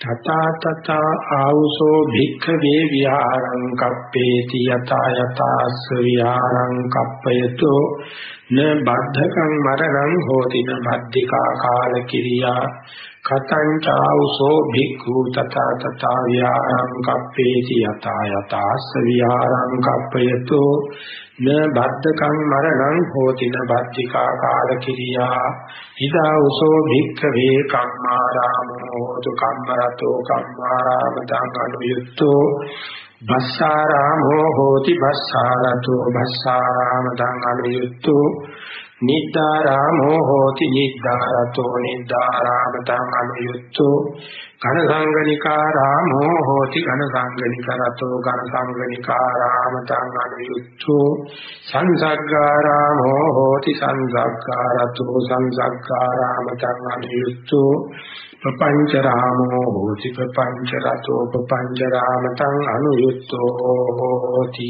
තථා තථා ආවුසෝ භික්ඛවේ විහාරං කප්පේති යතා යතාස්ස විහාරං කප්පයතෝ න බද්ධකං මරණං හෝති න බද්ධිකා කාල කිරියා කතං චාවුසෝ භික්ඛු තථා තථා විහාරං කප්පේති යතා යතාස්ස විහාරං කප්පයතෝ න බද්ධකං මරණං හෝති න බද්ධිකා කාල කිරියා. ඉදා උසෝ භික්ඛවේ කම්මාරාමෝ තු කම්මරතෝ කම්මාරාමතං අනුයුක්තෝ බස්සාරාමෝ හෝති බස්සාරතෝ බස්සාරාමතං අනුයුක්තෝ නිද්දාරාමෝ හෝති නිද්දාරතෝ නිද්දාරාමතං අමයුත්තෝ ඝන සංගනිකාරාමෝ හෝති ඝන සංගනිකරතෝ ඝන සංගනිකාරාමතං අමයුත්තෝ සංසග්ගාරාමෝ හෝති සංසග්ගාරතෝ සංසග්ගාරාමතං අමයුත්තෝ පపంచ රාමෝ හෝති පపంచ රතෝ පపంచ රාමතං අනුයුක්තෝ හෝති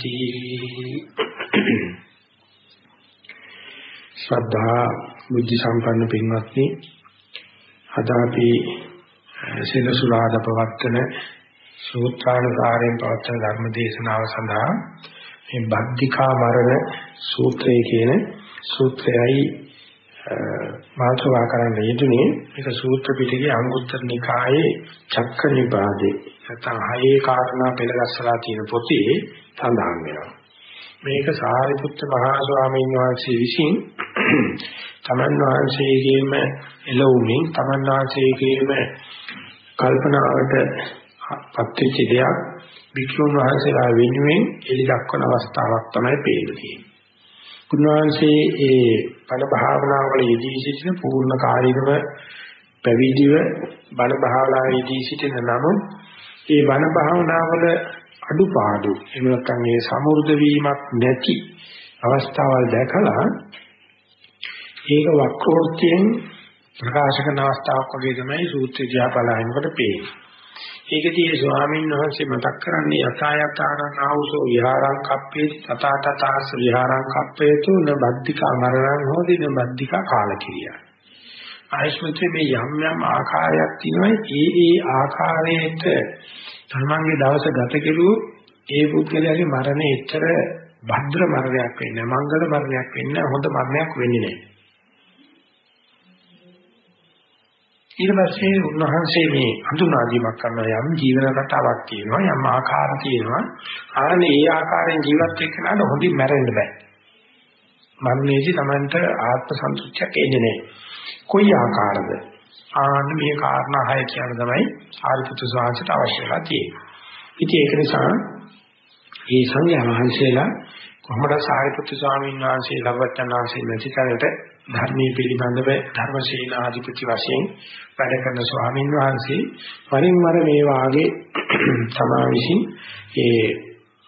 තී ශ්‍රද්ධා බුද්ධ සම්පන්න පින්වත්නි අද අපි සෙනසුරාද පවත්තන සූත්‍රානුසාරයෙන් පවත්තන ධර්ම දේශනාව සඳහා මේ බද්ධිකා මරණ සූත්‍රය කියන සූත්‍රයයි මාතෘකා කරන්න යෙදුනේ. මේක සූත්‍ර පිටකේ අංගුත්තර නිකායේ චක්ක නිපාතේ නැත්නම් හයේ කාරණා පෙළගස්සලා තියෙන පොතේ සඳහන් වෙනවා. මේක සාරිපුත්ත මහා ස්වාමීන් වහන්සේ විසින් තමන් වහන්සේගේම එළවුමින් තමන් වහන්සේගේම කල්පනාවට පත්‍විච්ච දෙයක් වික්ෂුන් වහන්සේලා වෙනුවෙන් එලි දක්වන අවස්ථාවක් තමයි පේන්නේ. උන්වහන්සේ ඒ බණ භාවනාවල යෙදී සිටින පූර්ණ කාලීනව පැවිදිව බණ භාවනාවේදී සිටින නමුත් ඒ බණ භාවනාවල අඩුපාඩු එහෙම නැත්නම් මේ සමෘද්ධ වීමක් නැති අවස්ථාවල් දැකලා ඒක වක්‍රෝත්යෙන් ප්‍රකාශ කරන අවස්ථාවක් වගේ තමයි සූත්‍රය දිහා බලනකොට පේන්නේ. ඒකදී ස්වාමීන් වහන්සේ මතක් කරන්නේ යථායතාරං ආවුසෝ විහාරං කප්පේති තථා තථාස විහාරං කප්පේතු න බද්ධිකා මරණං හෝති න බද්ධිකා කාලකිරියා. ආයස්මත්‍රි මේ යම් යම් ආකාරයක් තියෙනවා ඒ ඒ ආකාරයට තමන්ගේ දවස ගත කෙරුවොත් ඒ පුද්ගලයාගේ මරණය එච්චර භද්‍ර මරණයක් වෙන්නේ මංගල මරණයක් වෙන්නේ හොඳ මරණයක් වෙන්නේ නැහැ. ඊට පස්සේ උන්වහන්සේ මේ හඳුනා දීමක් කරන යම් ජීවන රටාවක් තියෙනවා යම් ආකාර තියෙනවා. ආනේ ඒ ආකාරයෙන් ජීවත් වෙන්න හොඳින් මැරෙන්න බෑ. මරණයේදී Tamanට ආත්ම සන්තුෂ්ටියක් එන්නේ නැහැ. කොයි ආකාරද? ආන්න මේ කාරණා හය කියන තමයි ආරිපුත්‍ර ස්වාමීන්ට අවශ්‍යලා තියෙන්නේ. ඉතින් ඒක නිසා මේ සංඝයා වහන්සේලා කොහොමද සාරිපුත්‍ර ස්වාමීන් වහන්සේ ලබවත්තන් වහන්සේ නැති තැනට ධර්මයේ පිළිබඳව ධර්මශීලාධිපති වශයෙන් වැඩ කරන ස්වාමීන් වහන්සේ වරින් වර මේ වාගේ තමා විසින් ඒ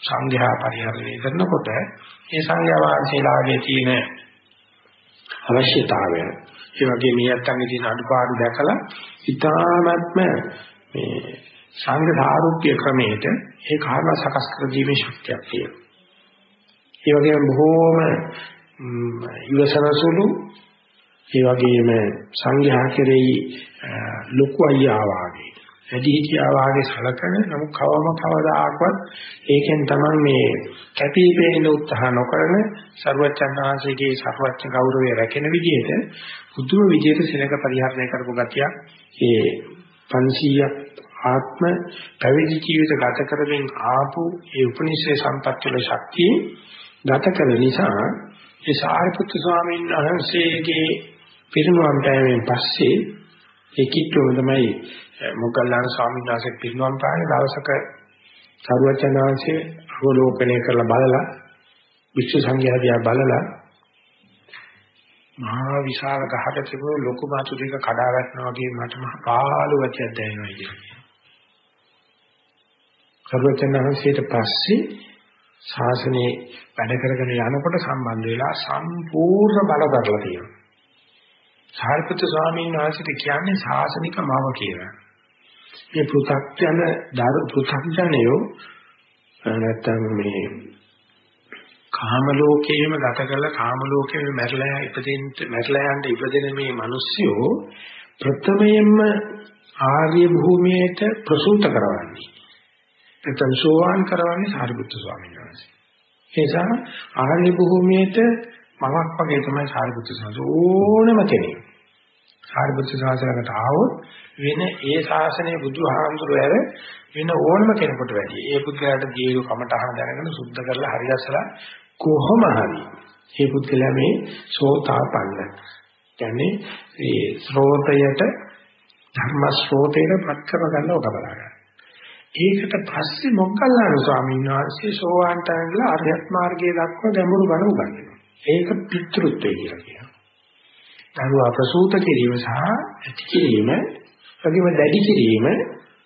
සංඝයා පරිහරණය කරනකොට ඒ සංඝයා වහන්සේලාගේ තියෙන අවශ්‍යතාවය ඒ වගේ මේ අත්ංගේ තියෙන අඩුපාඩු දැකලා ඊ타ත්ම මේ සංඝ සාරුප්‍ය ක්‍රමයට ඒ කාරණා සකස් කර දීමේ ශක්තියක් තියෙනවා. ඒ වගේම බොහෝම ඉවසනසුළු ඒ වගේම සංඝයා කෙරෙහි ලොකු අයියා වාගේ වැඩි හිටියා වාගේ සලකන නමුත් කවම කවදාකවත් ඒකෙන් තමයි මේ කැපී පෙනෙන උත්සාහ නොකරන ਸਰවචන්නාංශයේ ਸਰවච ගෞරවය රැකෙන විදිහට පුදුම විදිහට සෙනඟ පරිහරණය කරපු ගතිය ඒ 500ක් ආත්ම පැවිදි ජීවිත ගත කරමින් ආපු ඒ උපනිෂේ සම්පත් වල ශක්තිය ගත කළ නිසා ඒ සාරිපුත්තු ස්වාමීන් වහන්සේගේ පිරිනුවම් පෑමෙන් පස්සේ ඒ කිට්ටුව තමයි මොග්ගල්ලාන ස්වාමීන් වහන්සේ පිරිනුවම් පාන දවසක සරුවචනාංශයේ අවලෝකනය කරලා බලලා විශ්ව සංඝයා දිහා බලලා මහා විශාල ගහක තිබුණු ලොකු මාතු දෙක කඩා වැටෙනවා වගේ මට මහ පාළු වචයක් දැනෙනවා කියන්නේ. සරුවචනාංශයට පස්සේ ශාසනයේ වැඩ කරගෙන යනකොට සම්බන්ධ වෙලා සම්පූර්ණ බල කරලා තියෙනවා. සාරිපුත්‍ර ස්වාමීන් වහන්සේට කියන්නේ ශාසනික මව කියලා. මේ පෘථග්ජන දරු පෘථග්ජනයෝ නැත්තම් මේ කාම ලෝකයේම ගත කරලා කාම ලෝකයේම මැරලා ඉපදෙන්න මැරලා යන්න ඉපදෙන මේ මිනිස්සුયો ප්‍රථමයෙන්ම ආර්ය භූමියට ප්‍රසූත කරවන්නේ. නැත්නම් සෝවාන් කරවන්නේ සාරිපුත්‍ර ස්වාමීන් වහන්සේ. ඒ නිසා ආර්ය භූමියට මමක් වගේ තමයි සාරිපුත්‍ර ස්වාමීන් ඕනම කෙනෙක්. සාරිපුත්‍ර ශාසනයකට ආවොත් වෙන ඒ ශාසනයේ බුදුහාමුදුරුවෝ ඇර වෙන ඕනම කෙනෙකුට වැඩි. ඒ පුද්ගලයාට දීර්ඝ කමටහන දැනගෙන සුද්ධ කරලා හරියස්සලා කොහොම හරි මේ පුද්ගලයා මේ සෝතාපන්න. කියන්නේ මේ ශ්‍රෝතයට ධර්ම ශ්‍රෝතයට පත් කර ගන්න ඔක බලා ගන්න. ඒකට පස්සේ මොග්ගල්ලාන ස්වාමීන් වහන්සේ සෝවාන් තැනලා අරියත් මාර්ගයේ දක්වා ගැඹුරු බණ උගන්වනවා. ඒක පිටෘත්වය කියලා කියනවා. දරුවා ප්‍රසූත කිරීම සහ ඇති කිරීම, වගේම දැඩි කිරීම,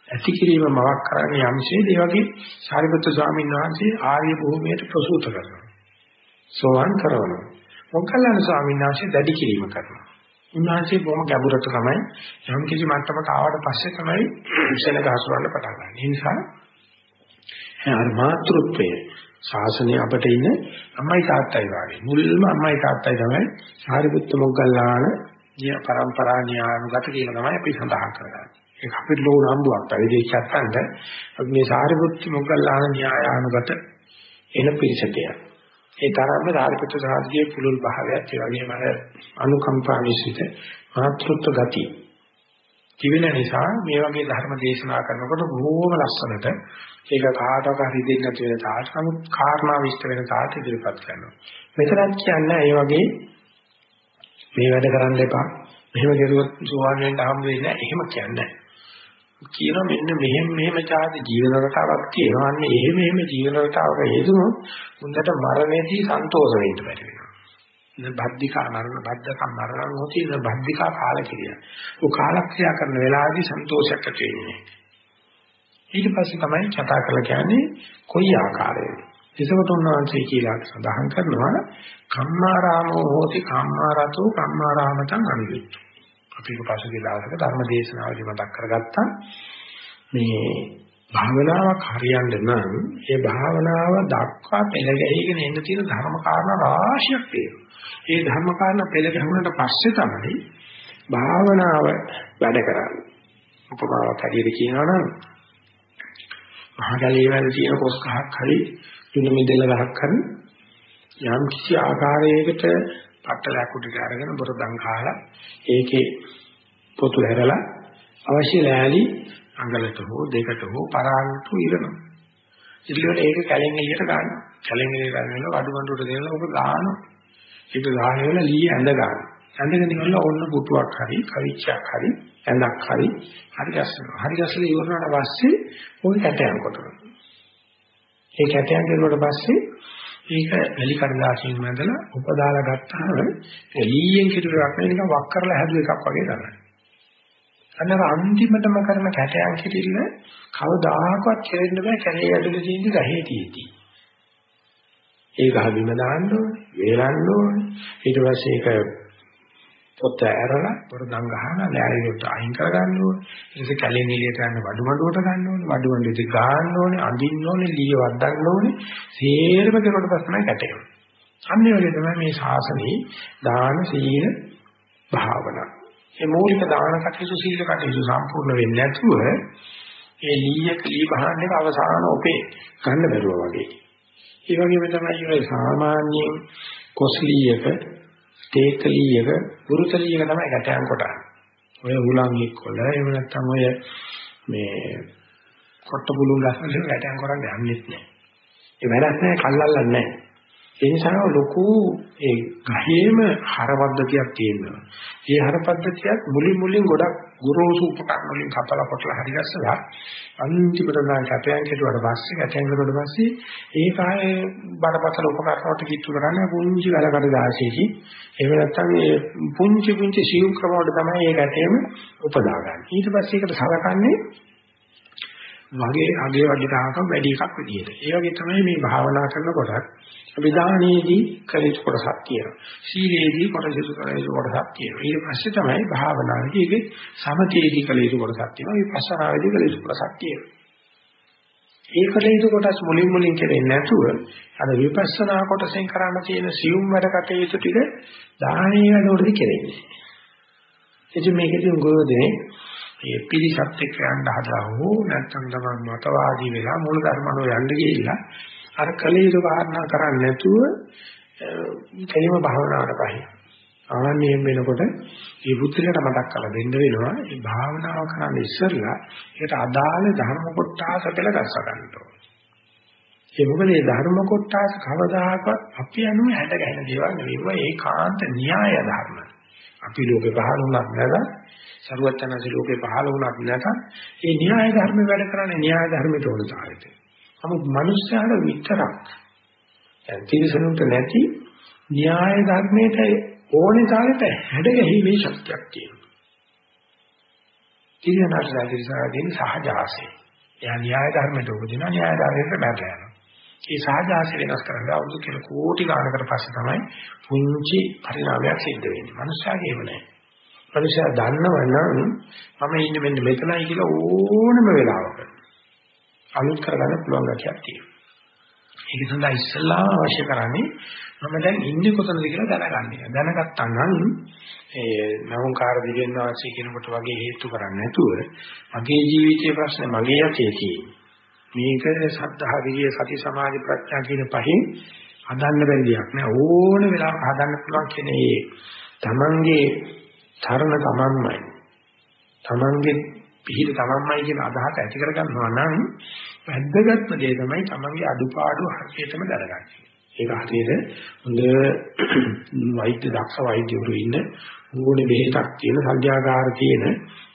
ඇති කිරීම මවක් කරන්නේ යම්සේ ඒ වගේ සාරිපුත්‍ර ස්වාමීන් වහන්සේ ආර්ය භූමියට ප්‍රසූත කරනවා. සෝවාන් කරනවා. මොග්ගල්ලාන ස්වාමීන් වහන්සේ දැඩි කිරීම කරනවා. උන්වහන්සේ බොහොම ගැඹුරට තමයි යම් කිසි මට්ටමක ආවට පස්සේ තමයි සෙනග හසුරවන්න පටන් ගන්න. ඒ නිසා අර මාතෘත්වය ශාසනය අපට ඉන්න අම්මයි තාත්තයි වාගේ මුල්ම අම්මයි තාත්තයි තමයි සාරිපුත්ත මොග්ගල්ලාන න්‍යා පරම්පරා න්‍යානුගත කියලා තමයි අපි සඳහන් කරන්නේ. ඒක අපිට ලෝණ අම්බුවක් පරිදේශයන්ට අපි මේ සාරිපුත්ත මොග්ගල්ලාන න්‍යායානුගත එන පිරිසකය. ඒ තරම්ම සාරිපුත්‍ර සාධියේ පුලුල් භාවයක් ඒ වගේම අර අනුකම්පා විශ්ිත මාතෘත්ව ගතිය. තිබෙන නිසා මේ වගේ ධර්ම දේශනා කරනකොට බොහෝම ලස්සනට ඒක කාටවත් හරි දෙන්න නැති වෙන තාට නමුත් කාරණා විශ්ත වෙන තාට ඉදිරිපත් කරනවා. මෙතනත් කියන්නේ ඒ වගේ මේ වැඩ කරන්න එපා. මෙහෙම කරුවොත් සෝවාන් වෙන්න හම්බ වෙන්නේ නැහැ. එහෙම කියන්නේ කියනවා මෙන්න මෙහෙම මෙහෙම ඡාද ජීවන රටාවක් කියනවා. අන්න එහෙම එහෙම ජීවන රටාවක හේතුනොත් උන්දට මරණයේදී සන්තෝෂ වෙන්න බැරි වෙනවා. බද්ධිකා මරණ බද්ධකම් මරණ නොතින බද්ධිකා කාල කිරිය. ਉਹ කාලක්‍රියා කරන වෙලාවේදී සන්තෝෂයක් ඇති වෙන්නේ. ඊට පස්සේ තමයි කතා කරලා කියන්නේ කොයි ආකාරයේද. එසකට උන්වහන්සේ කියලා සඳහන් කරනවා කම්මාරාමෝ හෝති කම්මාරතෝ කම්මාරාමතං අනිවිච්ච. අපි ඒක පසුගිය දවසක ධර්ම දේශනාවේදී මතක් කරගත්තා. මේ භාවනාවක් හරියන්න නම් ඒ භාවනාව දක්වා පෙළ ගැහිගෙන එන්න තියෙන ධර්ම කාරණා රාශියක් තියෙනවා. ඒ ධර්ම කාරණා පෙළ ගැහුණට පස්සේ තමයි භාවනාව වැඩ කරන්නේ. උපමාවක් හරියට කියනවා නම් මහගලේ වල තියෙන කොස් ගහක් හරි තුන මිදෙල ගහක් හරි යම් කිසි ආකාරයකට පටලයක් උඩට අරගෙන බොරදම් කාලා ඒකේ පොතු හැරලා අවශ්‍ය ලෑලි අඟලට හෝ දෙකට හෝ පරාලට ඉරනවා. ඊළඟට ඒක කැලෙන් එළියට ගන්නවා. කැලෙන් එළියට ගන්නකොට වඩු වඬුවට දෙනවා ඔබ ගන්නවා. ඒක ගාන වෙල ලී ඇඳ ගන්නවා. ඇඳගෙන ඉවරලා ඕන්න පුටුවක් හරි කවිච්චයක් හරි ඇඳක් හරි හරි ගැස්සනවා. හරි ගැස්සලා ඉවරනට පස්සේ ওই කැටයන් කොටනවා. ඒ කැටයන් කෙරුවට පස්සේ ඒක වැලි කඩදාසියෙන් මැදලා උපදාලා ගත්තාම ලීයෙන් කිරුවක් නෙවෙයි නිකන් වක් කරලා හැදුව එකක් වගේ තමයි. අන්නර අන්තිමටම කරන කැටයන් කිරිල්ල කවදාකවත් කෙරෙන්න බෑ කැලේ ඇතුලේ තියෙන ගහේ තියෙති. ඒ ගහ බිම දාන්න ඕනේ, වේලන්න ඕනේ. ඊට පස්සේ ඒක පොත ඇරලා පොරදම් ගහලා ලෑලියට අයින් කර ගන්න ඕනේ. ඊට පස්සේ කැලේ නිලියට යන වඩු මඩුවට ගන්න ඕනේ. වඩු මඩුවට ගන්න ඕනේ, අඳින්න ඕනේ, ලීය වද්දන්න ඕනේ. සේරම කෙරුවට පස්සේ තමයි කැටෙන්නේ. අන්න ඒ වගේ තමයි මේ ශාසනයේ දාන සීල භාවනා. මේ මූලික දාන කටයුතු සීල කටයුතු සම්පූර්ණ වෙන්නේ නැතුව ඒ ලීයක ලී බහන්නේ අවසාන ඔපේ ගන්න බැරුවා වගේ. ඒ වගේම තමයි මේ සාමාන්‍යයෙන් කොස්ලියක තේකලියක පුරුතලියක තමයි ගැටයන් කොටන්නේ. ඔය උලන් එක්කොල එහෙම නැත්නම් ඔය මේ කොට බුලුන් ගස්වල ගැටයන් කරන්නේ යන්නේ නැහැ. ඒ වැඩක් නැහැ කල්ලල්ලන්නේ නැහැ. ඒ නිසා ලොකු ඒ ගහේම හරපද්ධතියක් තියෙනවා. ඒ හරපද්ධතියක් මුලින් මුලින් ගොඩක් ගුරුසු උපකරණ වලින් කපලා කොටලා හරි ගැස්සලා අන්තිමට නම් කැටයන් කෙරුවට පස්සේ කැටයන් කරුවට පස්සේ ඒ කායේ බඩපතල උපකරණ වලට කිට්ටු කරන්නේ පුංචි වැලකට දාශේකි. එහෙම නැත්නම් මේ පුංචි පුංචි සියුම් ක්‍රම වල තමයි ඒ කැටයම උපදාගන්නේ. ඊට පස්සේ ඒකට සලකන්නේ වගේ අගේ වටිනාකම් වැඩි එකක් විදියට. ඒ වගේ තමයි මේ භාවනා කරනකොට අපි දානයේදී කලිත කොටසක් තියෙනවා. සීලේදී කොටසක් කලිත කොටසක් තියෙනවා. ඊට පස්සේ තමයි භාවනාවේදී ඒකේ සමතේදී කලිත කොටසක් තියෙනවා. විපස්සනාවේදී කලිත කොටසක් තියෙනවා. ඒ කලිත කොටස් මුලින් මුලින් කෙරෙන්නේ නැතුව අර විපස්සනා කොටසෙන් කරන්න තියෙන සියුම් වැඩ කටයුතු ටික දානීය වැඩවලදී කෙරෙන්නේ. එදින මේකදී උගෝදේ මේ පිළිසත් එක්ක යන්න හදා හෝ නැත්නම් තමයි මතවාදී වෙලා මූල ධර්මවල යන්න ගිහිල්ලා අර කලීරු කාරණා කරන්නේ නැතුව කෙලිම භාවනාවට පහින්. ආන්නේ වෙනකොට මේ බුද්ධිලට මතක් කරලා දෙන්න වෙනවා මේ භාවනාව කරන්න ඉස්සෙල්ලා ඒකට අදාළ ධර්ම කොටස කියලා ගස්ස ගන්න ඕනේ. ඒ මොකද මේ ධර්ම කොටස කවදාකවත් අපි අනුව හැඩ ගැහෙන දේවල් නෙවෙයි ඒකාන්ත න්‍යාය ධර්ම. අපි ලෝකේ පහළ වුණත් නැද සරුවචනසේ ලෝකේ පහළ වුණත් නැත ඒ න්‍යාය ධර්ම වැඩ කරන්නේ න්‍යාය ධර්මයට උඩ තාරිත. නමුත් මිනිස්යාට විතරක් දැන් තිරසනුන්ට නැති න්‍යාය ධර්මයට ඕනේ තාලෙට හැඩ ගැහිමේ ශක්තියක් තියෙනවා. තිරසනාට තිරසනාදීන් සහජාසය. එයා න්‍යාය ධර්මයට උපදින න්‍යාය ධර්මයට බැහැ යනවා. ඒ සහජාසය වෙනස් කරන්න අවුරුදු කියලා කෝටි ගානකට පස්සේ තමයි පුංචි පරිණාමයක් සිද්ධ වෙන්නේ. මිනිස්යාගේ එහෙම නැහැ. මිනිසා දන්නවනම් මම ඉන්නේ මෙන්න මෙතනයි කියලා ඕනම වෙලාවක අලුත් කරගන්න පුළුවන් ගැටියක් තියෙනවා. ඒක සඳහා ඉස්සල්ලා අවශ්‍ය කරන්නේ මම දැන් ඉන්නේ කොතනද කියලා දැනගන්න එක. දැනගත්තා නම් ඒ නවුන්කාර දිවෙන් වාසී කෙනෙකුට වගේ හේතු කරන්නේ නැතුව මගේ ජීවිතයේ ප්‍රශ්නේ මගේ යතේ තියෙන්නේ. මේක සද්ධා විරිය සති සමාධි ප්‍රඥා කියන පහෙන් හදන්න බැරි දෙයක් නෑ ඕන වෙලාවක හදන්න පුළුවන් කියන ඒ තමන්ගේ තරණ තමන්මයි. තමන්ගේ පිහිට තමන්මයි කියන අදහස ඇති කරගන්නවා නම් වැද්දගත්ම දේ තමයි තමන්ගේ අඩුපාඩු හරියටම දැනගන්නේ. ඒක හරියට හොඳ වෛද්‍ය දක්ෂ වෛද්‍යවරු ඉන්න ඕනේ බෙහෙතක් තියෙන සංඛ්‍යාකාර තියෙන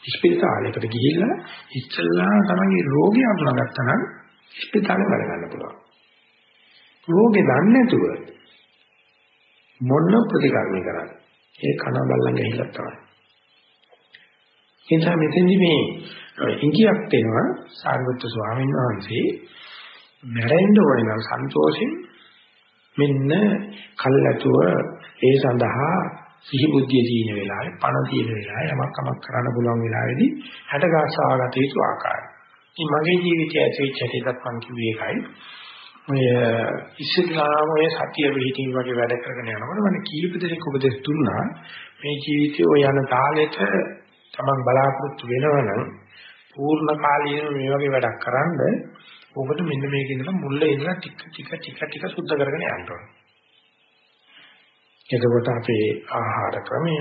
ස්පිරිතාලයකට ගිහිල්ලා ඉස්සල්ලා තමන්ගේ රෝගය අඳුනගත්තා නම් ස්පිරිතාලේ වැඩ ගන්න පුළුවන්. රෝගේ දන්නේ නැතුව මොන ප්‍රතිකර්ම කරන්නේ ඒ කන බල්ලන් ගහිලා තමයි. ඒ නිසා මෙතෙන්දි මේ ඉංගියක් දෙනවා සාරිපුත්‍ර ස්වාමීන් වහන්සේ මැරෙන්න ඕනේ නම් සන්තෝෂෙන් මෙන්න කල්ැතුව ඒ සඳහා සිහි බුද්ධිය තියෙන වෙලාවේ පණ තියෙන වෙලාවේ යමක් කමක් කරන්න පුළුවන් වෙලාවේදී හැඩගස්සාගත යුතු ආකාරය. ඉතින් මගේ ජීවිතයේ ඇතිවෙච්ච හැටිත් මම කිව්වේ ඒකයි. ඔය ඉස්ලාම ඔය සතිය පිළිහිටින් වගේ වැඩ කරගෙන යනකොට මම කීප දෙනෙක් උපදෙස් දුන්නා මේ ජීවිතේ ඔය යන තාලෙට තමන් බලාපොරොත්තු වෙනවනම් පූර්ණ කාලීන මේ වගේ වැඩක් කරන්ද ඔබට මෙන්න මේක ඉඳලා මුල්ලේ ඉඳලා ටික ටික ටික ටික සුද්ධ කරගෙන යන්න ඕනේ. එතකොට අපේ ආහාර ක්‍රමය,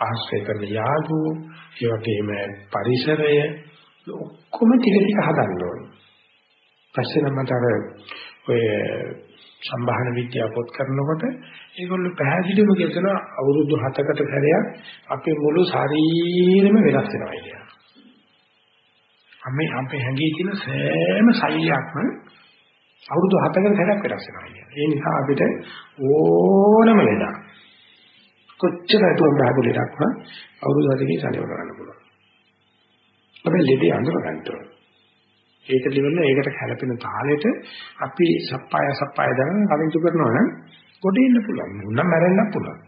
ආශ්‍රය කරන යාගු, ඒ වගේම පරිසරය ඔක්කොම ටික ටික හදන්න ඕනේ. පස්සේ නම් මට අර ඔය සම්භාහන විද්‍යාව පොත් කරනකොට ඒගොල්ලෝ පැහැදිලිවම කියනවා අවුරුදු 7කට පෙරයක් අපේ මුළු ශරීරෙම වෙනස් වෙනවා කියලා. අපි අපේ හැඟී තියෙන සෑම සෛලයක්ම අවුරුදු 7කට පෙරක් වෙනස් වෙනවා කියලා. ඒ නිසා අපිට ඕනම ලෙඩක් කොච්චර හිතුවම බහපු ලෙඩක් නම් අවුරුදු 7කින් සනීප කරන්න පුළුවන්. අපි ලෙඩේ අඳුර ගන්න ඕනේ. ඒක දිවෙන්න ඒකට කැළපෙන තාලෙට අපි සප්පාය සප්පාය දාන කමින්තු කරනවා නම් කොට ඉන්න පුළුවන්. මුන්න මැරෙන්න පුළුවන්.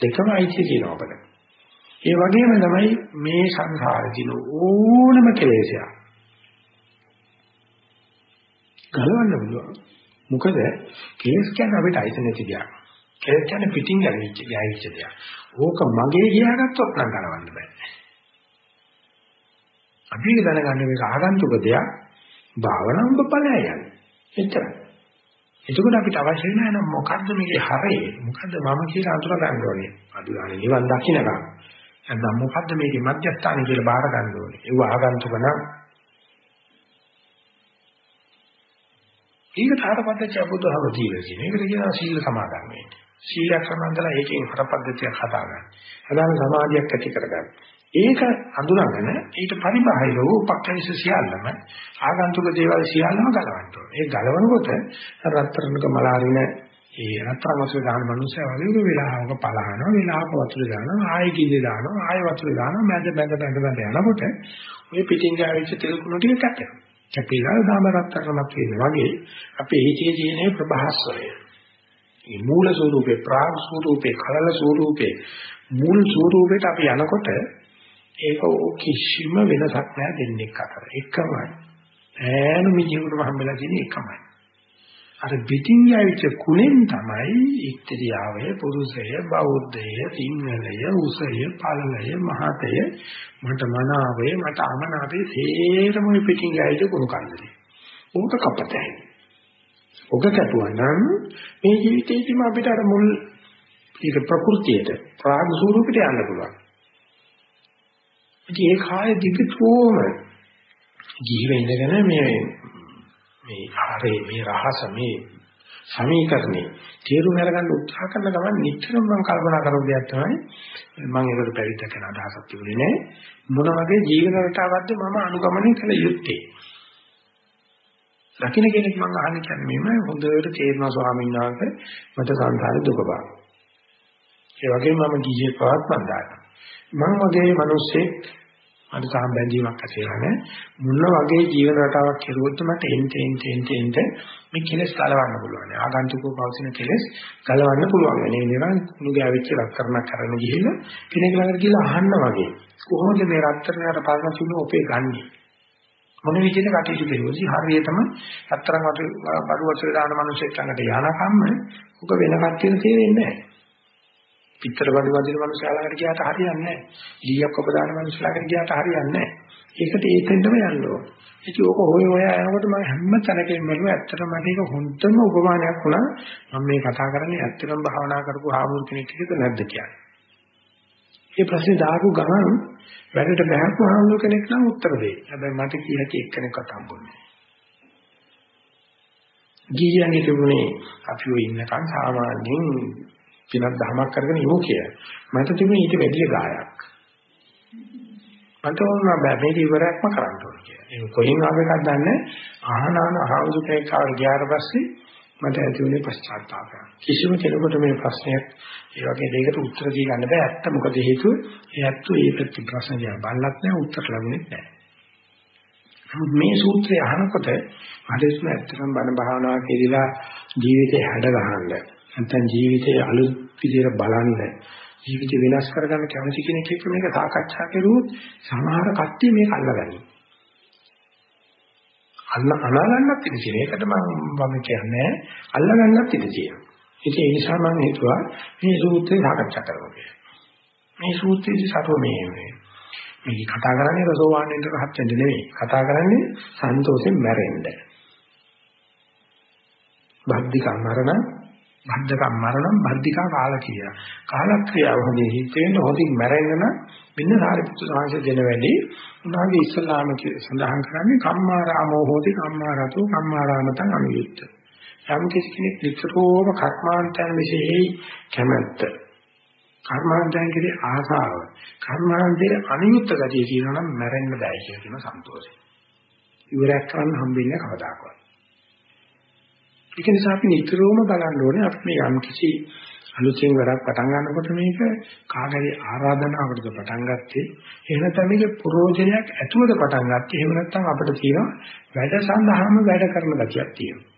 දෙකම අයිති තියෙනවා අපිට. ඒ වගේම තමයි මේ සංසාරේ ඕනම කෙලෙසයක්. ගලවන්න පුළුවන්. මොකද කෙලස් කියන්නේ අපිට අයිති නැති දෙයක්. කෙලස් කියන්නේ පිටින් ගැවිච්ච ගැවිච්ච දෙයක්. ඕක මගේ කියාගත්තොත් නම් ගලවන්න බෑ. අපි දැනගන්න මේක ආගන්තුක දෙයක් භාවනා උඹ ඵලය යන්නේ. එච්චරයි. එතකොට අපිට අවශ්‍ය නැහැ නම් මොකද්ද මේකේ හරේ මොකද්ද මම කියලා අඳුර ගන්න ඕනේ. අදුලානේ නිවන් දකින්නකම්. නැත්නම් මොකද්ද මේකේ මධ්‍යස්ථානය කියලා බාර ගන්න ඕනේ. ඒව ආගන්තුක නම් ඊකට හරපද්ධතිය බුදුහම දීලා තියෙනවා. ඒකට කියනවා සීල සමාදන් වෙන්න. සීලයක් සමාදන්ලා ඒකෙන් හරපද්ධතියක් හදා ගන්න. හදාන සමාධියක් ඇති කර ගන්න. ඒක හඳුනාගෙන ඊට පරිබාහිර වූ උපක්ඛේස සියල්ලම ආගන්තුක දේවල් සියල්ලම ගලවන්න ඕනේ. ඒ ගලවනකොට රත්තරන්ක මලාරින ඒ රත්තරන්වසු දාන මනුස්සය වගේ වෙලාවක පලහනවා, වෙලාවක වතුර දානවා, ආයෙ කිලි දානවා, ආයෙ වතුර දානවා, මැද මැද මැද මැද යනකොට ওই පිටින් ගාවිච්ච තෙල් කුණු ටික කැපෙනවා. කැපිලා දාම රත්තරන්ක් වෙනවා වගේ අපේ හිතේ තියෙන ප්‍රබහස්වරය. මේ මූල ස්වરૂපේ, ප්‍රාග් ස්වરૂපේ, කලල ස්වરૂපේ, මුල් ස්වરૂපේට අපි යනකොට ඒක කිසිම වෙනසක් නැහැ දෙන්නේ අතර. එකමයි. ඈනු මිජිවුරම හම්බෙලා තියෙන එකමයි. අර පිටින් යවිච්ච කුණෙන් තමයි ඉත්‍ත්‍යාවය පුරුෂය බෞද්ධය සිංහලය උසය පළලය මහතය මට මනාවේ මට අමනාවේ සේරම පිටින් යවිච්ච කුණු කන්දේ. ඕක කපතයි. ඔක කැපුවා නම් මේ ජීවිතේදීම අපිට අර මුල් ඒක ප්‍රകൃතියට ප්‍රාග් ස්වරූපයට යන්න පුළුවන්. ඉතින් ඒ කාය දිගටම ජීව ඉඳගෙන මේ මේ ආරේ මේ රහස මේ සමීකරණේ තේරුම් අරගන්න උත්සාහ කරන ගමන් නිතරම මම කල්පනා කරන දෙයක් තමයි මම ඒකට පැවිද්ද කරන අදහසක් තිබුණේ නෑ මොන වගේ ජීවන රටාවක්ද මම අනුගමනය කළ යුත්තේ දකින්න කෙනෙක් මම අහන්නේ කියන්නේ මෙහෙම හොඳට තේරෙනවා ස්වාමීන් වහන්සේ මට සංසාරේ දුක බා. ඒ වගේම මම ගියේ පවත් මන් දානවා. මම වගේ මිනිස්සෙක් මට තාම බැඳීමක් ඇති වෙලා මොන වගේ ජීවන රටාවක් කෙරුවොත් මට එන්ට එන්ට එන්ට එන්ට මේ කෙලස් ගලවන්න පුළුවන්. ආගන්තුකව පවතින කෙලස් ගලවන්න පුළුවන්. මේ නිකන් කුණු ගෑවිච්ච රත්තරණක් කරන්න ගිහිල්ලා කෙනෙක් ළඟට ගිහිල්ලා අහන්න වගේ. කොහොමද මේ රත්තරණයට පරණ සුළු ඔපේ ගන්නෙ? මොන විදිහට කටයුතු කරුවොත් හරියටම රත්තරන් වතු බඩු වතුර දාන මිනිස්සෙක් ළඟට යනකම් උක වෙන කට්ටියට තේරෙන්නේ නැහැ. පිටර බඩු වදින මනුස්සයාලකට ගියාට හරියන්නේ නැහැ. ලීයක් ඔබ දාන මනුස්සයාලකට ගියාට හරියන්නේ නැහැ. ඒකට ඒතෙන්දම යන්න ඕන. ඉතින් ඕක හොය හොය යනකොට මම හැම තැනකම බලුවා ඇත්තටම මට ඒක හොඳම උපමානයක් වුණා. මම මේ කතා කරන්නේ ඇත්තටම භාවනා කරපු ආමුල් කෙනෙක් එක්කද නැද්ද කියන්නේ. මේ ප්‍රශ්නේ දාපු ගමන් වැඩට බහැපු ආමුල් කෙනෙක් නම් උත්තර දෙයි. හැබැයි මට කියලා කි එක්කෙනෙක්වත් හම්බුනේ ගියන්නේ තිබුණේ අපි ඔය ඉන්නකන් සාමාන්‍යයෙන් පිනක් දහමක් කරගෙන ඉමු කියලා. මට තිබුණේ ඊට වැඩිය ගායක්. මට ඕන බෑ මේක ඉවරයක්ම කරන්න ඕන කියලා. ඒක කොහෙන් ආව එකක්ද දන්නේ ආහනාන ආවුදුකේ කාර ගියාට පස්සේ මට ඇති වුණේ පශ්චාත්තාපය. කිසිම කෙනෙකුට මේ ප්‍රශ්නයක් ඒ වගේ දෙයකට උත්තර දී ගන්න බෑ. ඇත්ත මොකද හේතුව? ඒ ඇත්ත ඒ ප්‍රති ප්‍රශ්න දිහා බලලත් නෑ උත්තර ලැබුණේ නෑ. මේ සූත්‍රය අහනකොට මට ඇත්තටම බණ භාවනාව කෙරෙලා ජීවිතේ හැඩ ගහන්න නැත්නම් ජීවිතයේ අලුත් විදියට බලන්න ජීවිතය වෙනස් කරගන්න කැමති කෙනෙක් එක්ක මේක සාකච්ඡා කරුවොත් සමහර කට්ටිය මේක අල්ලගනි. අල්ල අනාගන්නත් ඉඳී කියන එකට මම මම කියන්නේ අල්ලගන්නත් ඉඳී කියන. ඉතින් ඒ නිසා මම හිතුවා මේ සූත්‍රය සාකච්ඡා කරමු කියලා. මේ සූත්‍රයේදී සතෝ මේ මේ කතා කරන්නේ රසෝවාන් වෙන්න රහත් වෙන්න නෙවෙයි. කතා කරන්නේ සන්තෝෂෙන් මැරෙන්න. බද්ධිකා මරණ බද්ධකම් මරණම් බද්ධිකා කාල කිය. කාලක්‍රියාව හොඳේ හිතෙන්න හොඳින් මැරෙන්න නම් මෙන්න සාරිපුත්‍ර සාංශ දෙන වැඩි උනාගේ ඉස්ලාම සඳහන් කරන්නේ කම්මාරාමෝ හෝති කම්මාරතෝ කම්මාරාමතං අනුයුක්ත. යම් කෙනෙක් විතරෝම කර්මාන්තයන් විශේෂයි කැමැත්ත. කර්මාන්තයන් කෙරේ ආසාව. කර්මාන්තයේ අනියුක්ත ගතිය තියෙනවා නම් මැරෙන්න බෑ කියන සන්තෝෂය. ඉවරයක් කරන්න හම්බෙන්නේ කවදාකවත්. ඒක නිසා අපි නිතරම බලන්න ඕනේ අපි මේ යම් කිසි අලුතෙන් වැඩක් පටන් ගන්නකොට මේක කාගරි ආරාධනාවකටද පටන් ගත්තේ? එහෙම නැත්නම් මේක ප්‍රෝජනයක් ඇතුළත පටන් ගත්තේ? එහෙම නැත්නම් අපිට තියෙනවා වැඩ සඳහාම වැඩ කරන ගතියක් තියෙනවා.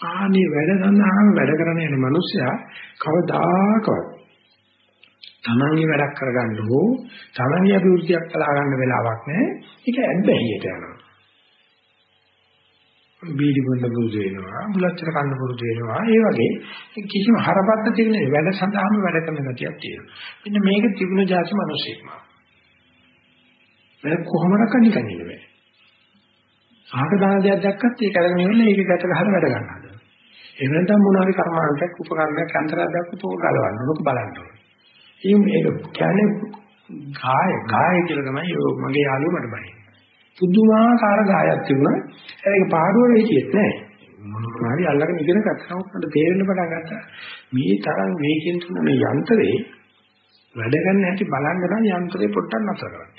ආනේ වැඩ සඳහාම වැඩ කරන යන මිනිස්සයා කවදාකවත් තමන්ගේ වැඩක් කරගන්න හෝ තමන්ගේ අභිවෘද්ධියක් කලා ගන්න වෙලාවක් නැහැ. ඒක ඇබ්බැහියට යනවා. බීඩි බොන්න පුරුදු වෙනවා බුලච්චර කන්න පුරුදු වෙනවා. ඒ වගේ කිසිම හරපද්ධතියක් නෙවෙයි වැඩ සඳහාම වැඩ කරන ගතියක් තියෙනවා. මෙන්න මේක තිබුණ જાති මිනිස්සෙක්ම වැඩ කොහොමද කන්නේ නෙවෙයි ආක දාන දෙයක් දැක්කත් ඒක අරගෙන ඉන්නේ ඒක ගැට ගහලා වැඩ ගන්නවා එහෙම නැත්නම් මොන හරි කර්මාන්තයක් උපකරණයක් අන්තරයක් දැක්කොත් ඕක ගලවන්න ඕක බලන්න ඕනේ. ඉතින් මේක කියන්නේ ගාය ගාය කියලා තමයි මගේ යාළුවා මට බයි පුදුමාකාර ගායක් තිබුණා. ඒක පාඩුවල හිටියෙත් නෑ. මොනවා හරි අල්ලගෙන ඉගෙන ගත්තා. මට තේරෙන්න පටන් ගත්තා. මේ තරම් වේගෙන් තුන මේ යන්ත්‍රේ වැඩ ගන්න හැටි බලන්න නම් යන්ත්‍රේ පොඩ්ඩක් නතර කරන්න.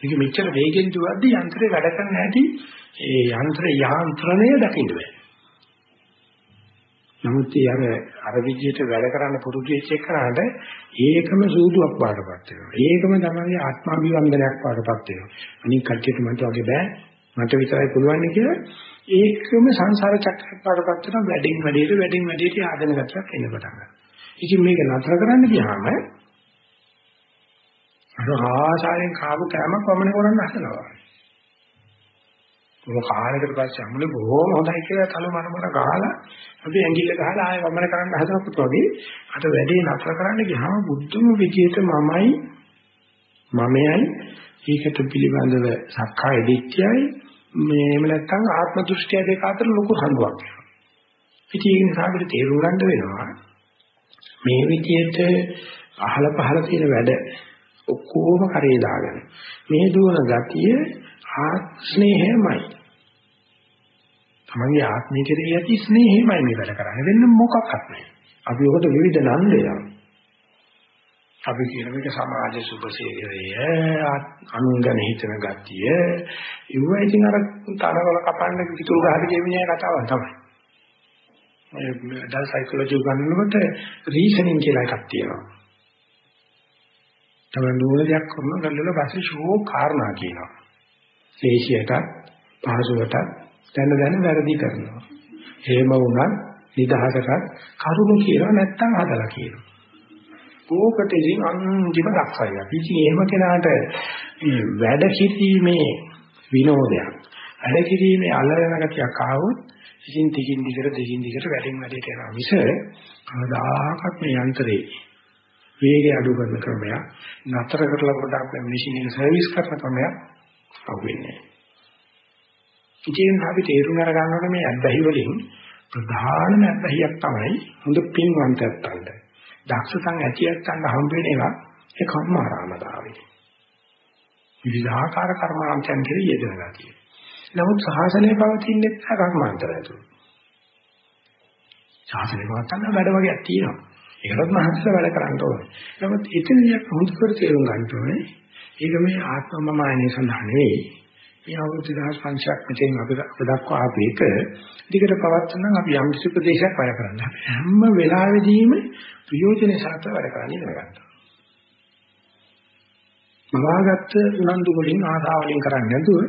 මේක මෙච්චර වේගෙන් දුවද්දි යන්ත්‍රේ වැඩ කරන්න හැටි ඒ යන්ත්‍රේ යාන්ත්‍රණය දකින්න බෑ. නමුත් අර අර විදිහට වැඩ කරන්න පුරුදු වෙච්ච එකනට ඒකම සූදුවක් පාටපත් වෙනවා. ඒකම තමයි ආත්මාභිවන්දනයක් පාටපත් වෙනවා. අනික කට්ටියට මට වගේ බෑ. මට විතරයි පුළුවන් කියලා ඒකම සංසාර චක්‍රයක් පාටපත් වෙනවා. වැඩින් වැඩියට වැඩින් වැඩියට ආදෙන ගැටයක් එන්න පටන් ගන්නවා. ඉතින් මේක නතර කරන්න ගියාම අර ආසාවෙන් කාපු කෑමක් වමන කරන්න හදනවා. මොන කාලයකට පස්සේ අමුලේ බොහොම හොඳයි කියලා තල මනමර ගහලා අපි ඇඟිල්ල ගහලා ආයෙ වමන කරන්න හදනකොට වගේ අර වැඩේ නතර කරන්න ගියාම බුද්ධම විජේත මමයි මමයයි ඒකට පිළිබඳව සක්කාය දිට්ඨියයි මේම නැත්තම් ආත්ම දෘෂ්ටිය දෙක අතර ලොකු සංගුවක්. ඉතින් ඒ නිසා අපිට තේරුම් ගන්න වෙනවා මේ විදිහට අහල පහල තියෙන වැඩ ඔක්කොම කරේ දාගෙන මේ දුවන ගතිය ආස්නේහයමයි. තමන්ගේ ආත්මය කෙරෙහි ඇති ස්නේහයමයි මේ වැඩ කරන්නේ වෙන මොකක්වත් නැහැ. අපි ඔකට විවිධ නම් දෙනවා. අපි කියන මේක සමාජ සුභසේවය අනුංගන හිතන ගතිය ඉව ඉතින් අර තරවල කපන්න පිටුල් ගහට ගෙවිනේ කතාවක් තමයි. මේ ඩල් සයිකොලොජි උගන්වනකොට රීසනින් කියලා එකක් තියෙනවා. තමයි නූල දෙයක් කරන ගල්වල පස්සේ ෂෝ කාරණා කියනවා. ශේෂයට පහසුවට දැන දැන වැරදි කරනවා. එහෙම වුණත් නිදහසට කරුණු කියලා නැත්තම් හදලා කියනවා. ඕකට ඉතින් අන්තිම දක්ෂයි. ඉතින් එහෙම කෙනාට මේ වැඩ කිරීමේ විනෝදයක්. වැඩ කිරීමේ අල්ලන ගතියක් ආවොත් ඉතින් ටිකින් ටිකට දෙකින් ටිකට වැඩින් වැඩිට යනවා. මිස කවදාකවත් මේ යන්ත්‍රේ වේගය අඩු කරන ක්‍රමයක් නතර කරලා පොඩ්ඩක් මැෂින් එක සර්විස් කරන ක්‍රමයක් අහුවෙන්නේ. ඉතින් අපි තේරුම් අරගන්න ඕනේ මේ අත්දැහි වලින් ප්‍රධානම අත්දැහියක් තමයි හොඳ පින්වන්තයෙක් ගන්න. දක්ෂතන් ඇතියක් ගන්න හම්බ වෙන එක ඒ කම්මාරාමතාවය. විවිධාකාර කර්මාන්තයන් කෙරෙහි යෙදෙනවා කියන්නේ. නමුත් සාසනය පවතින්නේ කර්මාන්තය ඇතුළේ. ශාසනය පවත්තන්න වැඩ වගේක් තියෙනවා. ඒකවත් මහන්සිලා වැඩ කරන්න ඕනේ. නමුත් එතනදී හොඳට තේරුම් ගන්න ඕනේ. ඒක මේ ආත්ම මමයනේ සඳහන් නෙවෙයි. මේ අවුරුදු 1500ක් මෙතෙන් අපි දක්වා ආපු එක දිගට පවත්වන්න අපි යම් කිසි ප්‍රදේශයක් වැඩ කරන්න. හැම වෙලාවෙදීම ප්‍රයෝජනේ සාර්ථක වැඩ කරන්න ඉගෙන ගන්නවා. මවාගත්ත උනන්දු වලින් ආසාවලින් කරන්නේ නැතුව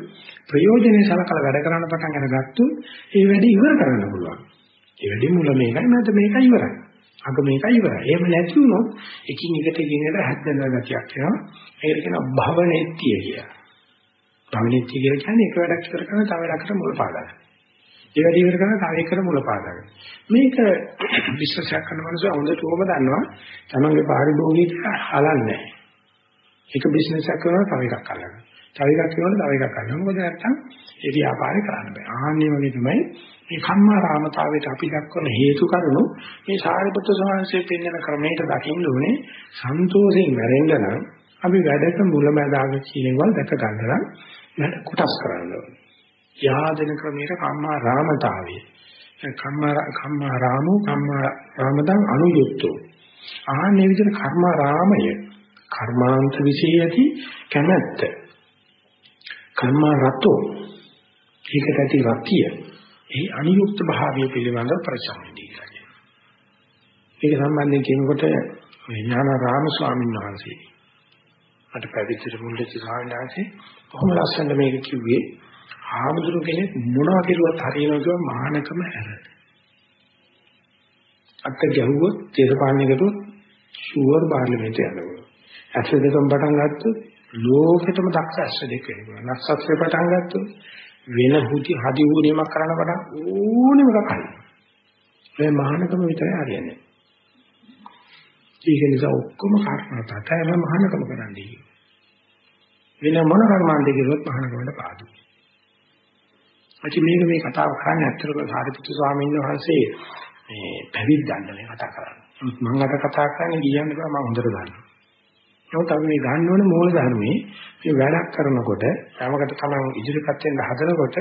ප්‍රයෝජනේ සලකලා වැඩ කරන්න පටන් අරගත්තොත් ඒ වැඩේ ඉවර කරන්න පුළුවන්. ඒ වැඩේ මුල මේකයි නැත්නම් මේකයි ඉවරයි. අග මේකයි ඉවරයි. එහෙම නැති වුණොත් එකින් එකට එකින් එකට හැදෙන ගතියක් වෙනවා. ඒකට කියනවා භවනෙත්‍ය කියලා. භවනෙත්‍ය කියලා කියන්නේ එක වැඩක් ඉවර කරන තව වැඩකට මුල පාදගන්න. ඒ වැඩ ඉවර කරන තව එකකට මුල පාදගන්න. මේක විශ්වාසයක් කරන මනුස්සය හොඳටම දන්නවා. තමන්ගේ පාරිභෝගික හලන්නේ එක බිස්නස් එකක් කරනවා තව එකක් අල්ලගන්න. තව එකක් කරනවා තව එකක් අල්ලගන්න. මොකද නැත්තම් ඒ ව්‍යාපාරේ කරන්න බෑ. ආන්නේ වගේ තමයි මේ කම්මාරාමතාවයට අපි දක්වන හේතු කරුණු මේ සාරිපුත්‍ර සමාංශයේ පෙන්වන ක්‍රමයට දකින්න ඕනේ සන්තෝෂයෙන් වැරෙන්න නම් අපි වැඩක මුලැමැදාග කියනවල් දැක ගන්න නම් වැඩ කොටස් කරන්න ඕනේ. යාදෙන ක්‍රමයට කම්මාරාමතාවය. කම්මා කම්මාරාමෝ කම්මාරාමදං අනුයුක්තෝ. ආන්නේ විදිහට කර්මාරාමය කර්මාන්ත විශේෂ ඇති කැමැත්ත. කම්මා රතෝ ඒකට ඇති රතිය ඒ අනියුක්ත භාවය පිළිබඳව පරිසම්පදී කියලා කියනවා. ඒක සම්බන්ධයෙන් කියනකොට ඥානාරාම ස්වාමීන් වහන්සේ මට පැවිදිට මුල්ලෙච්ච වහන්සේ කොහොම ලස්සනද මේක කිව්වේ ආමුදුරු කෙනෙක් මොනවා කෙරුවත් හරියනවා කියව මහානකම ඇර. අත්ත ගැහුවොත් දේශපාලනයකට ෂුවර් පාර්ලිමේන්තේ යනවා. ඇස් දෙකම පටන් ගත්තොත් ලෝකෙටම දක්ෂ ඇස් දෙක වෙනවා. නක්ෂත්‍රේ පටන් ගත්තොත් වෙන හුති හදි වුණේමක් කරන්න වඩා ඕනෙම හරි. මේ මහානකම විතරයි හරියන්නේ. ඒක නිසා ඔක්කොම කර්මතතම මහානකම කරන්නේ. වෙන මොන කර්මාන්තේ කිව්වොත් මහානකමට පාදු. අචි මේක මේ කතාව කරන්නේ ඇත්තටම සාරිපුත්තු ස්වාමීන් වහන්සේ මේ පැවිද්දන්න මේ කතා කරන්නේ. මම අද කතා කරන්නේ කියන්නේ මම හොඳට දන්නවා. නමුත් අපි මේ ගන්න ඕනේ මූල ධර්මයේ මේ වැඩක් කරනකොට යමකට තමන් ඉදිරියපත් වෙන්න හදනකොට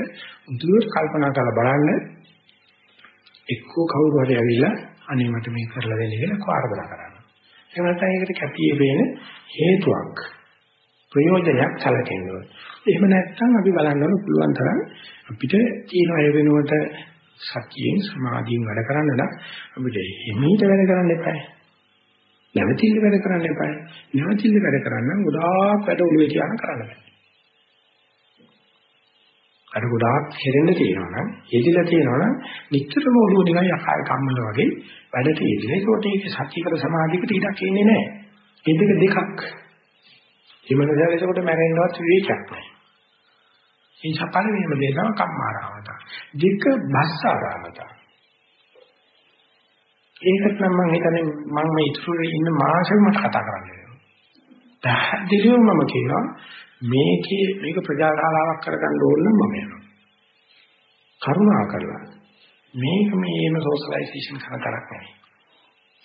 දුර කල්පනා කරලා බලන්න එක්කෝ කවුරු හරි ඇවිල්ලා අනේ මට මේක කරලා දෙන්න කියලා කාර්යබල කරනවා. එහෙම නැත්නම් ඒකට කැපියේ වෙන හේතුවක් ප්‍රයෝජනයක් සැලකෙන්න ඕනේ. එහෙම නැත්නම් අපි බලන්න ඕන පුළුවන් තරම් අපිට තියෙන අය වෙනුවට සතියෙන් සමාධියෙන් වැඩ කරන්න නම් අපිට හිමීට වැඩ කරන්න එපායි. නැවතිල්ල වැඩ කරන්න එපායි. නැවතිල්ල වැඩ කරන්න ගොඩාක් වැඩ ඔළුවේ තියාන කරන්න බෑ. අර ගොඩාක් හෙරෙන්න තියෙනවා නම්, යෙදිලා තියෙනවා නම් නිතරම ඔළුව නිකන් යකාර කම්මල වගේ වැඩට යෙදෙන. ඒකට ඒක සත්‍යකර සමාධියකට ඉඩක් එන්නේ නැහැ. ඒ දෙක දෙකක්. හිමනසාර ඒකට මැරෙන්නවත් විවේචයක් නැහැ. ඒ නිසා පළවෙනිම දේ තමයි කම්මාරාමත. දෙක බස්සාරාමත. ඒකට නම් මම හිතන්නේ මම මේ ඉතුරු ඉන්න මාසෙක මට කතා කරන්න වෙනවා. පැහැදිලිවම මම කියනවා මේකේ මේක ප්‍රජාශාලාවක් කරගන්න ඕන නම් මම යනවා. කරුණා කරලා මේක මේම සෝෂලයිසේෂන් කරන තරක් නෙවෙයි.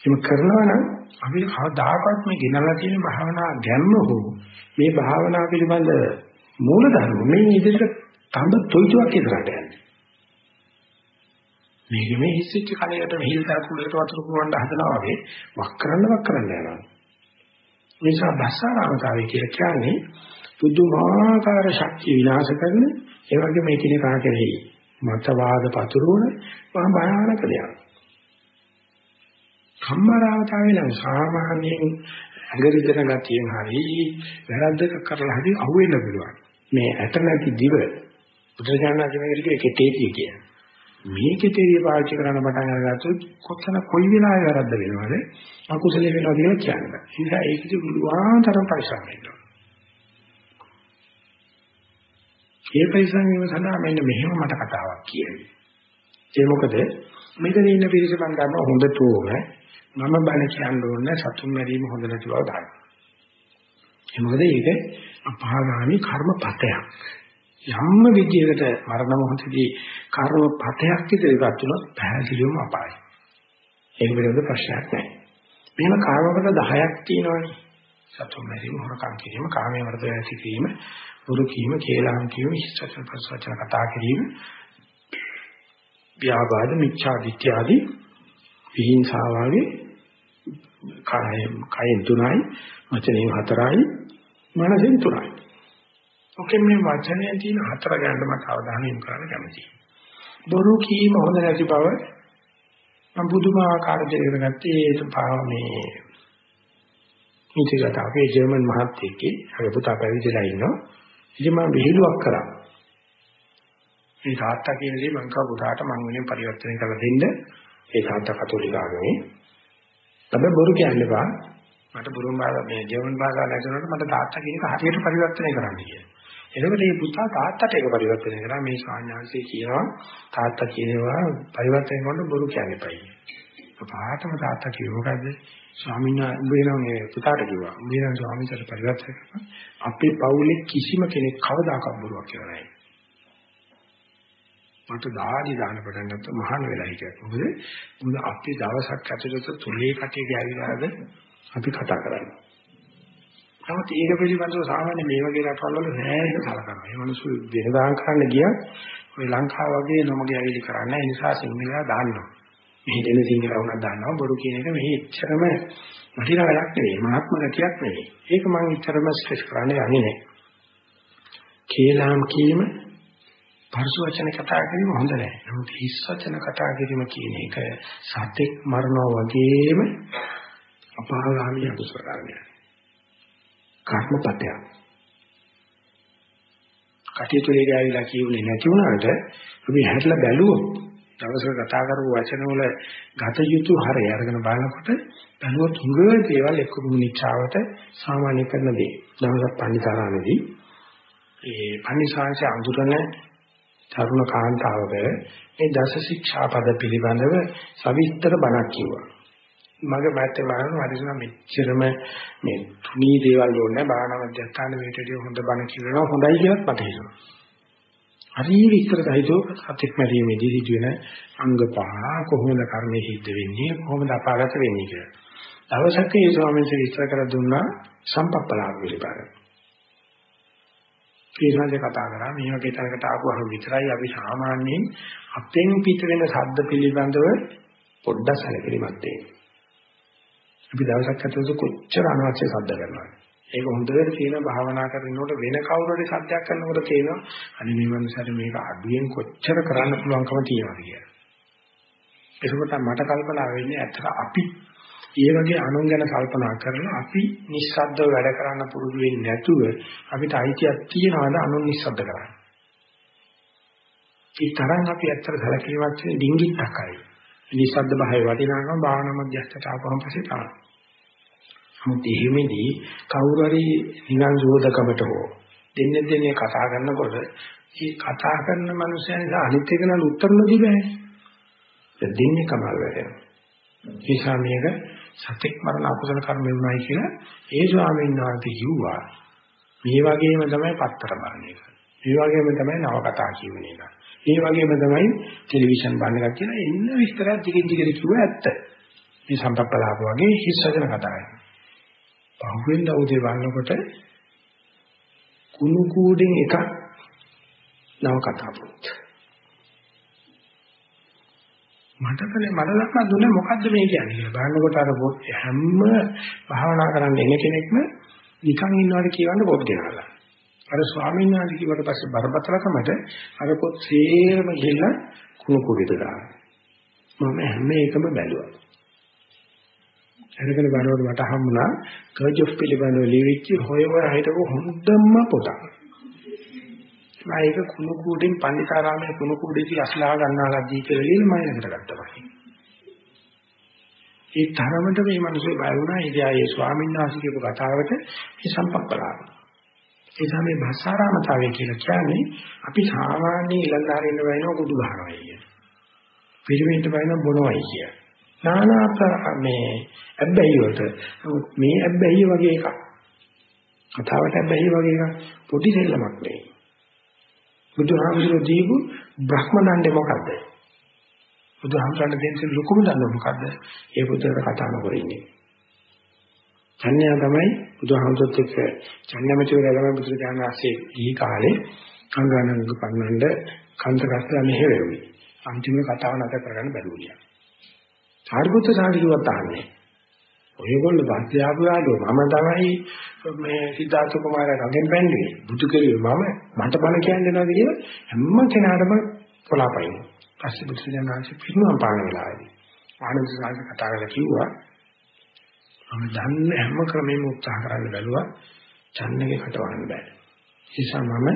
ඒක කරනවා නම් අපි කවදාකවත් මේ ගෙනල්ලා තියෙන භාවනා ගැම්ම හෝ මේ භාවනා පිළිබඳ මූල ධර්ම මේ ඉදිරියට තඹ තොයිතුවක් ඉදරට යන්නේ. මේක මේ හිස්සිච්ච කලයට මෙහිල් තරකුලට වතුර පුරවන්න හදනවා වගේ වක් කරන්න වක් කරන්න යනවා. මේ නිසා බස්සාරාමතාවය කියලා කියන්නේ පුදුමාකාර ශක්තිය විනාශ කරන ඒ වගේ මේ කිනේ කා කෙරෙහි මතවාද පතුරවන මහා භයානක දෙයක්. කම්මරාවතාවය නම් සාමාන්‍යයෙන් ඇඟරිදෙන ගතියෙන් හරි වැරද්දක කරලා හරි අහුවෙන්න පුළුවන්. මේ ඇට නැති දිව බුදුරජාණන් වහන්සේ කෙටේතිය කියන. මේ කෙටේතිය පාවිච්චි කරන්න පටන් අරගත්තොත් කොතන කොයි වෙලාවෙ වැරද්ද වෙනවද අකුසල වෙනවද කියලා කියන්න. ඒ නිසා ඒකදී බුදුආතරම් පරිසම් වෙනවා. ඒ පරිසම් වීම සඳහා මෙන්න මෙහෙම මට කතාවක් කියන්නේ. ඒ මොකද මෙතන ඉන්න පිරිස මම දන්නවා හොඳටම මම බණ කියන්න ඕනේ සතුන් මැරීම හොඳ නැති බව දන්නවා. ඒ මොකද ඒක අපාගාමි කර්මපතයක්. යම්ම විදියකට මරණ මොහොතදී කර්මපතයක් ඉදිරියට වුණොත් පැහැදිලිවම අපායයි. ඒක පිළිබඳ ප්‍රශ්නයක් නැහැ. මෙහෙම කර්මපත 10ක් තියෙනවානේ. සතුන් මැරීම, හොරකම් කිරීම, කාමයේ වර්ධනය ඇති කිරීම, බුරු කීම, කේලම් කීම, ඉස්සචන ප්‍රසවචන කතා කිරීම, ව්‍යාපාද, මිච්ඡා දිට්ඨිය ආදී විහිංසාවාගේ කායයෙන් කායෙන් තුනයි, වචනයෙන් හතරයි, මනසෙන් තුනයි. ඔකෙන් මේ වචනයෙන් තියෙන හතර ගැන මට අවධානය යොමු කරන්න කැමතියි. බොරු කීම හොඳ නැති බව මම පුදුමාකාර දෙයකට ගත්තේ ඒක පාව මේ ඉතිගත අපේ ජර්මන් මහත්තයෙක්ගේ අර පුතා පැවිදිලා ඉන්නවා. ඉතින් මම විහිළුවක් කරා. මේ තාත්තා කියන දේ මං කව පුතාට මං වෙනින් පරිවර්තනය කරලා දෙන්න. ඒ තාත්තා කතෝලික ආගමේ. හැබැයි බොරු කියන්න බෑ. මට බුරුම් භාෂාව මේ ජර්මන් භාෂාව නැතුනට මට තාත්තා කියන එක හරියට පරිවර්තනය කරන්න කියලා. එතකොට මේ පුතා තාත්තට ඒක පරිවර්තනය කරා මේ සාඥාංශයේ කියනවා තාත්තා කියනවා පරිවර්තනය කරනකොට බොරු කියන්න එපයි. පාටම තාත්තා කිව්ව මොකද්ද? ස්වාමීන් වහන්සේ මේ පුතාට කිව්වා. උඹේනම් ස්වාමීන්ට පරිවර්තනය කරනවා. අපේ පවුලේ කිසිම කෙනෙක් කවදාකවත් බොරුවක් කියලා නැහැ. මට දාඩි දාන පටන් ගත්ත මහාන වෙලා හිටියා. මොකද මොකද අපි දවසක් ඇතුළත තුලේ කටේ ගෑවිලාද අපි කතා කරන්නේ. නමුත් ඒක පිළිබඳව සාමාන්‍ය මේ වගේ රටවල් වල නෑ සලකනවා. මේ මිනිස්සු වෙනදාන් කරන්න ගියත් ඔය ලංකාව වගේ නොමගේ ඇවිලි කරන්නේ. ඒ නිසා සිංහලයා දාන්නවා. මෙහි දෙන සිංහල වුණා දාන්නවා. බොරු කියන එක මෙහි එච්චරම වටිනා වැඩක් නෙවෙයි. මහත්ම ගතියක් නෙවෙයි. ඒක මම එච්චරම ස්ට්‍රෙස් කරන්නේ යන්නේ නෑ. කේලාම් කීම පරස වචන කතා කිරීම හොඳ නැහැ. නමුත් හිස් වචන කතා කිරීම කියන එක සතෙක් මරනවා වගේම අපාගාමී අකුසල කර්මයක්. කර්මපතයක්. කටයුතු වල ගාවිලා කියුනේ නැති වුණාට අපි හැටලා බැලුවොත් දවසක කතා කරපු වචන වල ගත යුතු හරය අරගෙන බලනකොට බැලුවොත් හුඟ දේවල් එක්ක මුනිච්චාවට සාමාන්‍ය කරන දේ. දවසක් පන්සිාරාමේදී ඒ පන්සිාංශය අඳුරන තරුණ කාන්තාවක මේ දස ශික්ෂා පද පිළිබඳව සවිස්තර බණක් කිව්වා. මගේ මැත්තේ මම හරිසම මෙච්චරම මේ තුනී දේවල් ඕනේ බාහන මධ්‍යස්ථාන මේටදී හොඳ බණ කියනවා හොඳයි කියලාත් මට හිතෙනවා. හරි විස්තර සහිතව සත්‍යක් මැරීමේදී සිදුවෙන අංග පහ කොහොමද කර්මයේ සිද්ධ වෙන්නේ කොහොමද අපාගත වෙන්නේ කියලා. දවසක ඒ ස්වාමීන් වහන්සේ විස්තර කර දුන්නා සම්පප්පලාව පිළිබඳව. ඊළඟට කතා කරා මේ වගේ තැනකට ආපුවම විතරයි අපි සාමාන්‍යයෙන් අපෙන් පිට වෙන ශබ්ද පිළිබඳව පොඩ්ඩක් සැලකිලිමත් වෙන්නේ. අපි දවසක් ඇතුළත කොච්චර අනවශ්‍ය ශබ්ද කරනවද? ඒක හොඳට තියෙන භාවනා කරනකොට වෙන කවුරු හරි සත්‍යයක් කරනකොට තේනවා අනේ මේ මනුස්සයාට මේක අඩුවෙන් කොච්චර කරන්න පුළුවන්කම තියෙනවද කියලා. එතකොට මට කල්පනා වෙන්නේ ඇත්තට අපි ඒ වගේ අනුන් ගැන කල්පනා කරලා අපි නිස්සද්දව වැඩ කරන්න පුරුදු වෙන්නේ නැතුව අපිට අයිතියක් තියනවාද අනුන් නිස්සද්ද කරන්න. ඒ තරම් අපි ඇත්තට සැලකීමක් තියෙන ඩිංගිත්තකයි. නිස්සද්ද භාවය වටිනාකම භාවනා මධ්‍යස්ථට ආපුවම පස්සේ තමයි. නමුත් එහෙමදී කවුරු හරි නිකන් සෝදකමට හෝ දෙන්නේ දෙන්නේ කතා කරනකොට මේ කතා කරන මනුස්සයා නිසා අනිත් එක නල උත්තර නොදී බෑ. දෙන්නේ කමල් වෙනවා. නිසා මේක සතෙක් මරණ අකුසල කර්ම වෙනවායි කියලා ඒ ස්වාමීන් වහන්සේ කිව්වා. මේ වගේම තමයි පත්තර බලන එක. මේ වගේම තමයි නව කතා කියවන එක. මේ වගේම තමයි ටෙලිවිෂන් බලන එක කියලා එන්න විස්තරයක් දිගින් දිගට කිව්ව ඇත්ත. මේ සම්පප්පලාප වගේ හිස් වචන කතාවයි. පහුවෙන්ද උදේ වන්නකොට කුණු කූඩෙන් එකක් නව කතා පොත්. මට කලේ මට ලක්ම දුන්නේ මොකද්ද මේ කියන්නේ කියලා බලනකොට අර පොත් හැම භාවනා කරන්න එන කෙනෙක්ම නිකන් ඉන්නවට කියවන්න පොත් ගෙනල්ලා. අර ස්වාමීන් වහන්සේ කිව්වට පස්සේ බරපතලකමට අර පොත් සේරම ගිහලා කුණු කුඩේට දානවා. මම හැම එකම බැලුවා. අරගෙන බලනකොට මට හම්බුණා කර්ජ් ඔෆ් පිළිබඳව ලියවිච්ච හොය හොය හිටපු හොඳම පොතක්. මම ඒක කුණු කූඩෙන් පන්දිතාරාමයේ කුණු කූඩේදී අස්ලා ගන්නවා ලද්දී කියලා ලියලා මම ළඟට ගත්තා පස්සේ. ඒ තරමට මේ මිනිස්සු බය වුණා ඉතියා ඒ ස්වාමීන් වහන්සේ කියපු කතාවට මේ සම්පප්පලාව. ඒ තමයි භාෂාරාමතාවය කියලා කියන්නේ අපි සාමාන්‍ය ඉලන්දාරින්න වෙනව කුඩු ගන්නවා කියන. පිළිවෙන්ට වෙන බොනවයි කිය. නානා මේ ඇබ්බැහි වලට මේ ඇබ්බැහි වගේ එකක්. කතාවට ඇබ්බැහි වගේ එකක් පොඩි දෙල්ලමක් නෙවෙයි. බුදුහාමුදුරුවෝ දීපු බ්‍රහ්ම දණ්ඩේ මොකද්ද? බුදුහාමුදුරන් දෙන්නේ ලොකුම දඬුවම මොකද්ද? ඒ පුතේට කතා නොකර ඉන්නේ. සංඥා තමයි බුදුහාමුදුරුවොත් එක්ක සංඥාමචෝරය තමයි බුදුරජාණන් වහන්සේ දී කාලේ අංගානංග පන්නන්න කන්දකස්ලා මෙහෙවෙවි. අන්තිම කතාව නැත කරගන්න බැරුවියා. සාරිපුත්‍ර සාරිපුත්‍ර තාන්නේ. ඔයගොල්ලෝ පස්සේ ආපු යාළුවෝ මම තමයි මේ සිද්ධාර්ථ කුමාරයා රගෙන් බැන්නේ බුදු කෙරුවේ මම මට බල කියන්නේ නැද්ද කියලා හැම කෙනාටම පොළාපයින් පස්සේ බුදු සෙනාංශ පිරුණම් පාන වෙලාවේදී ආනන්ද සාංශ කතා කරලා කිව්වා මම දන්නේ හැම ක්‍රමෙම උත්සාහ කරන්න බැලුවා. චන්නගේ කටවන්න බෑ. ඒ නිසා මම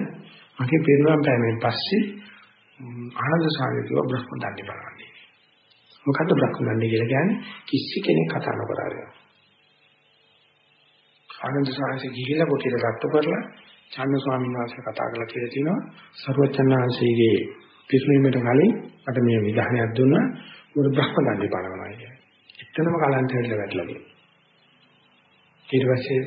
මගේ පිරුණම් පෑමෙන් පස්සේ ආනන්ද සාංශ කිව්වා බ්‍රහ්ම දන්නේ බලන්නේ. මොකද්ද බ්‍රහ්ම දන්නේ කියලා කියන්නේ? කිසි කෙනෙක් කතා නොකරනවා ආනන්ද සාංශ ගිහිල්ලා පොතේ රට්ටු කරලා චන්න ස්වාමීන් වහන්සේ කතා කරලා කියලා තිනවා. සරුවචන් වහන්සේගේ පිරිනීමට කලින් මට මේ විධානයක් දුන්නා. මොකද බ්‍රහ්ම දන්නේ බලනවා කියන්නේ. එතනම කලන්ත හැදලා වැටලා ගියා. ඊට පස්සේ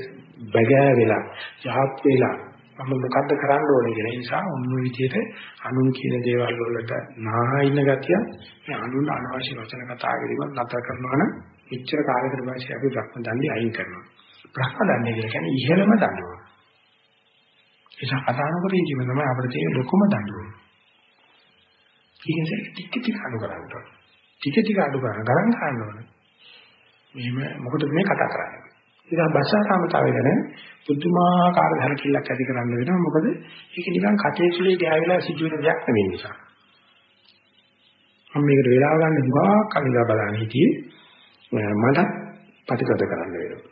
බගෑ වෙලා යහත් වෙලා මම මොකද්ද කරන්න ඕනේ කියන නිසා ඔන්න ඔය විදිහට අනුන් කියන දේවල් වලට නාහා ඉන්න ගතිය මේ අනුන් අනවශ්‍ය වචන කතා කිරීම නතර කරනවා නම් එච්චර කාලයකට පස්සේ අපි බ්‍රහ්ම දන්නේ අයින් කරනවා. බ්‍රහ්ම දන්නේ කියන්නේ ඉහළම දන්නවා. ඒක කතා නොකර ඉඳීම තමයි අපිට තියෙන ලොකුම දඬුවම. ඊගෙන් ටික ටික අඩු කරන්න ඕන. ටික ටික අඩු කරන ගණන් ගන්න ඕන. මෙහෙම මොකටද මේ කතා කරන්නේ? ඉතින් භාෂාකාමතාවය ගැන පුදුමාකාර ධර්කිල්ලක් ඇති කරන්න වෙනවා. මොකද ඒක නිකන් කටේ සුලේ ගෑවිලා සිදුවෙන දෙයක් නෙවෙයි නිසා. මම මේකට වෙලාව ගන්න දුකක් කලිලා බලන්න හිටියේ මට ප්‍රතිගත කරන්න වෙනවා.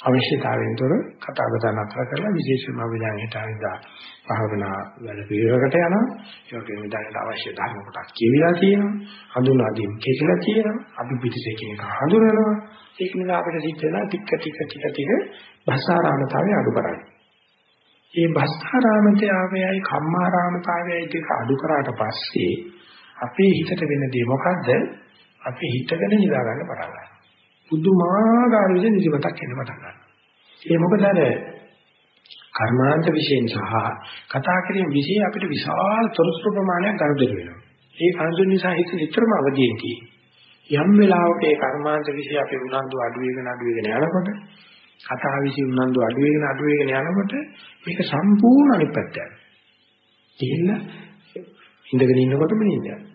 අවශ්‍යතාවයෙන් තොර කතා බහ නතර කරලා විශේෂම විඥාණයට ආවිදා භාවනා වැඩ පිළිවෙලකට යනවා. ඒ වගේම දැනට අවශ්‍ය ධර්ම කොටස් කියවිලා තියෙනවා. හඳුනා දීම කියලා තියෙනවා. අපි පිටිසේ කියන එක හඳුනනවා. ඒක නිසා අපිට සිද්ධ වෙනවා ටික ටික ටික ටික භාෂාරාමතාවය අඩු කරන්නේ. මේ භාෂාරාමතේ ආවේයයි කම්මාරාමතාවයයි දෙක අඩු කරාට පස්සේ අපේ හිතට වෙන දේ මොකද්ද? අපි හිතගෙන නිදා ගන්න පටන් ගන්නවා. පුදුමාකාර විදිහට නිදිමතක් එන්න පටන් ගන්නවා. ඒ මොකද අර කර්මාන්ත විශේෂ සහ කතා කිරීම විශේෂ අපිට විශාල තොරතුරු ප්‍රමාණයක් ගනුදෙනු වෙනවා. ඒ කනුදෙනු නිසා හිත නිතරම අවදීන්කී. යම් වෙලාවක ඒ කර්මාන්ත විශේෂ අපේ උනන්දු අඩු වෙන අඩු වෙන යනකොට කතා විශේෂ උනන්දු අඩු වෙන අඩු වෙන යනකොට මේක සම්පූර්ණ අනිත් පැත්තට. ඉතින් ඉඳගෙන ඉන්නකොටම නින්දයක්.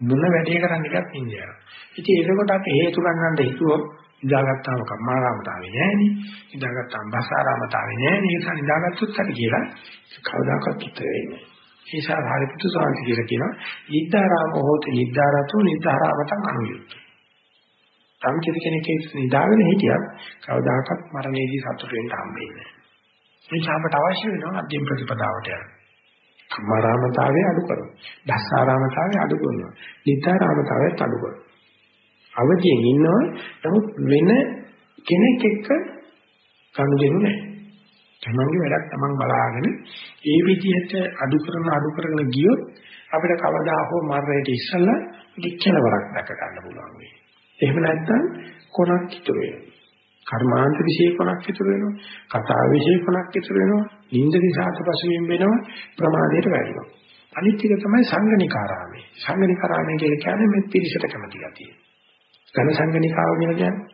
මොන වැඩේ කරන්න එකක් ඉන්නේ. ඉතින් ඒකකොට අපි හේතු ගන්නන්න හිතුවොත් ඉඳාගත්තාම කම්මාරාමතාවේ නෑනේ. ඉඳාගත්තාම බසාරාමතාවේ නෑනේ. ඒක නිදාගත්තොත් හරි කියලා කවදාකවත් උත්තර වෙන්නේ ඒ නිසා හරිපුතු සාන්ති කියලා කියනවා නිද්දාරාම හෝති නිද්දාරතෝ නිද්දාරාමතං අනුයුක්ත. තම් කෙනෙක් නිදාගෙන හිටියත් කවදාකවත් මරණයේදී සතුට වෙන්න හම්බෙන්නේ නැහැ. මේ ඡාපට අවශ්‍ය වෙනවා අධ්‍යයන ප්‍රතිපදාවට යන්න. මරාමතාවය අඩු කරනවා. දස්සාරාමතාවය අඩු කරනවා. නිද්දාරාමතාවයත් අඩු කරනවා. අවදියෙන් ඉන්නවා නමුත් වෙන කෙනෙක් එක්ක කනුදෙනු නැහැ. තමන්ගේ වැඩක් තමන් බලාගෙන ඒ විදිහට අඩු කරන අඩු කරගෙන ගියොත් අපිට කවදා හෝ මරණයට ඉස්සෙල්ලා ඉක්කලවරක් දැක ගන්න පුළුවන් වෙයි. එහෙම නැත්නම් කොනක් ඉතුරු වෙනවා. කර්මාන්ත විශේෂ කොනක් ඉතුරු වෙනවා. කතා විශේෂ කොනක් ඉතුරු වෙනවා. නිින්ද නිසාත පසුවීම වෙනවා. ප්‍රමාදයට වැටෙනවා. අනිත් එක තමයි සංගණිකාරාමේ. සංගණිකාරාමේ කියලා කියන්නේ මේ පිරිසට කැමති ගතිය. ඝන සංගණිකාව කියලා කියන්නේ.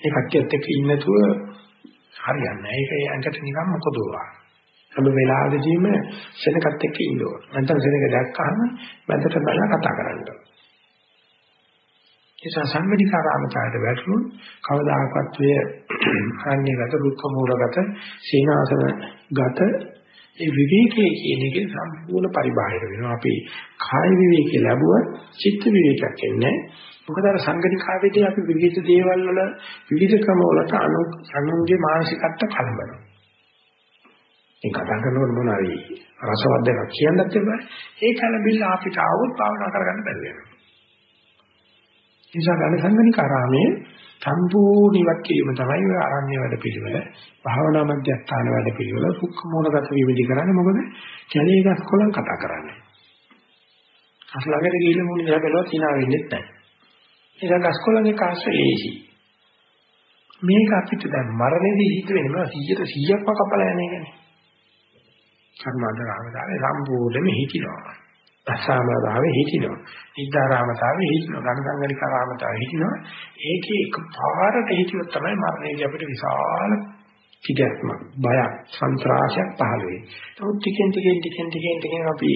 ඒ කට්ටියත් එක්ක ඉන්නතුව හරියන්නේ නැහැ. ඒක ඇඟට නිකන් මොකද වුණා. හැම වෙලාවෙදීම සෙනගත් එක්ක ඉන්න ඕන. නැත්නම් සෙනග දැක්කහම මැදට බලලා කතා කරන්න ඕන. ඒ සංගණිකාරාමතාවයට වැටුණු කවදාකවත් වේ අරණ්‍යගත දුක්ඛ මූලගත සීනාසන ගත ඒ විවේකයේ කියන එක සම්පූර්ණ පරිබාහිර වෙනවා. අපි කාය විවේකේ ලැබුවා චිත්ත විවේකයක් එන්නේ. මොකද අර සංගණිකාවේදී අපි විවිධ දේවල් වල විවිධ ක්‍රම වලට අනු අනුන්ගේ මානසිකත්ව කලබනවා. ඒ කතා කරනකොට මොනවාරි රසවත් දෙයක් කියන්නත් එපා. ඒ කලබිල්ල අපිට ආවොත් භාවනා කරගන්න බැරි වෙනවා. නිසා ගණ සංගණිකාරාමයේ සම්පූර්ණ ඉවත් කිරීම තමයි ඔය ආරණ්‍ය වැඩ පිළිවෙල. භාවනා මධ්‍යස්ථාන වැඩ පිළිවෙල සුඛ මූලගත විවිධ කරන්නේ මොකද? කැලේ ගස් කොළන් කතා කරන්නේ. අසලකට ගිහිල්ලා මුණ දිහා බැලුවත් hina වෙන්නේ නැහැ. ඒක ගස් කොළන්ගේ කාශ්‍රේයේසි. මේක අපිට දැන් මරණයේදී හිත වෙනවා 100ට 100ක්ම කපලා යන එකනේ. කර්මාන්තරාමතාවේ සම්පූර්ණයෙන්ම හිතිනවා. දසාමතාවේ හිතිනවා. නිද්දාරාමතාවේ හිතිනවා. ගණසංගනිකාරාමතාවේ හිතිනවා. ඒකේ එක පාරට හිතියොත් තමයි මරණයේදී අපිට විශාල තිගැස්ම බයක් සන්ත්‍රාසයක් පහළ වෙන්නේ. නමුත් ටිකෙන් ටිකෙන් ටිකෙන් ටිකෙන් ටිකෙන් අපි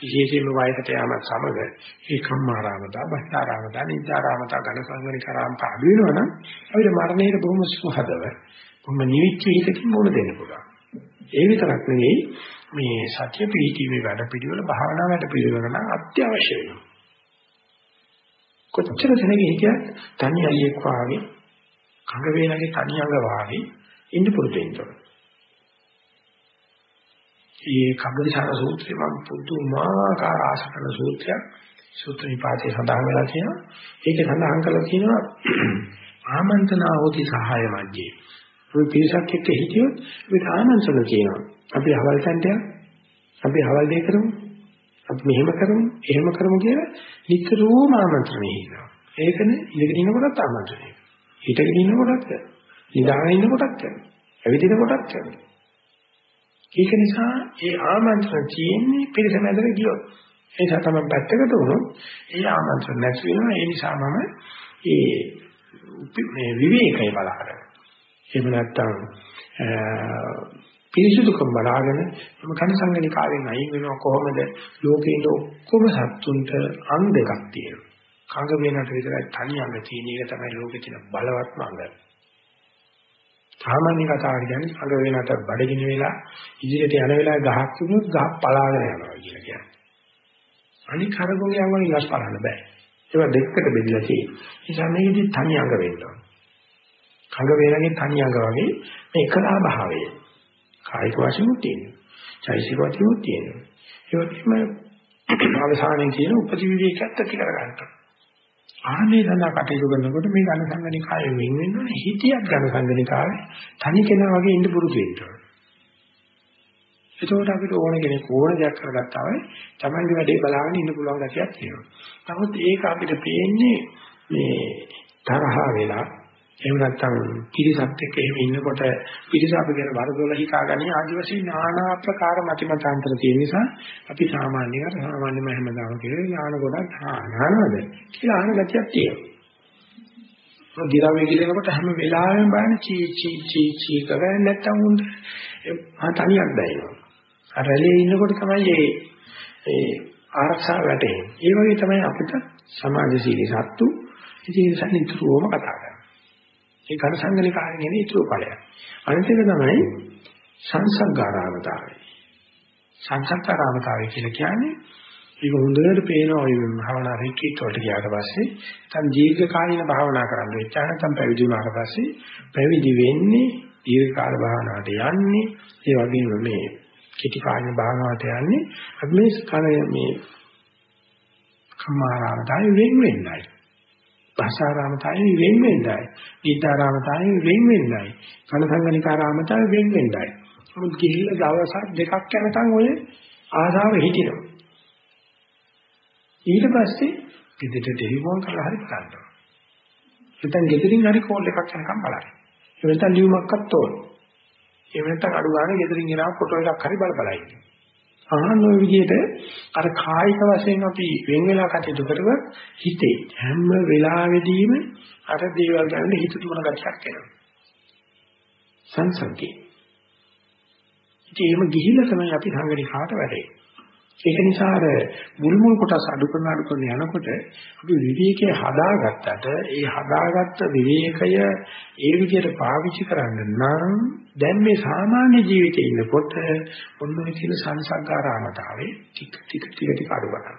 විශේෂයෙන්ම වයසට යාමත් සමග ඒ කම්මාරාමතා, බස්සාරාමතා, නිද්දාරාමතා, ගණසංගනිකාරාම පාඩු වෙනවනම් අපිට මරණයට බොහොම සුහදව බොහොම නිවිච්ච හිතකින් මොන දෙන්න පුළුවන්. ඒ විතරක් නෙවෙයි මේ සත්‍ය පිළිීමේ වැඩ පිළිවෙල භාවනා වැඩ පිළිවෙල නම් අත්‍යවශ්‍ය වෙනවා. කොච්චර දෙනෙක් හිටියත් තනි අයියෙක් වාගේ කඟ වේනගේ තනි අඟ වාගේ ඉන්න පුරුදු වෙනවා. මේ කග්ගවිසාර සූත්‍රය මම පුදුමාකාර ආසකන සූත්‍රයක් සූත්‍ර නිපාතේ සඳහන් වෙලා තියෙනවා. ඒකේ සඳහන් කරලා තියෙනවා ආමන්ත්‍රණා හොති සහාය මැජේ. ඔය පිරිසක් එක්ක හිටියොත් අපිට ආමන්ත්‍රණ කියනවා. අපි අවල් තැන්ට අපි අවල් දෙය කරමු. අපි මෙහෙම කරමු, එහෙම කරමු කියලා නිතරම ආමන්ත්‍රණය හිනවා. ඒකනේ ඉඳගෙන ඉන්නකොටත් ආමන්ත්‍රණය. හිටගෙන ඉන්නකොටත් නිදාගෙන ඉන්නකොටත් කරනවා. ඇවිදින කොටත් කරනවා. ඒක නිසා ඒ ආමන්ත්‍රණ තියෙන්නේ පිරිස මැදට ගියොත්. ඒ නිසා තමයි පැත්තකට වුණොත් ඒ ආමන්ත්‍රණ නැති වෙනවා. ඒ නිසා මම ඒ මේ විවේකය බලාගෙන. එහෙම නැත්නම් පිරිසුදුකම් බලාගෙන මම කන සංගණිකාවෙන් අයින් වෙනවා කොහොමද ලෝකේ ඉන්න ඔක්කොම සත්තුන්ට අංග දෙකක් තියෙනවා. කංග වෙනට විතරයි තනි අංග තියෙන එක තමයි ලෝකේ තියෙන බලවත්ම අංග. සාමාන්‍ය කතාවට කියන්නේ අඟ වෙනට බඩගිනි වෙලා ඉදිරියට යන වෙලාවේ ගහක් තිබුණොත් ගහ පලාගෙන යනවා කියලා කියන්නේ. අනික කරගොගේ යනවා ඉලස් පලන්න බෑ. ඒවා දෙකකට බෙදලා තියෙනවා. ඒ නිසා මේකෙදි තනි අඟ වෙන්න ඕන. කඟ වේලගේ තනි අඟ වගේ මේ එකලා භාවය. කායික වශයෙන් තියෙනවා. චෛසික වශයෙන් තියෙනවා. ඒ වගේම අවසානයේ කියන උපජීවිකයත් ඇති කරගන්නවා. ආනේ සඳහා කටයුතු කරනකොට මේ ඝන සංගණිකාය වෙන් වෙනවනේ හිතියක් ඝන සංගණිකාවේ තනි කෙනා වගේ ඉන්න පුරුදු වෙන්න ඕනේ. එතකොට අපිට ඕන කෙනෙක් ඕන දෙයක් කරගත්තා වෙයි තමන්ගේ වැඩේ බලාගෙන ඉන්න පුළුවන් ගැතියක් තියෙනවා. නමුත් ඒක අපිට පේන්නේ මේ තරහ වෙලා එහෙම නැත්නම් පිරිසත් එක්ක එහෙම ඉන්නකොට පිරිස අපි ගැන වරදොල හිතාගන්නේ ආදි වශයෙන් নানা ආකාර මතිමතාන්තර තියෙන නිසා අපි සාමාන්‍ය කර සාමාන්‍යම හැමදාම කියලා ඥාන ගොඩක් ආනනවද කියලා අහන ගැතියක් තියෙනවා. ගිරාවේ ගිලනකොට හැම වෙලාවෙම බලන්නේ චී චී චී චී කරන්නේ නැත්තම් උන්ට ආ තනියක් දැනෙනවා. අර රැළියේ ඉන්නකොට තමයි මේ ඒ ආරක්ෂාව වැටෙන්නේ. ඒ වගේ තමයි අපිට සමාජශීලී සත්තු ඉතින් සම්නිතරවම කතා කරන්නේ. ඒ ඝන සංගණිකාරයෙන් එන ඊතුරු ඵලයක්. අනිත් එක තමයි සංසග්ගාරාමතාවය. සංසක්කාරාමතාවය කියලා කියන්නේ ඒක හොඳට පේනවා ඔය භාවනා රිට්‍රීට් වලට ගියාට පස්සේ තම දීර්ඝ කාලින භාවනා කරන්න වෙච්චා නැත්නම් පැවිදි වුණාට පස්සේ පැවිදි වෙන්නේ දීර්ඝ කාල භාවනාවට යන්නේ ඒ වගේම මේ කෙටි කාලින භාවනාවට යන්නේ අපි මේ කල මේ කම්මාරාමතාවය වෙන් වෙන්නයි භාෂාරාමතාවය වෙන් වෙන්නයි ඊතාරාමතාවය වෙන් වෙන්නයි කනසංගනිකාරාමතාවය වෙන් වෙන්නයි මොකද ගිහිල්ලා දවස් දෙකක් යනකම් ඔය ආසාව හිටිනවා ඊට පස්සේ ගෙදරට ටෙලිෆෝන් කරලා හරි බලන්න. නැත්නම් ගෙදරින් හරි කෝල් එකක් යනකම් බලන්න. ඒ නැත්නම් ලියුමක්වත් ඕන. ඒ නැත්නම් අඩු ගන්න ගෙදරින් එනවා ෆොටෝ එකක් හරි බල බල ඉන්න. ආහන ඔය විදිහට අර කායික වශයෙන් අපි වෙන් වෙලා කටයුතු කරුවත් හිතේ හැම වෙලාවෙදීම අර දේවල් ගැන හිත තුන ගැටයක් එනවා. සංසන්කේ. ඉතින් එහෙම ගිහිල්ලා තමයි අපි සංගණිකාට වැඩේ. ඒක නිසා අර මුල් මුල් කොටස් අඩු කරන අඩු කරන යනකොට අපි විවේකයේ හදාගත්තට ඒ හදාගත්ත විවේකය ඒ විදිහට පාවිච්චි කරන්න නම් දැන් මේ සාමාන්‍ය ජීවිතේ ඉන්නකොට ඔන්න ඔය කියන සංසග්ගාරාමතාවේ ටික ටික ටික ටික අඩු කරනවා.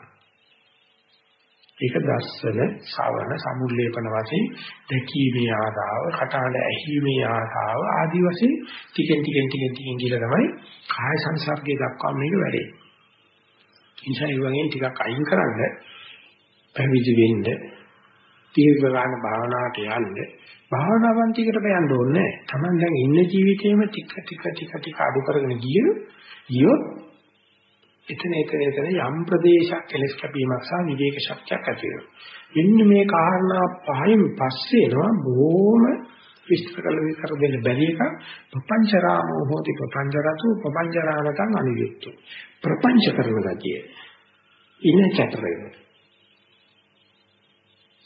ඒක දස්සන, ශවන, සමුල්ලේපන වශයෙන් දැකීමේ ආදාව, කටහඬ ඇහිීමේ ආදාව ආදී වශයෙන් ටිකෙන් ටිකෙන් ටිකෙන් ටිකෙන් ගිහලා තමයි කාය සංසර්ගයේ දක්වා මේක වැඩේ. නිසා ඒ වගේ ටිකක් අයින් කරන්න පැවිදි වෙන්න තීව්‍රාන භාවනාවට යන්න භාවනාවන්තිකට බයන්න ඕනේ තමන් දැන් ඉන්න ජීවිතේම ටික ටික ටික ටික අඩු කරගෙන ගිය ගියොත් එතන එතන එතන යම් ප්‍රදේශයක් කෙලස් කැපීමක් සහ විවේක ශක්තියක් ඇති වෙනවා. මෙන්න මේ කාරණා පහෙන් පස්සේ එනවා බොහොම විස්තර කළ විතර දෙන්න බැරි එක ප්‍රපංචරාමෝ හෝති ප්‍රපංචරතු ප්‍රපංචරාමතං අනිවිත්තු ප්‍රපංච කරන ගතිය ඉන්න චතර වෙනවා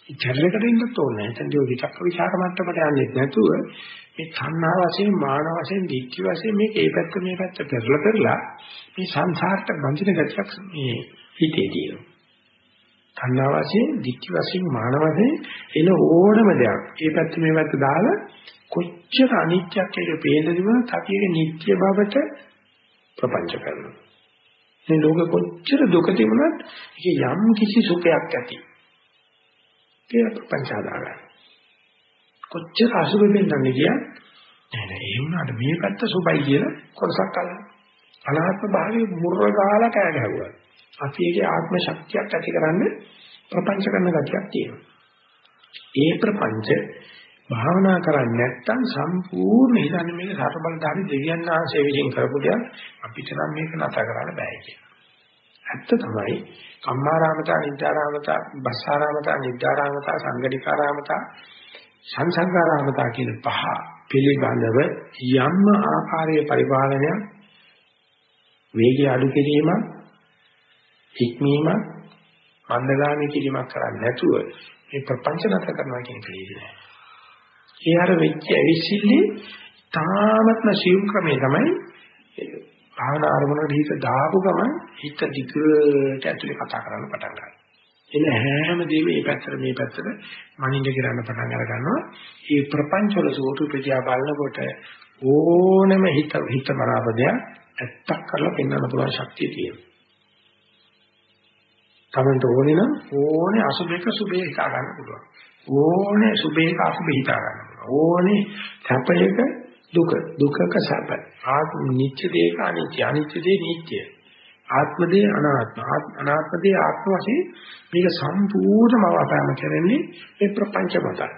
ඉතරලකට ඉන්නත් ඕනේ නැත්නම් ඒ විචක්ක විචාර මට්ටමට යන්නේ නැතුව මේ තණ්හා වශයෙන් මාන වශයෙන් දික්ඛ වශයෙන් මේක ඒ පැත්ත මේ පැත්ත පෙරලා පෙරලා මේ සංසාරට බඳින ගතියක් මේ හිතේ තියෙනවා තණ්හා වශයෙන්, ditthi වශයෙන්, මාන වශයෙන් එන ඕනම දෙයක්. ඒ පැත්ත මේ පැත්ත දාලා කොච්චර අනිත්‍යයක් කියලා පේන දිනුනත් අපි ඒක නිට්ටය බවට ප්‍රපංච කරනවා. මේ ලෝක කොච්චර දුක තිබුණත් ඒක යම් කිසි සුඛයක් ඇති. ඒක ප්‍රපංච ආදාගන්න. කොච්චර අසුබ වෙන්නන්නේ කියත් නෑ නෑ ඒ වුණාට මේ පැත්ත සුබයි කියලා කොටසක් අල්ලන. අනාත්ම භාවයේ මුර්ර ගාලා කෑ ගැහුවා. අපි ඒකේ ආත්ම ශක්තියක් ඇති කරන්න ප්‍රපංච කරන ගතියක් තියෙනවා. ඒ ප්‍රපංච භාවනා කරන්නේ නැත්නම් සම්පූර්ණ හිතන්නේ මේක සර්බලධාරී දෙවියන් වහන්සේ විසින් කරපු දෙයක් අපිට නම් මේක නැතර කරන්න බෑ කියලා. ඇත්ත තමයි කම්මාරාමතා, නිද්දාරාමතා, බස්සාරාමතා, නිද්දාරාමතා, සංගණිකාරාමතා, සංසංගාරාමතා කියන පහ පිළිබඳව යම් ආකාරයේ පරිපාලනය වේගය අඩු කිරීමක් හික්මීමක් මන්දගාමී කිරීමක් කරන්නේ නැතුව මේ ප්‍රපංච නැතර කරනවා කියන කලියද නෑ. ඒ අර වෙච්ච ඇවිසිල්ලේ තාමත්ම සියුම් ක්‍රමේ තමයි භාවනා අරමුණකට හිත දාපු ගමන් හිත දිගට ඇතුලේ කතා කරන්න පටන් ගන්නවා. එන හැමදේම මේ පැත්තට මේ පැත්තට මනින්න කරන්න පටන් අර ගන්නවා. මේ ප්‍රපංච වල සෝතුපතියා බලනකොට ඕනම හිත හිත මනාපදයක් ඇත්තක් කරලා පෙන්වන්න පුළුවන් ශක්තිය තියෙනවා. තමන්ට ඕනේ නම් ඕනේ අසුබේක සුබේ හිතා ගන්න පුළුවන්. ඕනේ සුබේක අසුබේ හිතා ගන්න පුළුවන්. ඕනේ සැපයක දුක දුකක සැප. ආත්ම නිත්‍ය දේක අනිත්‍ය අනිත්‍ය දේ නිත්‍ය. ආත්ම දේ අනාත්ම අනාත්ම දේ ආත්ම වශයෙන් මේක සම්පූර්ණම අවබෝධ කරන්නේ මේ ප්‍රපංච මතයි.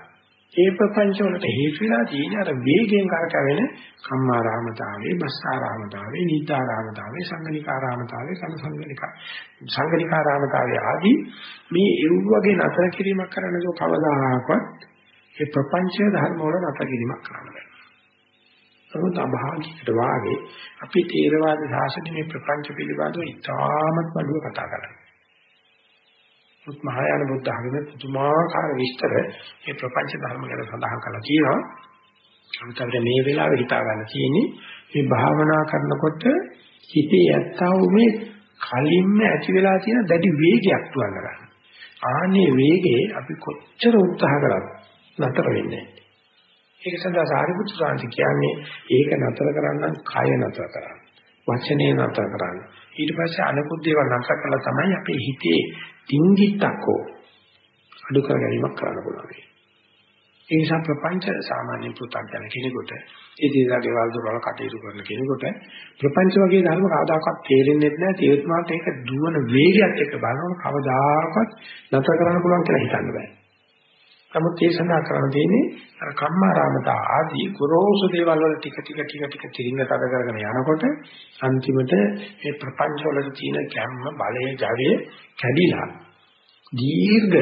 ඒ ප්‍රපංච වලට හේතු වෙලා තියෙන අර වේගයෙන් කරකවෙන කම්මාරාමතාවේ, බස්සාරාමතාවේ, නීතාරාමතාවේ, සංගනිකාරාමතාවේ, සමසංගනික සංගනිකාරාමතාවේ ආදී මේ ඒ වගේ නතර කිරීමක් කරන්න දෝ කවදාකවත් ඒ ප්‍රපංච ධර්ම වල නතර කිරීමක් කරන්න බෑ. නමුත් අභාගිකට වාගේ අපි තේරවාද ශාසනයේ මේ ප්‍රපංච පිළිබඳව ඉතාමත් බඩුව කතා කරන්නේ. මුත් මහායාන බුද්ධ ධර්මයේ පුදුමාකාර විස්තර මේ ප්‍රපංච ධර්ම ගැන සඳහන් කරලා තියෙනවා. නමුත් අපිට මේ වෙලාවේ හිතා ගන්න තියෙන්නේ මේ භාවනා කරනකොට හිතේ ඇත්තව මේ කලින්ම ඇති වෙලා තියෙන දැඩි වේගයක් තුවන්න ගන්න. ආන්නේ වේගේ අපි කොච්චර උත්සාහ කරත් නතර වෙන්නේ නැහැ. ඒක සඳහා සාරිපුත්‍ර සාන්ති කියන්නේ ඒක නතර කරන්න කය නතර කරන්න. වචනේ නතර කරන්න. ඊට පස්සේ අනිකුත් දේවල් නැසක් කළා තමයි අපේ හිතේ ඩිංගිත්තක් හෝ අඩු කර ගැනීමක් කරන්න පුළුවන්. ඒ නිසා ප්‍රපංච සාමාන්‍ය පුතග්ජන කෙනෙකුට ඒ දේශාගේ වල දොරවල් කටයුතු කරන කෙනෙකුට ප්‍රපංච වගේ ධර්ම කවදාකවත් තේරෙන්නේ නැහැ. තේරුමාට ඒක දුවන වේගයත් එක්ක බලනකොට කවදාකවත් නැතර කරන්න පුළුවන් කියලා හිතන්න බෑ. නමුත් ඒ සඳහා කරන්න තියෙන්නේ අර කම්මාරාමතා ආදී ගොරෝසු දේවල් වල ටික ටික ටික ටික තිරින්ග තද කරගෙන යනකොට අන්තිමට මේ ප්‍රපංච වල තියෙන කැම්ම බලය ජවයේ කැඩිලා දීර්ඝ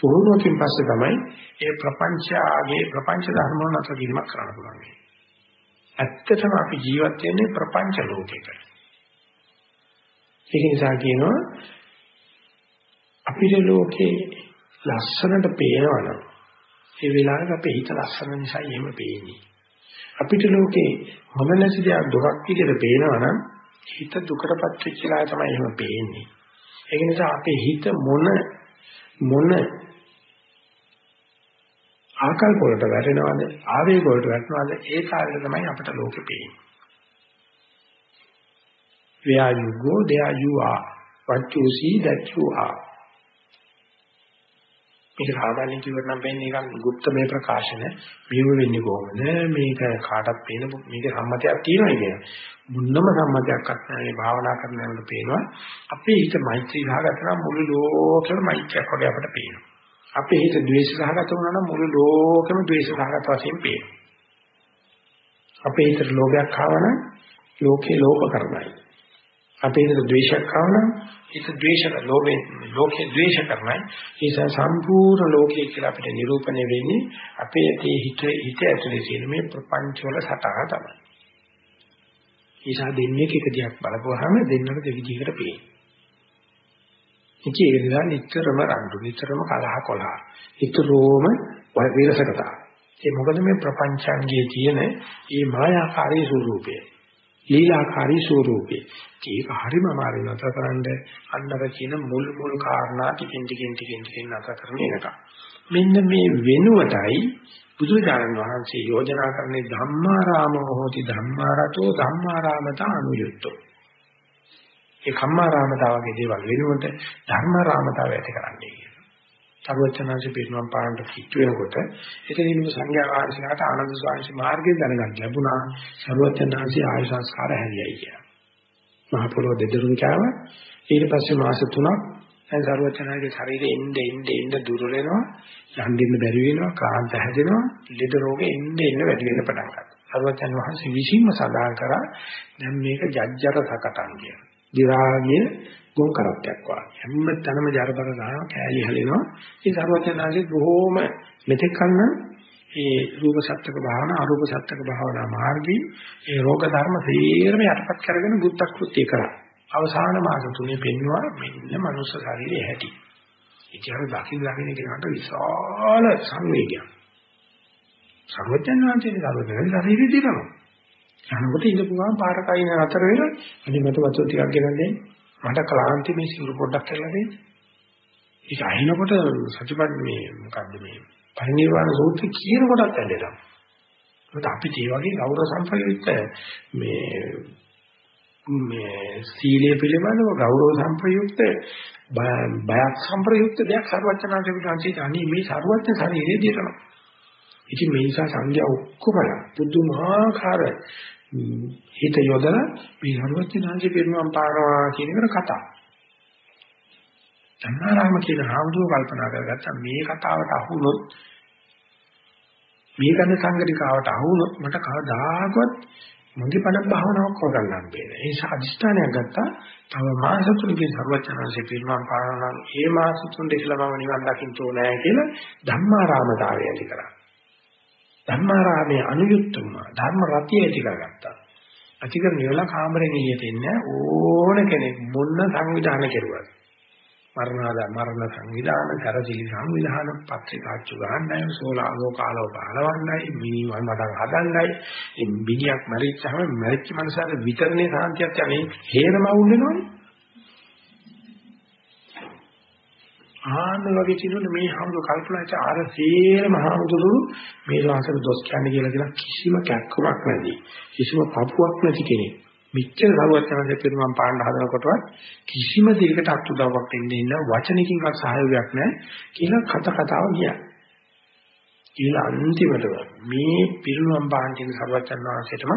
පුහුණුවකින් පස්සේ තමයි ඒ ප්‍රපංචාගේ ප්‍රපංච ධර්ම වල නතර කිරීමක් කරන්න පුළුවන්. ඇත්තටම අපි ජීවත් වෙන්නේ ප්‍රපංච ලෝකයක. ඒක නිසා කියනවා අපිට ලෝකේ ලස්සනට පේනවනම් ඒ වෙලාවට අපේ හිත ලස්සන නිසා එහෙම පේන්නේ. අපිට ලෝකේ මොන නැති දෙයක් දුකක් විදිහට පේනවනම් හිත දුකටපත් වෙච්ච ලා තමයි එහෙම පේන්නේ. ඒක නිසා අපේ හිත මොන මොන ආකල්ප වලට වැටෙනවද ආවේග වලට වැටෙනවද ඒ කාර්යය තමයි අපිට ලෝකෙ පේන්නේ. where you go there you are what you see that you are මේක සාමාන්‍යයෙන් කිව්වට නම් වෙන්නේ නිකන් গুপ্ত මේ ප්‍රකාශන මෙහෙම වෙන්නේ කොහොමද මේක කාටත් පේන මේක සම්මතයක් තියෙනවා කියන මුන්නම සම්මතයක්වත් නැහැ මේ භාවනා කරන යනකොට පේනවා අපේ හිත මෛත්‍රී සහගත නම් මුළු ලෝකෙම මෛත්‍රියක් වගේ අපට පේනවා අපේ හිත ද්වේෂ සහගත වුණා නම් මුළු ලෝකෙම ද්වේෂ සහගත වශයෙන් පේනවා අපේ හිතට ලෝභයක් ආවනම් ලෝකේ ලෝභ කරනයි අපේ හිතට ද්වේෂයක් ආවනම් හිත ද්වේෂ ලෝභයෙන් ලෝකේ ද්වේෂ කරනයි ඒ නිසා සම්පූර්ණ ලෝකයේ කියලා අපිට නිරූපණය වෙන්නේ අපේ තේ හිත හිත ඇතුලේ තියෙන මේ ප්‍රපංච වල සටහන තමයි. ඒසා දෙන්නේ එක දිහක් බලපුවාම දෙන්නට දෙවිදිහකට පේනවා. ඉතින් ඒක නිසා නිතරම රණ්ඩු නිතරම කලහ කොලහ නිතරම විරසකතා. ඒ මොකද මේ ප්‍රපංචාංගයේ තියෙන මේ මායාකාරී ස්වરૂපය. ලීලාකාරී ස්වરૂපේ. ඒක හරිම අමාරු නතර කරන්න අන්නර කියන මුල් මුල් කාරණා ටිකින් ටිකින් ටිකින් ටිකින් නතර කරන එක. මෙන්න මේ වෙනුවටයි බුදුරජාණන් වහන්සේ යෝජනා කරන්නේ ධම්මාරාමෝ හෝති ධම්මාරතෝ ධම්මාරාමත අනුයුක්තෝ. ඒ කම්මාරාමතාවගේ දේවල් වෙනුවට ධර්මාරාමතාව ඇති කරන්නේ. සර්වඥාන්සේ පිරිනවම් පාන්නට කිට්ටු වෙනකොට එතනින් සංඝයා වහන්සේලාට ආනන්ද ස්වාමීන් මාර්ගය දැනගන්න ලැබුණා සර්වඥාන්සේ ආයු සංස්කාර හැදියයි කියලා. මහ පොළොව දෙදරුන් කාවා ඊට පස්සේ මාස 3ක් දැන් සර්වඥාන්සේ ශරීරෙ එන්න එන්න එන්න දුර වෙනවා යන්නින්න බැරි වෙනවා කාන්ත හැදෙනවා ලෙඩ රෝගෙ එන්න එන්න වැඩි වෙන පටන් ගන්නවා. සර්වඥාන් වහන්සේ විසින්ම සඳහන් කරා දැන් මේක ජජ්ජර සකටන් කියන. දිරාගිය ගොන් කරත්තයක් වගේ. හැම තැනම ජරබර ගන්නවා කෑලි හැලෙනවා. ඒ සර්වඥාන්සේ බොහෝම මෙතෙක් කන්න ඒ රූප සත්‍යක භාවනා අරූප සත්‍යක භාවනා මාර්ගී ඒ රෝග ධර්ම සේරම යටපත් කරගෙන බුද්ධ කෘත්‍ය කරා. අවසාන මාස තුනේ පෙන්වුවා මෙන්න මනුස්ස ශරීරයේ ඇති. ඉතින් දකින්න දකින්න කියනකට විශාල සංවේගයක්. සර්වඥාන්සේ සර්වඥාන්සේ ශරීරය දිනනවා. යනකොට ඉඳපු ගමන් පාරකයින් අතර වෙලා අනිත් මත වතුර ටිකක් ගෙනල්ලා මට ක්ලාන්ති මේ සිවුරු පොඩ්ඩක් කරලා දෙන්න. ඒක අහිනකොට සත්‍යපත් මේ මොකද්ද මේ පරිණිරවාණ සූත්‍රය කියන කොටත් ඇඳෙනවා. ඒත් අපිට මේ වගේ ගෞරව සම්ප්‍රයුක්ත මේ මේ සීලය පිළිබඳව ගෞරව සම්ප්‍රයුක්ත බයක් සම්ප්‍රයුක්ත දෙයක් සර්වඥාන්සේ පිටාන්සේ අනේ මේ සර්වඥ ශරීරයේ දිරනවා. ඉතින් මේ නිසා සංඥා ඔක්කොම පුදුමාකාර හිත යොදලා මේ හරුවත්නාංශේ පිරුණම් පානවා කියන එකට කතා. ධම්මාරාම කියන හාමුදුරුවෝ කල්පනා කරගත්තා මේ කතාවට අහුනොත් මේ ගන්න සංගතිකාවට අහුනොත් මට කවදාකවත් මගේ පණ භාවනාවක් කරගන්න හම්බෙන්නේ. ඒ නිසා අදිෂ්ඨානයක් ගත්තා. තව මාස තුනකින් සර්වඥාන්සේ පිරුණම් පානවා නම් ඒ මාස තුන දෙකලා මම නිවන් දකින්න ඕනෑ කියලා ධම්මාරාමතාවය ඇති කරා. ධර්මාරාමයේ අනුයුක්තම ධර්ම රතිය ඇති කරගත්තා. ඇති කරගෙන ඉවලා කාමරේ නියට එන්නේ ඕන කෙනෙක් මොන සංවිධාන කෙරුවත්. මරණාද මරණ සංවිධාන, කරසිලි සංවිධාන, පත්‍රිකාච්චු ගන්නයි, සෝලාගෝ කාලෝ බලවන්නයි, මිනිවන් මඩන් හදන්නයි, බිනියක් මරිච්චාම මරිච්ච මනසට විතරනේ සාන්තියක් යන්නේ හේරම වුල් වෙනවනේ. ආන්න වගේ තිනුනේ මේ හමුදු කල්පනාච ආර සේරම හමුදුරු මේ වාසන දොස් කියන්නේ කියලා කියන කිසිම කැක්කමක් නැති කිසිම පපුවක් නැති කෙනෙක් මිච්ඡර සරුවචනන්සේ පිරුමම් පාණ්ඩ හදනකොටවත් කිසිම දෙයකට අත්උදව්වක් දෙන්නේ නැහැ වචනකින්වත් සහයෝගයක් නැහැ කියලා කත කතාව ගියා. ඊළ අන්තිමටම මේ පිරුමම් පාණ්ඩින සරුවචන වහන්සේටම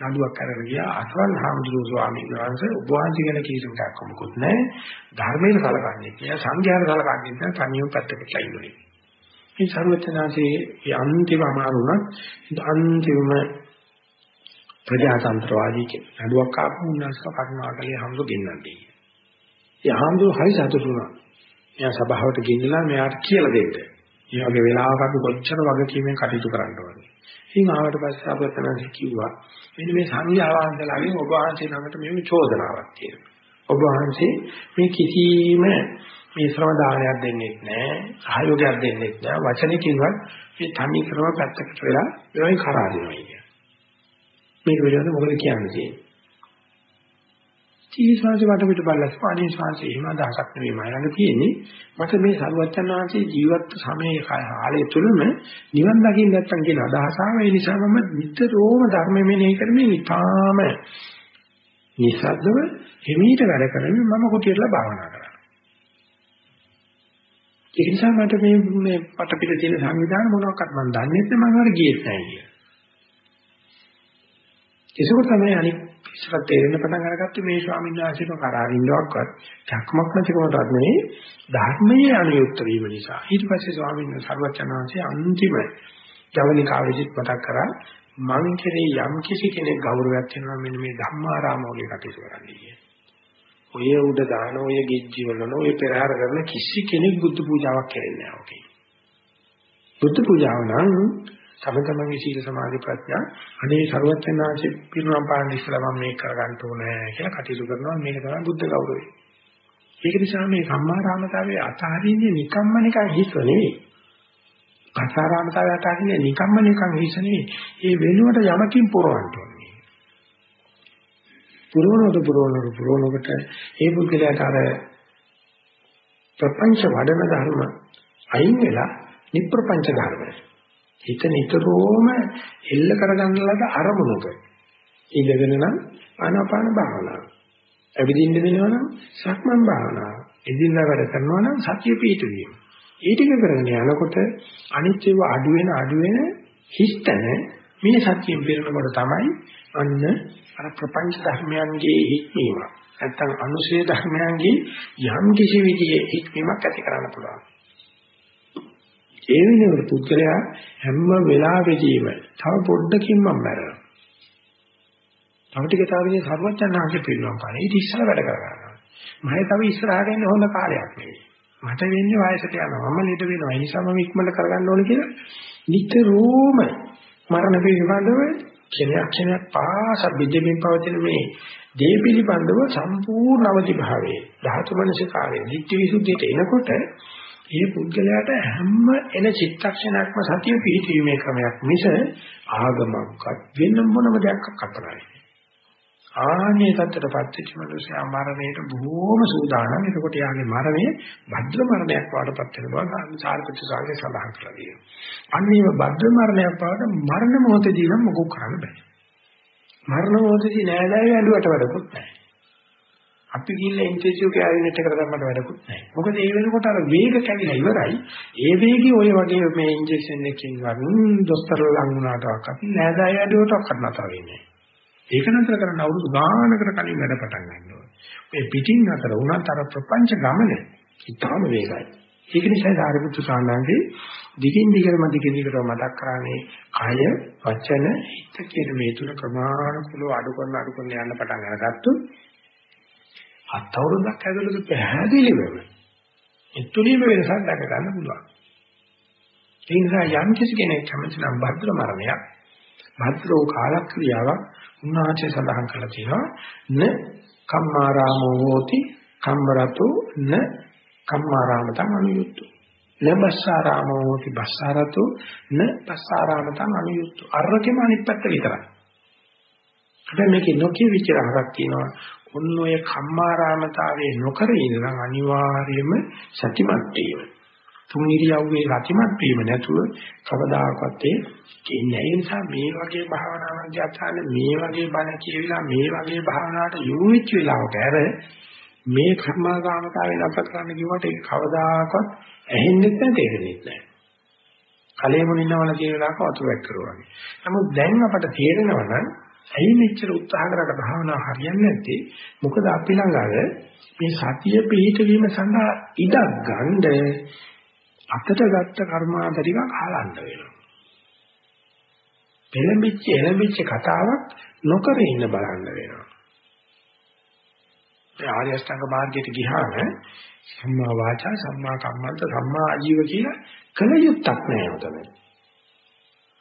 නඩුවක් අරගෙන ගියා අසවල් හාමුදුරුවෝ ස්වාමීන් වහන්සේ ඔබ වහන්සේ ගැන කිසිමක් මොකුත් නැහැ ධර්මයෙන් කලකන්නේ කියලා සංඝයාට කලකන්නේ නැහැ තනියම පැත්තකට ඉන්නේ. මේ සරුවචනාංශයේ අන්තිම අමාරු උනත් අන්තිම ප්‍රජාතන්ත්‍රවාදී කියන නඩුවක් ආපු උන්වහන්සේ කරුණාකරලා හම්දු ගෙන්නන්නේ. ඒ හම්දු හරි සතුටු වුණා. එයා සභාවට ගෙන්නලා මෙයාට කියලා දෙන්න. මේ වගේ වෙලාවක අපි කොච්චර වගකීමෙන් කටයුතු කරන්න ඕනද. ඉතින් ආවට පස්සේ අපතනදි කිව්වා මෙන්න මේ සංඝයා වහන්සේලාගෙන් ඔබ වහන්සේ ළඟට මෙහෙම චෝදනාවක් තියෙනවා. ඔබ වහන්සේ මේ කිසිම මේ ශ්‍රම දානයක් දෙන්නේ නැහැ, සහයෝගයක් දෙන්නේ නැහැ, වචනකින්වත් මේ තනි ක්‍රම පැත්තකට වෙලා ඒවයි කරා දෙනවා කියන්නේ. මේක පිළිබඳව මොකද කියන්නේ? ජීවිතය වට පිට බලලා ස්පාණි ශාස්ත්‍රය එහෙම අදහසක් නෙවෙයි මම ළඟ තියෙන්නේ. මට මේ සරුවච්චන් වහන්සේ ජීවත් සමයේ කාලය තුළම නිවන් දකින්න නැත්තම් කියන අදහස ආව ඒ නිසා මම නිතරම ධර්ම මෙනෙහි කරමින් ඉතාම නිසද්දව හිමීට වැඩ කරමින් මම කුටියටලා භාවනා කරා. ඒ නිසා මට මේ මේ පට පිට තියෙන සංවිධාන මොනවක්වත් මම දන්නේ නැත්නම් මම හරි ගියෙත් නැහැ කියලා. ඒකෝ තමයි අනිත් ඉස්සර තේරෙන පටන් අරගත්තේ මේ ස්වාමීන් වහන්සේට කරාරින්නවක්වත් චක්මක් නැතිකමටත් නෙවෙයි ධර්මයේ අනුයුක්ත වීම නිසා ඊට පස්සේ ස්වාමීන් වහන්සේ සර්වචන වහන්සේ අන්තිම ජවනිකාවේදීත් මතක් කරා මං කෙරේ යම් කිසි කෙනෙක් ගෞරවයක් කරනවා මෙන්න මේ ධම්මාරාමෝගේ කටයුතු කරන්නේ කියන. ඔය උඩ දාන ඔය ගෙජ්ජි වලන ඔය පෙරහැර කරන කිසි කෙනෙක් බුද්ධ පූජාවක් කරන්නේ නැහැ ඔකේ. බුද්ධ පූජාව නම් තම තමන්ගේ සීල සමාධි ප්‍රඥා අනේ ਸਰවඥාන්සේ පිරුණම් පාන්න ඉස්සලා මම මේක කරගන්න ඕනේ කියලා කටයුතු කරනවා මේක තමයි බුද්ධ ගෞරවය. ඒක නිසා මේ සම්මාරාමතාවයේ අතහරින්නේ නිකම්ම නිකන් හිස්ව නෙවෙයි. අසාරාමතාවයේ අතහරින්නේ නිකම්ම නිකන් හිස්ව නෙවෙයි. ඒ වෙනුවට යමකින් පුරවන්න ඕනේ. පුරවනකොට පුරවනකොට පුරවනකොට ඒ පුද්ගලයාට අර ප්‍රපංච වඩන ධර්ම අයින් වෙලා නිප්‍රපංච ධර්මයි. හිත නිතරම එල්ල කරගන්න ලද අරමුණක ඉඳගෙන නම් ආනාපාන භාවනාව. ඇවිදින්න වෙනවා නම් සක්මන් භාවනාව. එදිනදා වැඩ කරනවා නම් සතිය පිහිටවීම. ඒ ටික කරගෙන යනකොට අනිත්‍යව අඩු වෙන අඩු වෙන හිස්තන මේ සත්‍යයෙන් පිරෙනකොට තමයි අන්න අර ප්‍රපංච ධර්මයන්ගේ හික්මීම. නැත්තම් අනුශේධ ධර්මයන්ගේ යම් කිසි විදිහේ හික්මීමක් ඇති කරන්න පුළුවන්. ඒ වෙනුවට පුද්ගලයා හැම වෙලාවෙදීම තව පොඩ්ඩකින් මම මැරෙනවා. තව ටික තාවදී සර්වඥාන්සේ පිළිවන් පාන. ඊට ඉස්සර වැඩ කරගන්නවා. මම තව ඉස්සරහට එන්න හොඳ කාලයක් නෙවෙයි. මට වෙන්නේ වයසට යනවා. මම ලෙඩ වෙනවා. ඒ නිසා මම ඉක්මනට කරගන්න ඕනේ කියලා නිතරම මරණ පිළිබඳව කෙනෙක් කෙනෙක් පාස බෙදෙමින් පවතින මේ දේ පිළිබඳව සම්පූර්ණ අවදි භාවයේ ධාතු මනසිකාරයේ ධිට්ඨි විසුද්ධියට එනකොට ඒ පුද්ගලයාට හැම එන චිත්තක්ෂණයක්ම සතිය පිහිටීමේ ක්‍රමයක් මිස ආගමක්වත් වෙන මොනම දෙයක් අත්තරයි. ආන්නේ තත්ත්වයටපත් වෙච්ච මිනිසයා මරණයට බොහෝම සූදානම්. එතකොට යාගේ මරණය භද්‍ර මරණයක් වඩපත් වෙන බව සාරිපුත්‍ර සාගේ සඳහන් කරලා තියෙනවා. අන්නේම භද්‍ර මරණයක් බවට මරණ මොහොතදී නම් මොකක් කරන්න බෑ. මරණ මොහොතදී නෑදෑයෝ ඇඬුවට වැඩකුත් නැහැ. අපි ගිහිල්ලා ඉන්ටෙන්සිව් කෙයාර් යුනිට් එකට ගන්නට වැඩකුත් නැහැ. මොකද ඒ වෙනකොට අර වේග කැවිලා ඉවරයි. ඒ වේගي ඔය වගේ මේ ඉන්ජෙක්ෂන් එකකින් වරුන් දොස්තර ලඟ වුණාටවත් අපි නෑදෑය වැඩේට කරන්නතර වෙන්නේ. ඒක නතර කරන්න අවුරුදු ගානකට කලින් වැඩ පටන් ගන්න ඕනේ. මේ පිටින් නතර වුණත් අර ප්‍රපංච ගමන ඉතාම වේගයි. ඒක නිසා සාරිපුත්තු සානන්දේ දිගින් දිගටම දිගින් දිගටම මතක් කරන්නේ කය වචන හිත කියන මේ තුන ප්‍රමාණිකව අඩු කරන අඩු කරන යන්න පටන් අරගත්තොත් හත් අවුරුද්දක් ඇතුළත පැහැදිලිවම එතුණීම වෙනසක් දැක ගන්න පුළුවන්. ඒ නිසා යම් කිසි කෙනෙක් කැමති නම් භද්‍ර මරණයක් භද්‍රෝ කාලක්‍රියාවක් උන්වහන්සේ සඳහන් කරලා තියෙනවා න කම්මාරාමෝ හෝති කම්මරතෝ න කම්මාරාමතං අනුයුක්තෝ ලබස්සාරාමෝ හෝති බස්සාරතෝ න බස්සාරාමතං අනුයුක්තෝ අරකෙම අනිත් පැත්ත විතරයි. හැබැයි මේකේ නොකිය විචාරයක් තියෙනවා ඔන්න ඔය කම්මාරාමතාවයේ නොකර ඉඳන් අනිවාර්යයෙන්ම සතිමත් වීම. තුන් ඉරියව්වේ රතිමත් වීම නැතුව කවදාකවත් ඒ කියන්නේ ඒ නිසා මේ වගේ භාවනාවක් යථාන මේ වගේ බණ කියවිලා මේ වගේ භාවනාවට යොමු වෙච්ච වෙලාවක ඇර මේ කර්මාගාමතාවේ නැවත කරන්න කිව්වට ඒක කවදාකවත් ඇහෙන්නේ නැහැ තේරෙන්නේ නැහැ. කලෙ මොනින්නවල කියන වෙලාවක වතුරක් කරුවා. නමුත් දැන් අපට තේරෙනවා නම් ඇයි මෙච්චර උත්සාහ කරලා භාවනාව හරියන්නේ නැත්තේ? මොකද අපි ළඟ අර මේ සතිය පිහිටවීම සඳහා ඉඩක් ගන්න අතට ගත්ත කර්මාන්තරික කාලන්න වෙනවා. පෙළඹිච්ච එළඹිච්ච කතාවක් නොකර ඉන්න බලන්න වෙනවා. ඒ ආර්ය අෂ්ටාංග මාර්ගයට ගියාම සම්මා වාචා සම්මා කම්මන්ත සම්මා ආජීව කියලා කල යුත්තක් නෑ උතන.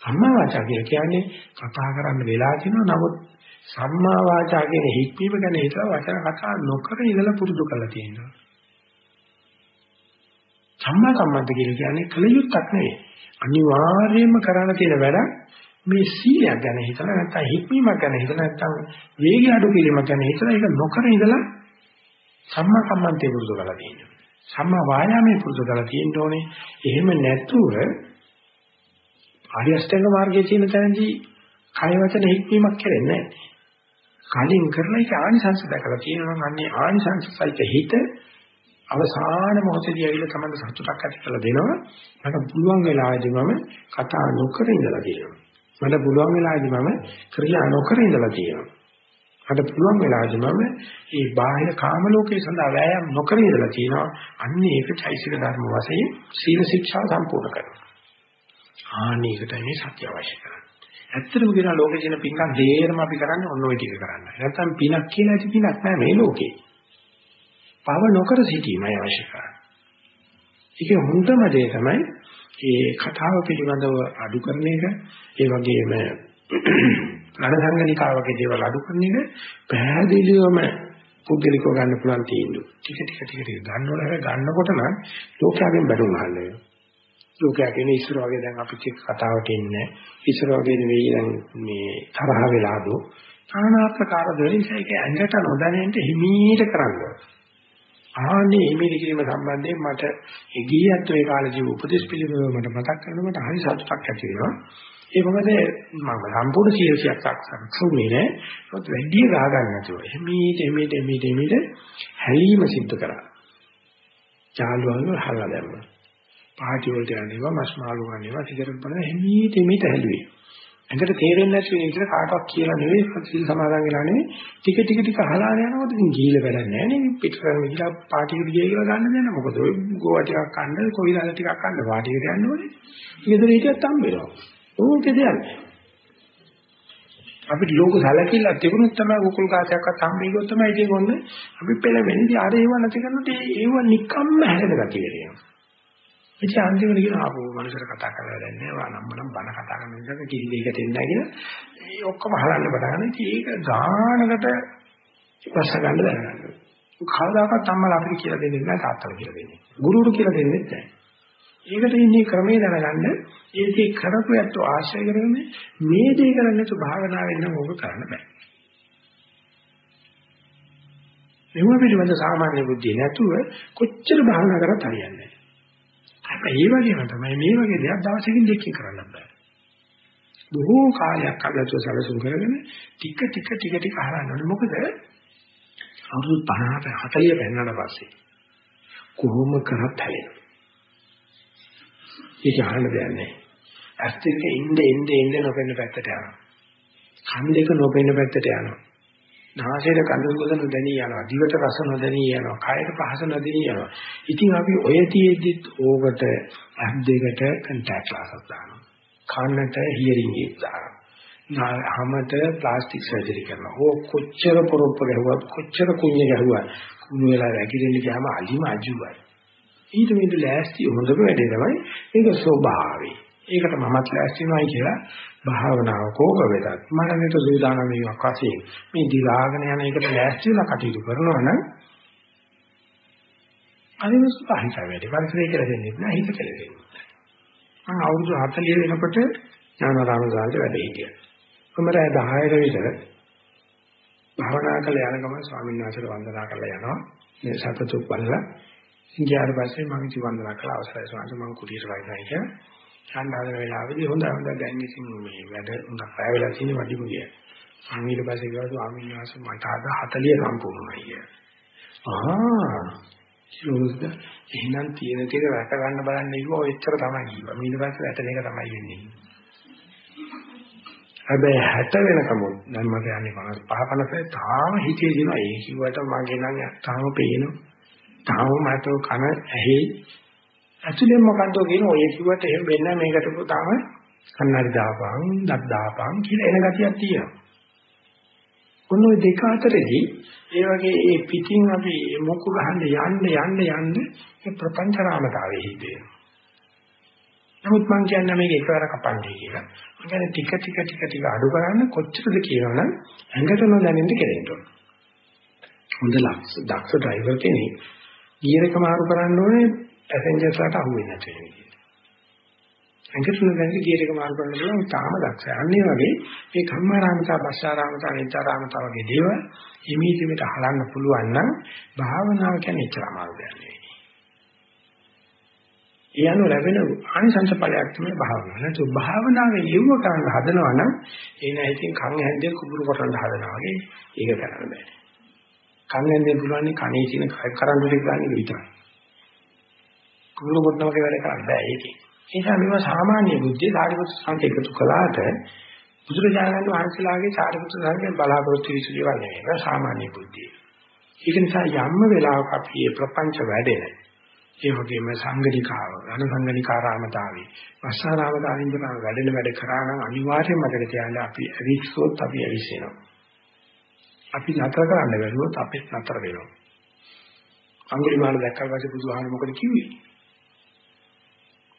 සම්මා වාචා කියන්නේ කතා කරන්න වෙලා තිනවා නමුත් සම්මා වාචා කියන හික්මීම ගැන හිතලා වචන කතා නොකර ඉඳලා පුරුදු කරලා තියෙනවා. සම්මා කම්මන්ත කියන්නේ කල යුත්තක් නෙවෙයි. අනිවාර්යයෙන්ම කරන්න තියෙන වැඩ මේ සීලයක් ගැන හිතලා නැත්නම් හික්මීමක් ගැන හිතලා නැත්නම් වේගය අඩු කිරීමක් ගැන හිතලා ඒක නොකර ඉඳලා සම්මා කම්මන්තේ පුරුදු කරලා තියෙනවා. සම්මා වායාමයේ පුරුදු කරලා තියෙන්න ඕනේ. එහෙම නැතුව ආර්ය අෂ්ටාංග මාර්ගයේ තියෙන තැනදී කය වචන හික්මීමක් කරන්නේ නැහැ. කලින් කරලා ඒක ආනිසංස දැකලා තියෙනවා නම් අන්නේ ආනිසංස සහිත හිත අවසාන මොහොතේදී ඇවිල්ලා තමයි සතුටක් ඇති කරලා දෙනවා. මට පුළුවන් වෙලාවෙදී මම කතා නොකර ඉඳලා තියෙනවා. මට පුළුවන් වෙලාවෙදී මම ක්‍රියා නොකර ඉඳලා තියෙනවා. මට පුළුවන් වෙලාවදී මම මේ බාහිර කාම ලෝකයේ සඳහා වෑයම් නොකර ඉඳලා තියෙනවා. අන්න ඒක චෛසික ධර්ම වශයෙන් සීල ශික්ෂා සම්පූර්ණ කරනවා. ආනේකට මේ සත්‍ය අවශ්‍ය කරන්නේ. ඇත්තටම කියනවා ලෝකේ තියෙන පින්කම් දෙයරම අපි කරන්නේ ඔන්න ඔය ටික කරන්නේ. නැත්තම් පිනක් කියලා ඇති පිනක් නෑ මේ ලෝකේ. පව නොකර සිටීමයි අවශ්‍ය කරන්නේ. ඒක හොඳම දේ තමයි මේ කතාව පිළිබඳව අඩු කරන එක. ඒ වගේම රණසංගනිකාවගේ දේවල් අඩු කරන එක පැහැදිලිවම පුද්ගලිකව ගන්න පුළුවන් තීන්දුව. ටික ටික ටික ටික ගන්නවල හැබැයි ගන්නකොට නම් ලෝකයෙන් බැටුම් අහන්න වෙනවා. ලෝකයා කියන්නේ ඉස්සර වගේ දැන් අපිත් එක්ක කතාවට ඉන්නේ. ඉස්සර වගේ නෙවෙයි දැන් මේ තරහ වෙලාදෝ. নানা ආකාර දෙවිසයික ඇඟට නොදැනෙන්න හිමීට කරන්නේ. ආන්නේ හිමීට කිරීම සම්බන්ධයෙන් මට එගියත් ඒ කාලේ උපදේශ පිළිවෙල මට මතක් කරනකොට හරි සතුටක් ඇති වෙනවා. ඒ මොකද මම සම්පූර්ණ සියලුසියක් සක්සුනේ නෑ. ඒත් වැඩි ගහ ගන්න නැතුව. එමෙීට එමෙීට එමෙීට එමෙීට හැලීම සිද්ධ කරා. චාලුවන්ව හල්ලා දැම්මා. පාටි වලට යන්නේවා මස් මාළු ගන්නේවා සිගරට් බලන එමෙීට එමෙීට හැලුවේ. ඇඟට තේරෙන්නේ නැති වෙන විදිහට කාටවත් කියලා නෙවෙයි සිල් සමාදන් වෙලා නෙවෙයි ටික ටික ටික අහලාගෙන යනකොට ඉතින් ගිහිල්ලා වැඩක් නැහැ නේ පිට කරන විදිහට පාටියකට ගිය කියලා ගන්න දෙන්න මොකද ඔය ගෝවා ටිකක් කන්න කොයිලාල ටිකක් කන්න පාටියකට යන්න ඕනේ ඊදර හිටියත් හම්බෙනවා ඕකේ දෙයක්. අපිට ලෝක සැලකිල්ලක් තිබුණොත් තමයි කුකුල් කාසයක්වත් හම්බෙයි ගොත් තමයි ඉතින් ඔන්න අපි පෙළවෙන්නේ. අර ඒව නැති කරනකොට ඒව නිකම්ම හැදෙන ගතිය වෙනවා. ඉතින් අන්තිමට කියන ආපෝ මනුස්සර කතා කරලා දැන්නේ වා නම් නම් බන කතා කරන නිසා කිසි දෙයකට එන්නේ නැහැ කියලා. ඒ ඔක්කොම හලන්න පටන් ඉතින් ඒක ගානකට ඉපස්ස ගන්න දැනගන්න. කවදාකවත් අම්මලා අපිට කියලා දෙන්නේ නැහැ තාත්තලා කියලා දෙන්නේ. ගුරුවරු කියලා දෙන්නේ නැහැ. ඒකට ඉන්නේ ක්‍රමයේ දැනගන්න ඒකේ කරපු යැත්තෝ ආශ්‍රය කරගෙන මේ දේ කරන්නේ තු භාවනාවෙන් නම් ඕක කරන්න බෑ. මෙව පිළිබඳ සාමාන්‍ය බුද්ධිය නැතුව කොච්චර භාවනා කරත් හරියන්නේ නැහැ. හැබැයි ඒ වගේම තමයි මේ වගේ දෙයක් දවසකින් දෙකකින් කරන්න බෑ. බොහෝ කාලයක් අගතව සැලසුම් කරගෙන ටික ටික ටික ටික අහන්න ඕනේ. මොකද අවුරුදු 50 40 වෙනනට පස්සේ කොහොම කරත් හැලෙනවා. ඒක අහන්න දෙයක් නැහැ. ඇස් දෙක ඉnde ඉnde ඉnde නොපෙන්න පැත්තට යනවා. කන් දෙක නොපෙන්න පැත්තට යනවා. නාසයේ කඳ සුවඳ නොදැනී යනවා. දිවට රස නොදැනී යනවා. කයට පහස නොදැනී යනවා. ඉතින් අපි ඔය තියෙද්දිත් ඕකට ඇස් දෙකට කන්ටැක්ට් ග්ලාසස් දානවා. කන්නට හියරින් ඒඩ් දානවා. හැමත ප්ලාස්ටික් සර්ජරි කරනවා. ඕ කොච්චර පොරොප්ප ගැහුවත් කොච්චර කුණ්‍ය ගැහුවත් කුණු වෙලා වැగిරෙන්න ගියාම අලිම අජුවයි. ඊට මෙන්න ලෑස්ති හොඳම වැඩේ තමයි මේක ස්වභාවයි. ඒකට මමත් ලෑස්ති වෙනවයි කියලා භාවනාව කෝක වෙතත් මනමෙත සූදානම් වීමක් වශයෙන් මේ දිලාගෙන යන එකට ලෑස්ති වෙලා කටයුතු කරනවා නම් අනිවාර්ය පහිත වැඩි පරිසරය කියලා දෙන්නේ නැහැ හිත කියලා දෙන්නේ. මම අවුරුදු 40 වෙනකොට ඥානාරාම සාන්ත වැඩ හිටියා. කොමරය 10ට විතර භාවනා කළ යන ගමන් ස්වාමීන් වහන්සේට වන්දනා කරලා යනවා. මේ සතතුක් බලලා ඉන්දියාවට පස්සේ මම ජීවන්දනා කළා අවසරයි සමාජ මම කුටියට වයින්නවා කියලා. හදන වෙලාවේදී හොඳ හොඳ දැන් ඉතින් මේ වැඩ හොඳ පැය වෙලා තියෙන වඩිමු කිය. මම ඊට පස්සේ ගියා ස්වාමීන් වහන්සේ මට අද 40 සම්පූර්ණයි කිය. ආ කිව්වද එහෙනම් තියෙන ටික රැක ගන්න බලන්න ඉුවා ඔය එච්චර තමයි කිව්වා. ඊට පස්සේ වැටෙන එක තමයි වෙන්නේ. හැබැයි 60 වෙනකම දැන් මට යන්නේ 55 50 තාම හිතේ දිනවා ඒ කිව්වට මගේ නම් තාම පේනවා. තාම මට කන ඇහි ඇතුලෙන් මොකන්ද කියන ඔය කිව්වට එහෙම වෙන්නේ මේකට තාම කන්නඩි දාපන්, දත් දාපන් කියලා එන ගතියක් තියෙනවා. ඔන්න ඔය දෙක අතරේදී ඒ වගේ ඒ පිටින් අපි මොකු ගහන්න යන්න යන්න යන්න ඒ ප්‍රපංච රාමතාවයේ හිතේනවා. නමුත් මම කියන්නේ මේක එකවර කපන්නේ කියලා. මම කියන්නේ ටික ටික ටික ටික අඩු කරන්න කොච්චරද කියනවනම් ඇඟට නොදැනෙන්න කෙරෙන්න ඕන. හොඳ ලක්ෂ දක්ෂ ඩ්‍රයිවර් කෙනෙක් ගියර් එක මාරු කරන්න ඕනේ පැසෙන්ජර්ස්ලාට අහු වෙන්නේ නැති වෙන විදිහට. ඇඟට නොදැනෙන්න ගියර් එක මාරු කරන්න පුළුවන් තාම දක්ෂයි. අන්න ඒ වගේ මේ කම්මාරාමතා, බස්සාරාමතා, නිතරාමතා වගේ දේවල් හිමීතිමිට හලන්න පුළුවන් නම් භාවනාව කියන්නේ එච්චර අමාරු දෙයක් නෙවෙයි. ඒ අනුව ලැබෙන ආනිසංස ඵලයක් තමයි භාවනාව. නැතු භාවනාවේ යෙව්ව කරන්න හදනවා නම් ඒ නෑ ඉතින් කන් හැන්දේ කුඹුරු කරන්න හදනවා වගේ ඒක කරන්න බෑ. කන් හැන්දේ පුළුවන් කනේ තියෙන කරන්ට් ටික ගන්න විතරයි. කුඹුරු කොටන වගේ වැඩ කරන්න බෑ ඒකේ. ඒ නිසා මේවා සාමාන්‍ය බුද්ධිය සාරිපුත්‍ර සංඝ එකතු කළාට බුදුරජාණන් වහන්සේලාගේ සාරිපුත්‍ර සංඝයෙන් බලාපොරොත්තු විසුලිය වන්නේ ඒක සාමාන්‍ය බුද්ධිය. ඒක නිසා යම්ම වෙලාවක අපි මේ ප්‍රපංච වැඩෙන ඒ වගේම සංගණිකාව අනුසංගණිකාරාමතාවේ වස්සාරාමතාවින් කරන වැඩෙන වැඩ කරා නම් අනිවාර්යයෙන්ම මතක තියාගන්න අපි අවිස්සොත් අපි අවිස්සෙනවා. අපි නතර කරන්න බැරුවොත් අපිත් නතර වෙනවා. අඟුලිමාල දැක්කම පස්සේ බුදුහාම මොකද කිව්වේ?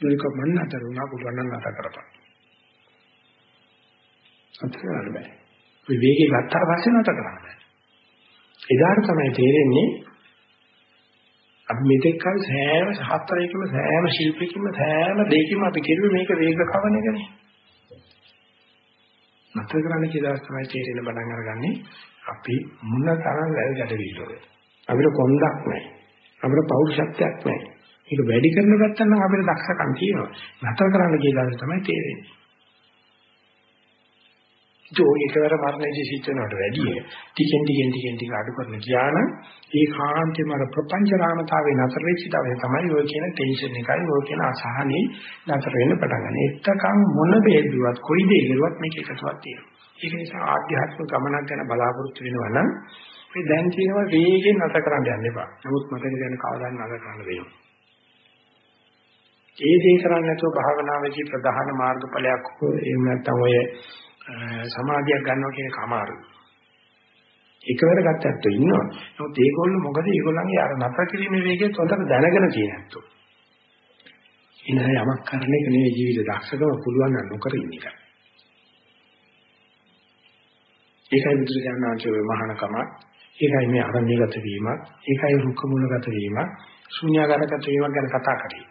මේක මන් නතර වුණා පුළුවන් නම් නතර කරපන්. නතර කරන්න බෑ. ඔය වේගේ ගත්තාට පස්සේ නතර කරන්න බෑ. එදාට තමයි තේරෙන්නේ අපි මෙතෙක් කල සෑම සහත්තරයකම සෑම ශිල්පිකම සෑම දෙයකම අපි කෙරුවේ මේක වේග කවන එකනේ. නතර කරන්න කියලා තමයි තේරෙන බණන් අරගන්නේ අපි මුල තරම් වැල් ගැටවිලෝය. අපිට කොන්දක් නැහැ. අපිට පෞරුෂත්වයක් නැහැ. ඒක වැඩි කරන ගත්තා නම් අපිට දක්ෂකම් තියෙනවා. නතර කරන්න කියලා තමයි තේරෙන්නේ. ඒ එකවර මරණයේදී සිද්ධ වෙනවට වැඩිය ටිකෙන් ටිකෙන් ටිකෙන් ටික අඩු කරන ගියාන ඒ කාන්තේම අර ප්‍රපංච රාමතාවේ නතර වෙච්ච දවසේ තමයි ඔය කියන ටෙන්ෂන් එකයි ඔය කියන අසහනේ නතර වෙන්න පටන් ගන්න. එත්තකම් මොන බේදුවත් කොයි දේ කරුවත් මේක එකතුවක් තියෙනවා. ඒක නිසා ආධ්‍යාත්මික ගමනක් ගැන බලාපොරොත්තු වෙනවා නම් මේ දැන් කියනවා වේගෙන් නතර කරන්න යන්න එපා. නමුත් මතක ගන්න කවදාවත් නතර කරන්න වෙනවා. ඒ දේ කරන්නේ නැතුව භාවනාවේදී ප්‍රධාන මාර්ගඵලයක් එහෙම නැත්නම් ඔය සමාධියක් ගන්නවා කියන කමාරුයි. එකවර ගත්තත් ඉන්නවා. නමුත් ඒගොල්ලෝ මොකද ඒගොල්ලන්ගේ අර නතර කිරීමේ වේගය හොඳට දැනගෙන තියෙනත්තෝ. ඉනහ යමක් කරන එක නෙවෙයි ජීවිත දක්ෂකම පුළුවන් නම් නොකර ඉන්න එක. ඒකයි බුදුරජාණන්ගේ මහානකම. ඒකයි මේ අරණ්‍යගත වීම. ඒකයි රුක්ක මූලගත වීම. ශුන්‍යාගාරගත වීම ගැන කතා කරේ.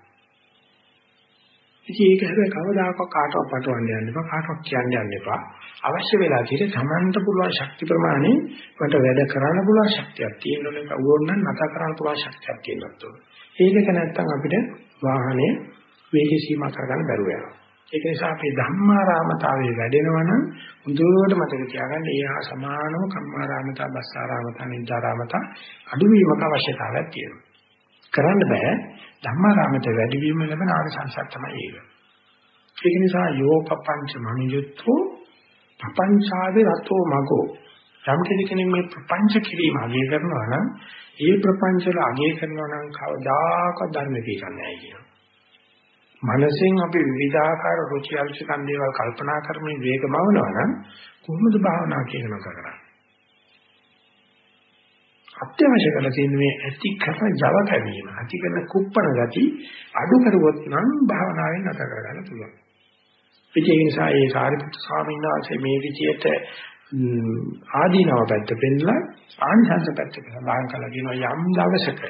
ඉතින් ඒක හැබැයි කවදාකවත් කාටවත් පටවන්න යන්න එපා කාටවත් කියන්න යන්න එපා. අවශ්‍ය වෙලා තියෙන තමන්ට පුළුවන් ශක්ති ප්‍රමාණය මට වැඩ කරන්න පුළුවන් ශක්තියක් තියෙනවනේ ඕනනම් නැත කරන්න පුළුවන් ශක්තියක් තියෙනවත් ඕන. ඒකක නැත්තම් අපිට වාහනේ වේගය සීමා කරගන්න බැරුව යනවා. ඒක නිසා අපේ ධම්මාරාමතාවයේ වැඩෙනවා නම් හොඳට මතක තියාගන්න ඒ හා සමානව කම්මාරාමතා, බස්සාරාමතා, නිදාරාමතා අඩුවීමක අවශ්‍යතාවයක් තියෙනවා. කරන්න බෑ ධම්මාරාමත වැඩි වීම ලැබෙන ආනිසංසක් තමයි ඒක. ඒක නිසා යෝපපංච මනියුත්තෝ පపంచාවේ රතෝ මගෝ යම් කෙනෙක් මේ ප්‍රපංච කිරීම අගය කරනවා නම් ඒ ප්‍රපංච වල අගය කරනවා නම් කවදාකවත් ධර්ම පිළිගන්නේ නැහැ කියනවා. මනසෙන් අපි විවිධාකාර රුචි අරුචිකන් දේවල් කල්පනා කරමින් වේගමවනවා නම් කොහොමද භාවනා කියන එක කරන්නේ? අත්‍යවශ්‍ය කරලා තියෙන මේ ඇති කරන Java කැවීම, ඇති කරන කුප්පන ගති අඩු කරුවොත් නම් භාවනාවෙන් නැතර කරගන්න පුළුවන්. ඒ නිසා ඒ සාරිපුත්‍ර ස්වාමීන් වහන්සේ මේ විදියට ආදීනව පැත්ත පෙන්නලා ආනිසංස පැත්ත සඳහන් කළා කියනවා යම් දවසක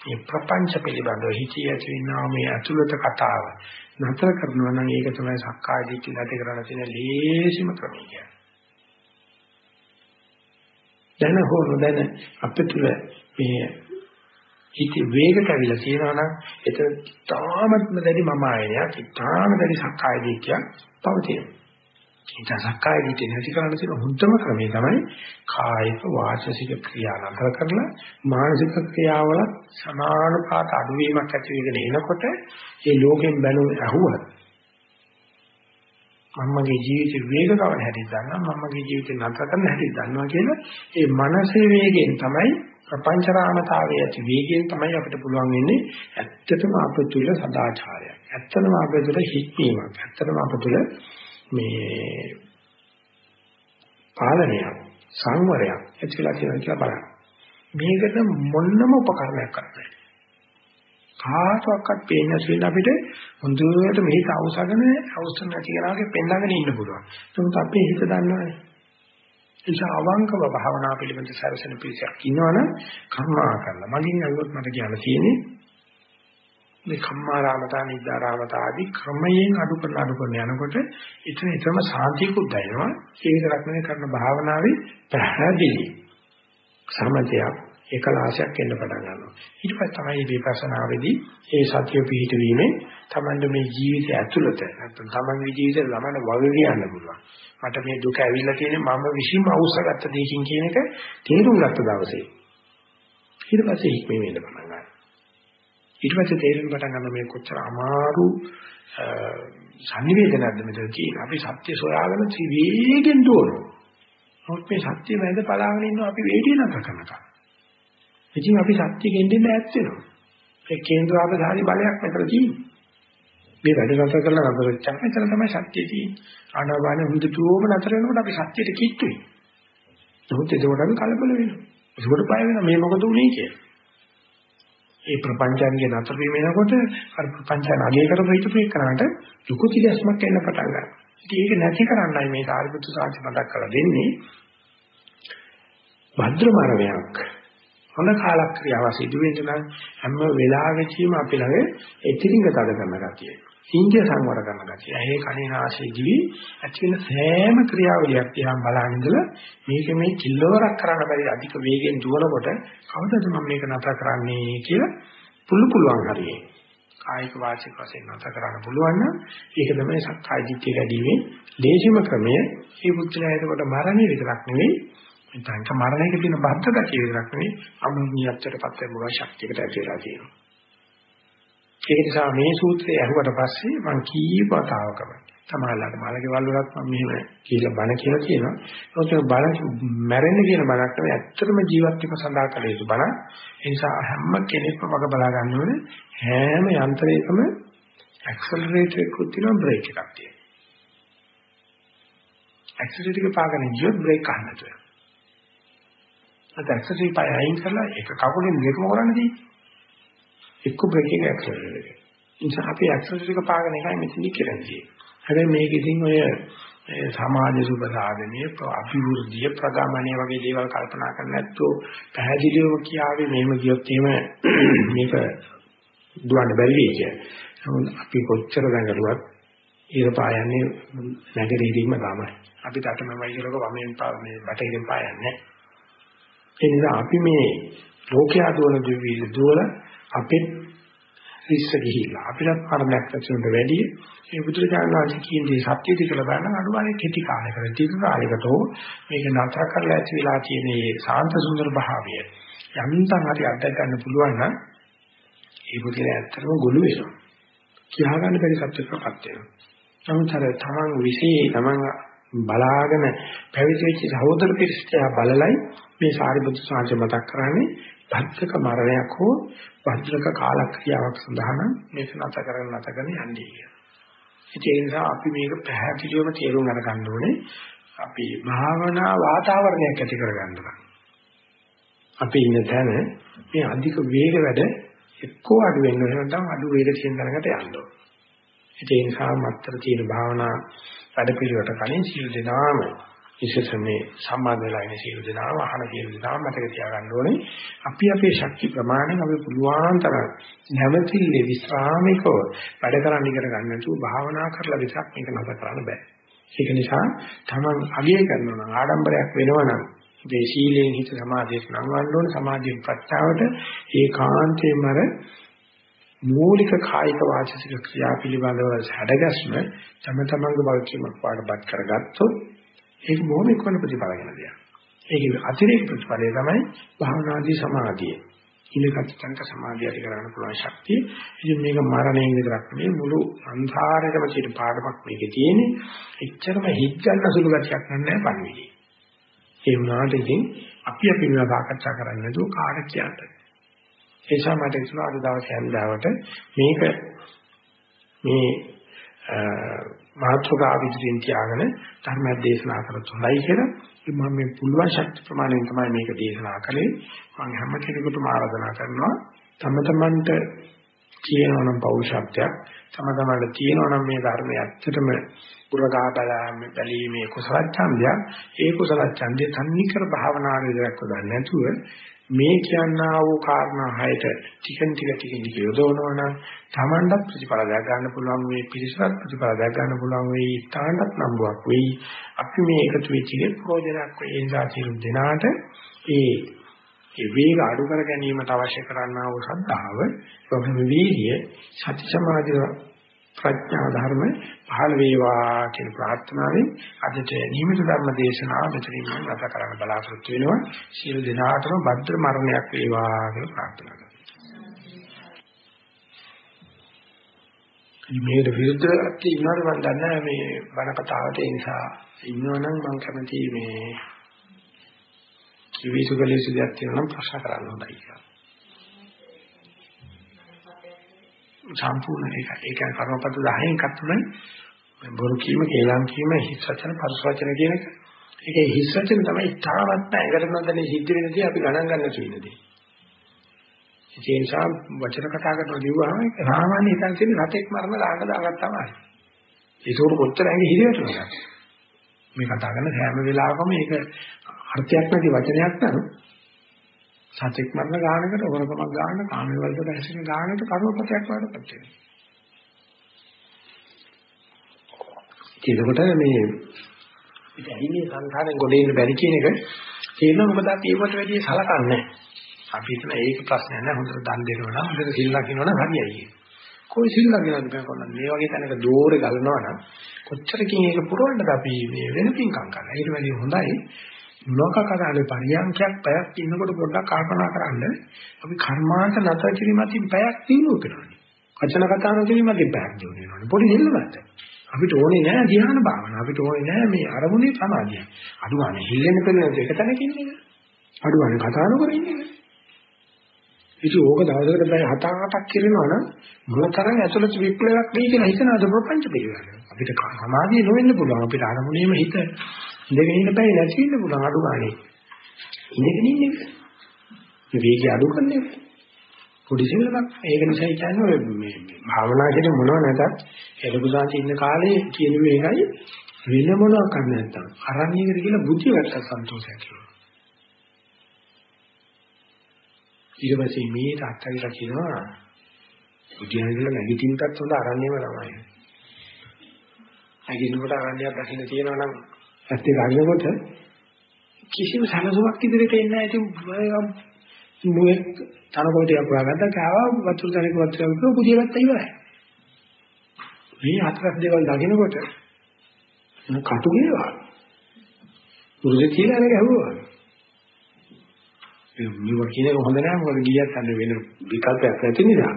මේ ප්‍රපංච පිළිබඳව හිතේ ඇතිවෙනා මේ අතුලත කතාව නතර කරනවා නම් ඒක තමයි සක්කාය දිට්ඨිය නැති කරලා තියෙන ලේසිම ක්‍රමය කියන්නේ. දැන හෝ නොදැන අපිට මේ හිතේ වේග කැවිලා තියෙනවා නම් එතන තාමත්ම දැඩි මම ආයනයක්, තාම දැඩි සක්කාය දිට්ඨියක් පවතිනවා. ඒක සක්කාය දිට්ඨිය නැති කරන්න තියෙන හොඳම ක්‍රමය තමයි කායික වාචසික ක්‍රියා නතර කරලා මානසික ක්‍රියාවල සමානුපාත අඩුවීමක් ඇති වෙගෙන එනකොට ඒ ලෝකෙන් බැලුව ඇහුවත් මමගේ ජීවිතේ වේග කවන හැටි දන්නවා මමගේ ජීවිතේ නතර කරන හැටි දන්නවා කියලා ඒ මනසේ වේගයෙන් තමයි ප්‍රපංචරාමතාවයේ ඇති වේගයෙන් තමයි අපිට පුළුවන් වෙන්නේ ඇත්තටම අප තුළ සදාචාරයක්. ඇත්තටම අප තුළ හික්මීමක්. ඇත්තටම අප තුළ මේ පාලනයක් සංවරයක් ඇතිලා තියෙනවා කියලා බලන්න. මේකට මොන්නම උපකරණයක් කරන්නේ කාටවත් පේන්නේ නැති අපිට හොඳට මේක අවසගෙන අවසන් නැති කෙනාගේ පෙන්නගෙන ඉන්න පුළුවන්. නමුත් අපේ හිත දන්නවනේ. ඒ නිසා අවංකව භාවනා පිළිබඳ සැරසෙන පිළිසක් ඉන්නවනම් කර්මා කරලා මගින් අයුත් මට කියන්න තියෙන්නේ මේ කම්මාරාමතා නිද්දාරාමතා ආදී ක්‍රමයෙන් අඩු කරන අඩු කරන යනකොට එතන එතම සාන්තියකුත් දැනෙනවා ඒ විතරක් නෙවෙයි කරන භාවනාවේ පැහැදිලි සමතයක් ඒකලාශයක් එන්න පටන් ගන්නවා ඊට පස්සේ තමයි මේ විපස්සනාවේදී ඒ සතිය පිහිටවීමෙන් Tamande මේ ජීවිතය ඇතුළත නැත්නම් Tamange ජීවිතේ ළමන වග කියන්න පුළුවන් මට මේ දුක ඇවිල්ලා තියෙන්නේ මම විශ්ීම අවශ්‍යගත දෙයකින් කියන එක තේරුම් ගත්ත දවසේ ඊට පස්සේ හික්මේ වෙන්න පටන් ගන්නවා ඊට පස්සේ තේරෙන්න පටන් ගන්න මේ කොච්චර අමාරු සංනිවේදනයක්ද මෙතන තියෙන්නේ. අපි සත්‍ය සොයාගෙන ත්‍රිවේගෙන් දුවනවා. නමුත් මේ සත්‍ය මැද පලාගෙන ඉන්නවා අපි වේඩිය නතර කරනකම්. ඉතින් අපි සත්‍ය ගෙන්දෙන්න ඈත් වෙනවා. ඒ කේන්ද්‍රාපධාරී බලයක් මෙතන තියෙන්නේ. මේ වැඩ නතර කරලා නතර වෙච්චාම එතන තමයි සත්‍ය තියෙන්නේ. ආනාපාන හුදුටුවම නතර වෙනකොට අපි සත්‍යයට කිට්ටුයි. නමුත් ඒකෝට අපි කලබල වෙනවා. ඒකට බය වෙනවා මේ මොකද උනේ කියලා. ඒ ප්‍රපංචයන්ගේ නතර වීම වෙනකොට අර ප්‍රපංචයන් අගය කරපු හිතපු එකනට ලুকু තිරස්මක් එන්න පටන් ගන්නවා. ඉතින් ඒක නැති කරන්නයි මේ සාරිපුත්තු සාංශ මතක් කරලා දෙන්නේ. භද්‍රමරණයක් හොඳ කාලක්‍රියාව සිදු වෙන්න නම් හැම වෙලාවෙදීම අපි ළඟ එතිරිඟ තද කරන ගතිය. ඉන්දිය සංවර කරන ගතිය. ඒ කණේ නාසයේ දිවි ඇති වෙන සෑම ක්‍රියාවලියක් දිහා බලන ඉඳලා මේක මේ කිල්ලවරක් කරන්න බැරි අධික වේගෙන් දුවනකොට කවදද මම මේක නතර කරන්නේ කියලා පුළු පුළුවන් හරියේ. කායික වාචික වශයෙන් නතර කරන්න පුළුවන් නම් ඒක තමයි සක්කාය දිට්ඨිය වැඩිවීමේ දේශිම ක්‍රමය. මේ බුද්ධලා එතකොට මරණය විතරක් නෙවෙයි නැත්නම් මරණයක තියෙන බද්ධකතිය විතරක් නෙවෙයි අමුඤ්ඤත්තටපත් වෙන මොන ශක්තියකට ඇති වෙලා තියෙනවා. ඒ නිසා මේ සූත්‍රය ඇහුවට පස්සේ මම කීප වතාවකම තමයිලාට මාළගේ වල්වලත් මම මෙහෙම කියලා බණ කියලා කියනවා. ඒකත් බණ මැරෙන්න කියන බණක් නෙවෙයි ඇත්තටම ජීවත් වීම සඳහා කළ යුතු බණ. ඒ නිසා හැම කෙනෙක්ම මග බලා ගන්න ඕනේ හැම යන්ත්‍රයකම ඇක්සලරේටර් එකකුත් තියෙනවා බ්‍රේක් එකක් තියෙනවා. ඇක්සලරේටර් එක පාගන ගියොත් බ්‍රේක් ගන්න තුන. අද ඇක්සලරේටර් පය අයින් කරලා එක කකුලෙන් දෙකම කරන්නේ එක්ක බ්‍රේක් එක ඇක්සලරේටර් එක. නිසා අපි ඇක්සලරේටර් එක පාගන එකයි මෙතනදි කරන්නේ. හැබැයි මේක ඉතින් ඔය සමාජ සුබ සාධනීය අභිවෘද්ධිය ප්‍රගමණය වගේ දේවල් කල්පනා කරන්නේ නැත්නම් පැහැදිලිවම කියාවේ මෙහෙම කියොත් එහෙම මේක දුවන්න බැරි වෙයි කියලා. නමුත් අපි කොච්චර දඟලුවත් ඊර පායන්නේ නැගරීම තමයි. අපි තටම වයිලක වමෙන් මේ බටහිරින් පායන්නේ. ඒ නිසා අපි මේ ලෝකයා දුවන දුවීල දුවල අපේ රිස්ස ගිහිල්ලා අපිට පරමයක් ඇතුළට වැඩි මේ බුදුරජාණන් වහන්සේ කියන්නේ සත්‍යද කියලා බලන අනුමානේ කෙටි කාලයකට දීර්ඝ කාලයකට මේක නතර කරලා ඇති වෙලා තියෙන මේ සාන්ත සුන්දර භාවය යන්තම් හරි අත්දැක ගන්න පුළුවන් නම් ඒ පුතේ ඇත්තටම ගොළු වෙනවා. කියා ගන්න බැරි සත්‍යයකපත් වෙනවා නමුත් අර තමන් විශේෂ තමන් බලාගෙන පැවිදි වෙච්ච සහෝදර පිරිසට බලලයි මේ සාරිපුත්‍ර සාංශ මතක් කරන්නේ. භක්තික මරණයක් හෝ වజ్‍රක කාලක්‍රියාවක් සඳහා නම් මේක නැත කරගෙන නැත කරගෙන යන්නේ කියලා. ඒ නිසා අපි මේක පැහැදිලිවම තේරුම් අරගන්න ඕනේ. අපි භාවනා වාතාවරණයක් ඇති කරගන්න ඕනේ. අපි ඉන්න තැන මේ අධික වේග වැඩ එක්කෝ අඩු වෙන්න නැත්නම් අඩු වේග තියෙන තැනකට යන්න ඕනේ. ඒ නිසා මත්තර තියෙන භාවනා වැඩ පිළිවෙලට කලින් සියලු දෙනාම විශේෂයෙන් මේ සම්මාද වෙලා ඉන්න සියලු දෙනාම අහන සියලු දෙනාම මතක තියාගන්න ඕනේ. අපි අපේ ශක්ති ප්‍රමාණයෙන් අපි පුළුවන් තරම් නැවතිල්ලේ විස්රාමිකව වැඩ කරන්න ඉගෙන ගන්න නැතුව භාවනා කරලා විසක් මේක නතර කරන්න බෑ. ඒක නිසා තමන් අගය කරනවා නම් ආඩම්බරයක් වෙනවා නම් මේ සීලෙන් හිත සමාධියට නංවන්න ඕන. සමාධියෙන් ප්‍රත්‍යාවට ඒකාන්තයෙන්ම අර මූලික කායික වාචික ක්‍රියා පිළිබඳව හැඩගැස්ම තම තමන්ගේ වල්කීමක් පාඩපත් කරගත්තොත් ඒක බොහොම ඉක්මන ප්‍රතිඵලගෙන දෙයක්. ඒකේ අතිරේක ප්‍රතිඵලය තමයි භාවනාදී සමාධිය. ඉලක්කයන්ට සමාධිය ඇති කරගන්න පුළුවන් ශක්තිය. ඉතින් මේක මරණයෙන් විතරක් නෙවෙයි මුළු සංසාරයකම තියෙන පාඩමක් මේකේ තියෙන්නේ. එච්චරම හිත් ගන්න සුළු ගැටයක් නැහැ පණිවිඩේ. ඒ වුණාට ඉතින් අපි අපි මේවා සාකච්ඡා කරන්නේ නැතුව කාට කියන්නේ. ඒ නිසා මට හිතුණා අද දවසේ හැන්දාවට මේක මේ මාත්‍රකාව විදිහින් තියාගෙන ධර්ම දේශනා කරත් හොඳයි කියලා. මම මේ පුළුවන් ශක්ති ප්‍රමාණයෙන් තමයි මේක දේශනා කළේ. මම හැම කෙනෙකුටම ආරාධනා කරනවා තම තමන්ට කියනවා නම් පෞරුෂත්වයක් තම තමන්ට තියෙනවා නම් මේ ධර්මය ඇත්තටම පුරගා බලන්නේ බැලීමේ කුසල ඡන්දයක් ඒ කුසල ඡන්දය තන්නිකර භාවනාවේ දක්ව ගන්න නැතුව මේ කියනා වූ කාරණා හයට ටිකෙන් ටික ටිකෙන් ටික යොදවනවා නම් Tamanටත් ප්‍රතිඵල දැක ගන්න පුළුවන් වෙයි පිරිසට ප්‍රතිඵල දැක ගන්න පුළුවන් වෙයි තාන්නත් නම්බුවක් වෙයි. අපි මේ එකතු වෙච්ච එකේ ප්‍රයෝජනක් වෙයි. ඒ නිසා සියලු දෙනාට ඒ ඒ වේග අඩු කර ගැනීමට අවශ්‍ය කරන්නා වූ ශ්‍රද්ධාව ප්‍රබල වීර්ය සති සමාධි ප්‍රඥා ධර්ම පහළ වේවා කියන ප්‍රාර්ථනාවෙන් අදට නියමිත ධර්ම දේශනාව මෙතනින් මම නැවත කරන්න බලාපොරොත්තු වෙනවා. සියලු දෙනාටම භද්‍ර මරණයක් වේවා කියලා ප්‍රාර්ථනා කරනවා. මේකට විරුද්ධව ඉන්නවද මම දන්නේ මේ බණ කතාවට ඒ නිසා ඉන්නවනම් මම කැමති මේ කිවිසුකලීසු දෙයක් තියෙනවා නම් ප්‍රශ්න කරන්න හොඳයි කියලා. සම්පූර්ණ ඒක. ඒ කියන්නේ කර්මපත 10න් එකක් තමයි බොරු කීම, කේලම් කීම, හිස් වචන, පරිස වචන කියන එක. ඒකේ හිස් වචන තමයි තාමත් ඇඟට නොදැනී සිද්ධ වෙන දේ අපි ගණන් ගන්න තියෙන දේ. ඒ නිසා වචන කතා කරනවා කිව්වහම සාමාන්‍ය හිතන් තියෙන රතෙක් මරන ලාඟ දාගත්තාම හරි. ඒකෝර කොච්චර ඇඟ හිරියටද මේ කතා කරන හැම වෙලාවකම මේක අර්ථයක් නැති වචනයක් නේද? සතෙක් මරන ගානකට හොරකමක් ගන්න කාමයේ වලට දැසින ගානකට කර්මපතයක් වඩපත් වෙනවා. ඒකකොට මේ ඉතින් ඇයි මේ සංඛාරයෙන් ගොඩ එන්න බැරි කියන එක තේරෙනවා මොකද අපි ඒකට වැඩි සලකන්නේ අපි හිතන ඒක ප්‍රශ්නයක් නෑ හොඳට දන් දෙනවා නම් හොඳට සිල් ලකිනවා නම් හරියයි කියන. કોઈ සිල් ලකිනවද බෑ මේ වගේ තැනක දෝරේ ගලනවා නම් කොච්චරකින් ඒක පුරවන්නද අපි මේ වෙන පින්කම් කරලා. ඊට වැඩි හොඳයි මොනක කරාලේ පරියන්ඛයක් පැයක් ඉන්නකොට පොඩ්ඩක් කල්පනා කරන්න අපි කර්මාන්ත නැතර කිරීමකින් පැයක් දිනුව කරනවා. වචන කතා නොකිරීමකින් පැයක් දිනුව වෙනවා. පොඩි දෙල්ලකට. අපිට ඕනේ නෑ ධ්‍යාන භාවනාව. අපිට ඕනේ නෑ මේ අරමුණේ සමාධිය. අඩුවනේ හිල්ලෙන්න පෙළෙන එක තැනක ඉන්නේ. අඩුවනේ කතා නොකර ඉන්නේ. ඉතින් ඕක දවසකට බෑ හත අටක් කිරනවා නම් මොනතරම් ඇතුළත විප්ලවයක් වෙයි කියලා හිතනවාද ප්‍රපංච පිළිවෙල. අපිට සමාධිය නොවෙන්න පුළුවන්. අපිට අරමුණේම හිත ඉඳගෙන ඉන්න බෑ නැති වෙන්න පුළුවන් අඩු ගානේ. ඉඳගෙන ඉන්න එක. මේ වේගය අඩු කරන එක. පොඩි සිල්ලක්. ඒක නිසා කියන්නේ මේ භාවනා කියන මොනව නැතත් එළබුසාන්ති ඉන්න කාලේ කියන මේකයි වෙන මොනවක් කරන්නේ නැත්තම් අරණියකට කියලා බුද්ධිය ගත්ත සන්තෝෂයක් කියලා. ඊට පස්සේ මේ තාත්තලා කියනවා බුද්ධිය කියලා නැගිටින්නත් හොඳ අරණියම තමයි. නැගිටිනකොට අරණියක් දකින්න තියෙනවා නම් ඇත්ත ඒක අරිනකොට කිසිම සැලසුමක් ඉදිරියට එන්නේ නැහැ. ඉතින් මොයේ තනකොළ ටිකක් හොයාගත්තා කාවා වතුර තනික වතුර ගිහුවා පුදිය ගත්තා ඉවරයි. මේ හතරක් දේවල් දකිනකොට කටු ගේවා. පුරුදු කියලා නේද ඇහුවා. මේ කියන එක හොඳ නෑ මොකද ගියත් අන්න වෙන විකල්පයක් නැති නිසා.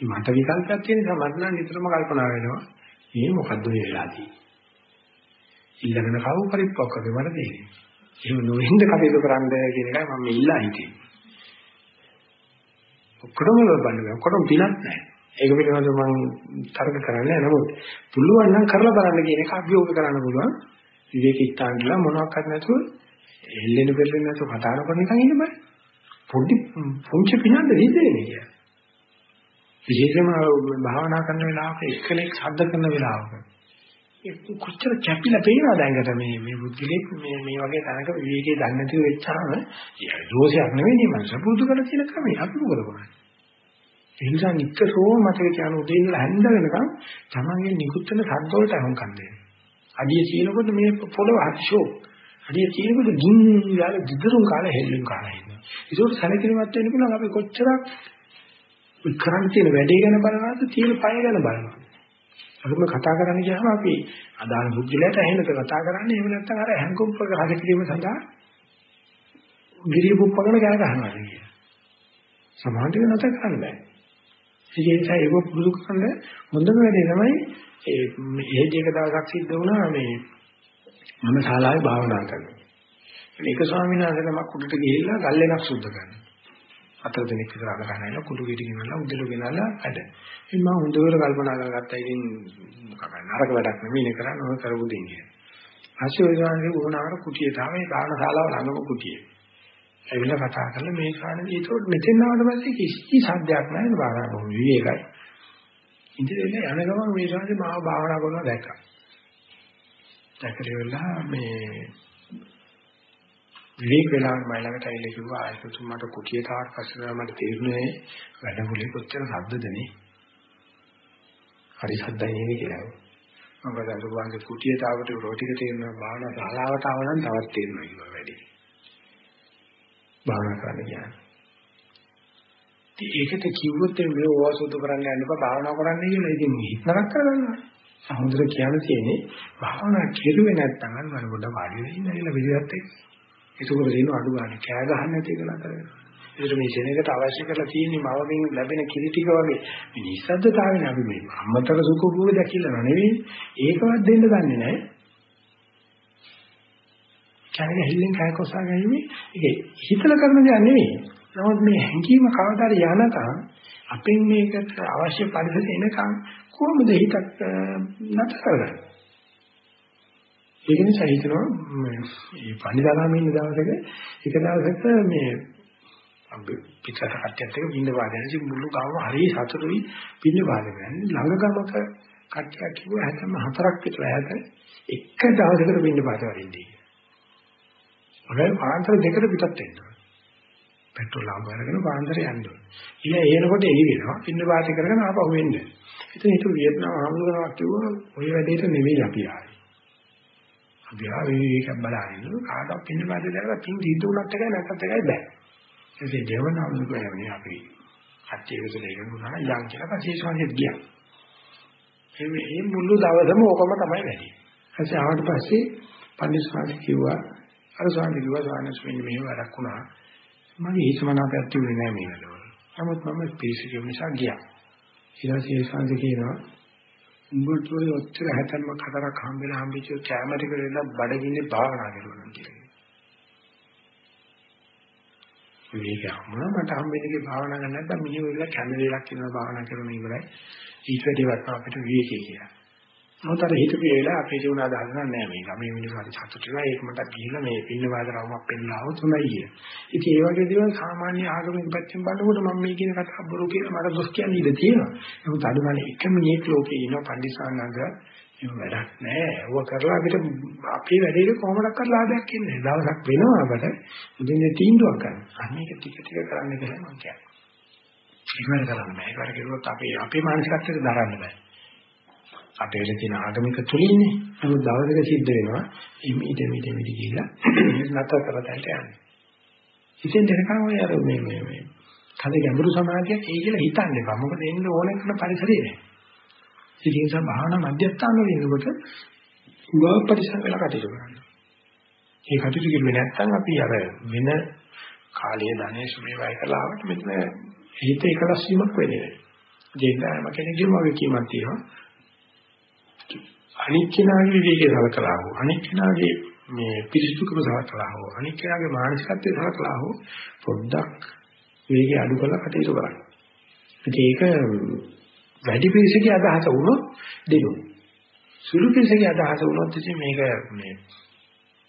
මට විකල්පයක් තියෙන නිසා මට නම් නිතරම කල්පනා වෙනවා. මේ මොකද්ද මේ වෙලා තියෙන්නේ? ඊළඟන කව පරිප්පක් වගේ මට තේරෙන්නේ. එහෙම නොවෙන්න කටයුතු කරන්න කියන එකයි මම ඉල්ලා හිටියේ. ඔක්කොම බලන්න ඔක්කොම පිනක් නැහැ. ඒක පිළිබඳව මම තර්ක කරන්නේ නැහැ. නමුත් පුළුවන් නම් කරලා බලන්න කියන එක අභියෝග කරන්න පුළුවන්. විවේක ස්ථාන කියලා මොනවක් කරන්නේ නැතුව එල්ලෙන පෙරලෙන නැතුව කතා කරන එකන් ඉන්න බෑ. පොඩි පුංචි පිනක්ද හිතෙන්නේ කියලා. විශේෂයෙන්ම භාවනා කරන වෙලාවක එක්කෙනෙක් ශබ්ද කරන වෙලාවක කොච්චර කැපිලා පේනවද ඇඟට මේ මේ බුද්ධිලෙක් මේ මේ වගේ තැනක විවේකයේ දන්නේ නැතිව වෙච්චාම ඒක දෝෂයක් නෙවෙයි මනස පුරුදු කරලා තියෙන ක්‍රමය අපි මොකද කරන්නේ ඒ නිසා නිතරම මතක තියාගන්න උදේ ඉඳලා හැන්ද වෙනකම් තමන්ගේ නිකුත් වෙන සද්ද වලට අහුම්කම් දෙන්න. අඩිය කියනකොට මේ පොළව හරිෂෝ හරිය තියෙනකොට ගින් යාල දිදරුම් කාලේ හෙල්ලුම් කාලේ ඉන්නවා. ඒකෝට සැලකිලිමත් වෙන්න පුළුවන් අපි කොච්චරක් කරන්න තියෙන වැඩේ ගැන බලනවාද තියෙන පය ගැන බලනවාද. අපිම කතා කරන්න ගියාම අපි අදාළ බුද්ධිලයට ඇහෙනද කතා කරන්නේ එහෙම නැත්නම් අර හැංගුම් ප්‍රකාශ කිරීම සඳහා ගිරිය පුප්පගෙන ගෑ ගන්නවා කියන. සමාධිය නැත කරන්න බෑ. ඒ නිසා ඒක පුරුදු කරන්න හොඳම වැඩේ තමයි ඒ මේ එක දවසක් සිද්ධ වුණා මේ මම ශාලාවේ භාවනා කරනවා. ඒක ස්වාමීන් වහන්සේ නමක් උඩට ගිහිල්ලා ගල්ලෙනක් සුද්ධ කරනවා. හතර දිනක් විතර අඳ ගන්නලා කුඩු ගෙඩි ගෙනල්ලා උදේල ගෙනල්ලා වැඩ. ඉතින් මම හොඳට කල්පනා කරගත්තා ඉතින් මොකක්ද නරක වැඩක් නෙමෙයි නේ කරන්නේ ඔය කරපු දෙන්නේ. ආශිර්වාදයේ වුණාර කුටිය තමයි දාන ශාලාව ළඟම කුටිය. ඇවිල්ලා කතා කරලා මේ කාණේ ඒතකොට මෙතෙන් ආවට පස්සේ කිසි සද්දයක් නැහැ බාරා බොහොම විවේකයි. ඉතින් යන ගමන් මේ ශාන්ති මාව භාවනා කරනවා දැක්කා. දැකලා මේ විවේක වෙලාවට මයි ළඟට ඇවිල්ලා කිව්වා ආයතතු මට කුටියට ආවට පස්සේ මට තේරුණේ වැඩමුලේ කොච්චර ශබ්දදනේ. හරි ශබ්දයි නෙවෙයි කියලා. මම බඳු වංගේ කුටියට ආවට රෝටික තේරෙනවා භාවනා ශාලාවට ආව නම් තවත් තේරෙනවා කිව්වා වැඩි. භාවනා කරන්න කියන්නේ. ඒකට කිව්වොත් මේ ඕවාසුදු කරන්න යන්න බා භාවනා කරන්න කියලා ඉතින් හිත නරක කරගන්නවා. සමුද්‍ර කියන තියෙන්නේ භාවනා කෙරුවේ නැත්නම් අන්න මම පොඩ්ඩක් වාඩි වෙලා ඉන්න කියලා පිළිගත්ත එක. ඒකවල දිනු අඩු ගන්න කෑ ගහන්න නැති එක නතර වෙනවා. ඒකට මේ ශෙනෙකට අවශ්‍ය කරලා තියෙන්නේ මවමින් ලැබෙන කිරි ටික වගේ මේ නිස්සද්දතාවයෙන් අපි මේ අම්මතර සුඛ භෝග දැකිලා නෙවෙයි ඒකවත් දෙන්න දන්නේ නැහැ. කැරේ හිල්ලෙන් කය කොසා ගැනීම ඒක හිතලා කරන දෙයක් නෙවෙයි. නමුත් මේ හැඟීම කවදාද යනකම් අපෙන් මේකට අවශ්‍ය පරිසරය එනකම් කොහොමද හිතක් නැතර කරගන්නේ? ඒක නිසා හිතනවා මේ පණිදාලාමේ ඉන්න දවසක එක දවසක මේ අපි පිටරට කට්ටියත් එක්ක බින්ද වාදනසි මුළු ගාම හරිය සතුටුයි බින්ද වාදනයන් ළඟ ගමක කට්ටියක් කිව්වා හැතම හතරක් විතර ඈත එක දවසකට බින්ද වාද වරින්දී. ඔය පාන්තර දෙකට පිටත් වෙනවා. පෙට්‍රල් ලාභ අරගෙන පාන්දර යන්න ඕනේ. ඊළඟ එනකොට එළි වෙනවා. පින්න වාති කරගෙන ආපහු වෙන්න. ඉතින් ඒක වියට්නාම ආමුදුරනවා කිව්වා ඔය වැඩේට නෙවෙයි අපි ආවේ. අපි ආවේ ඒක බලන්න කාටවත් පින්න වාති දැකලා පින් දීතු උනත් එකයි නැත්ත් එකයි බෑ. ඒකේ දෙවන ආමුදුරනේ අපි කච්චේ විසලේ ගුණා යම් කියලා පස්සේ සංජිත් ගියා. මේ මුළු දවසම ඕකම තමයි වැඩි. ඊපස්සේ ආවට පස්සේ පන්දිස්වාමි කිව්වා අර ස්වාමීන් වහන්සේ ස්වාමීන් වහන්සේ මෙහෙම වැඩක් වුණා. මගේ හිතමනාපයක් තිබුණේ නැහැ මේ වෙලාවල. නමුත් මම පිළිසිකු නිසා ගියා. ඊළඟ සංසි කියනවා උඹට ඔය ඔච්චර හැතැම්ම කතරක් හම්බෙලා හම්බෙච්ච කැමරි කරලා බඩගින්නේ භාවනා කරුවා කියලා. මේක අම්මා මට හම්බෙන්නේ භාවනා කරන්න නැත්නම් මිනිහ වෙලා කැමරේලක් කරනවා භාවනා කරන ඉවරයි. ඊට වැඩි වටා අපිට විවේකී කියලා. මොකටද හිතපු වෙලාව අපේ ජීවන අදහස් නැහැ මේක. මේ මිනිස්සු හරි සතුටු වෙනවා. ඒක මට ගිහිල්ලා මේ පින්න වාදරවමක් පෙන්නලා આવොත් හොඳයි කිය. ඉතින් ඒ වගේ දේවල් සාමාන්‍ය ආගමික පැත්තෙන් බලනකොට මම මේ කියන කතාව බොරු කියලා මට දොස් කියන්න ඉඩ තියෙනවා. නමුත් අඩුමනේ එක මිනිහෙක් ලෝකේ ඉන්න පන්දිසානංග ඒක වැඩක් නෑ. ඌව කරලා අපිට අපේ වැඩේට කොහොමඩක්වත් ලාභයක් එන්නේ නෑ. දවසක් වෙනවා අපට මුදින්නේ තීන්දුවක් ගන්න. අනේක ටික ටික කරන්න කියලා මම කියන්නේ. ඒක වැඩ කරන්න බෑ. ඒක වැඩ කරුවොත් අපේ අපේ මානසිකත්වයට දරන්න බෑ. අපේ වෙල තියෙන ආගමික තුලින්නේ. නමුත් දවසක සිද්ධ වෙනවා ඉමිට මිට මිට ගිහිල්ලා නැතර කරලා යන්නේ. ඉතින් දෙනකම් ඔය අර මේ මේ මේ කද ගැඹුරු සමාධියක් ඒ කියලා හිතන්න එපා. මොකද එන්න ඕන කරන පරිසරය නෑ. ඉතින් ඒ නිසා භාවනා මධ්‍යස්ථාන වල ඉන්නකොට උගා පරිසර වෙලා කටයුතු කරන්න. ඒ කටයුතු කිව්වේ නැත්නම් අපි අර වෙන කාලයේ ධනෙ සුමේ වය කළා ආවට මෙතන හිත එකලස් වීමක් වෙන්නේ නැහැ. ඒ නිසා මම කෙනෙක්ගේම වගේ කීමක් තියෙනවා. අනික් කෙනාගේ විවේකයේ සලකලා හෝ අනික් කෙනාගේ මේ පිරිසුදුකම සලකලා හෝ අනික් කෙනාගේ මානසිකත්වයේ සලකලා හෝ පොඩ්ඩක් වේගය අඩු කරලා කටයුතු කරන්න. ඒක වැඩි පිරිසකගේ අදහස වුණොත් දෙනු. සුළු පිරිසකගේ අදහස වුණොත් ඉතින් මේක මේ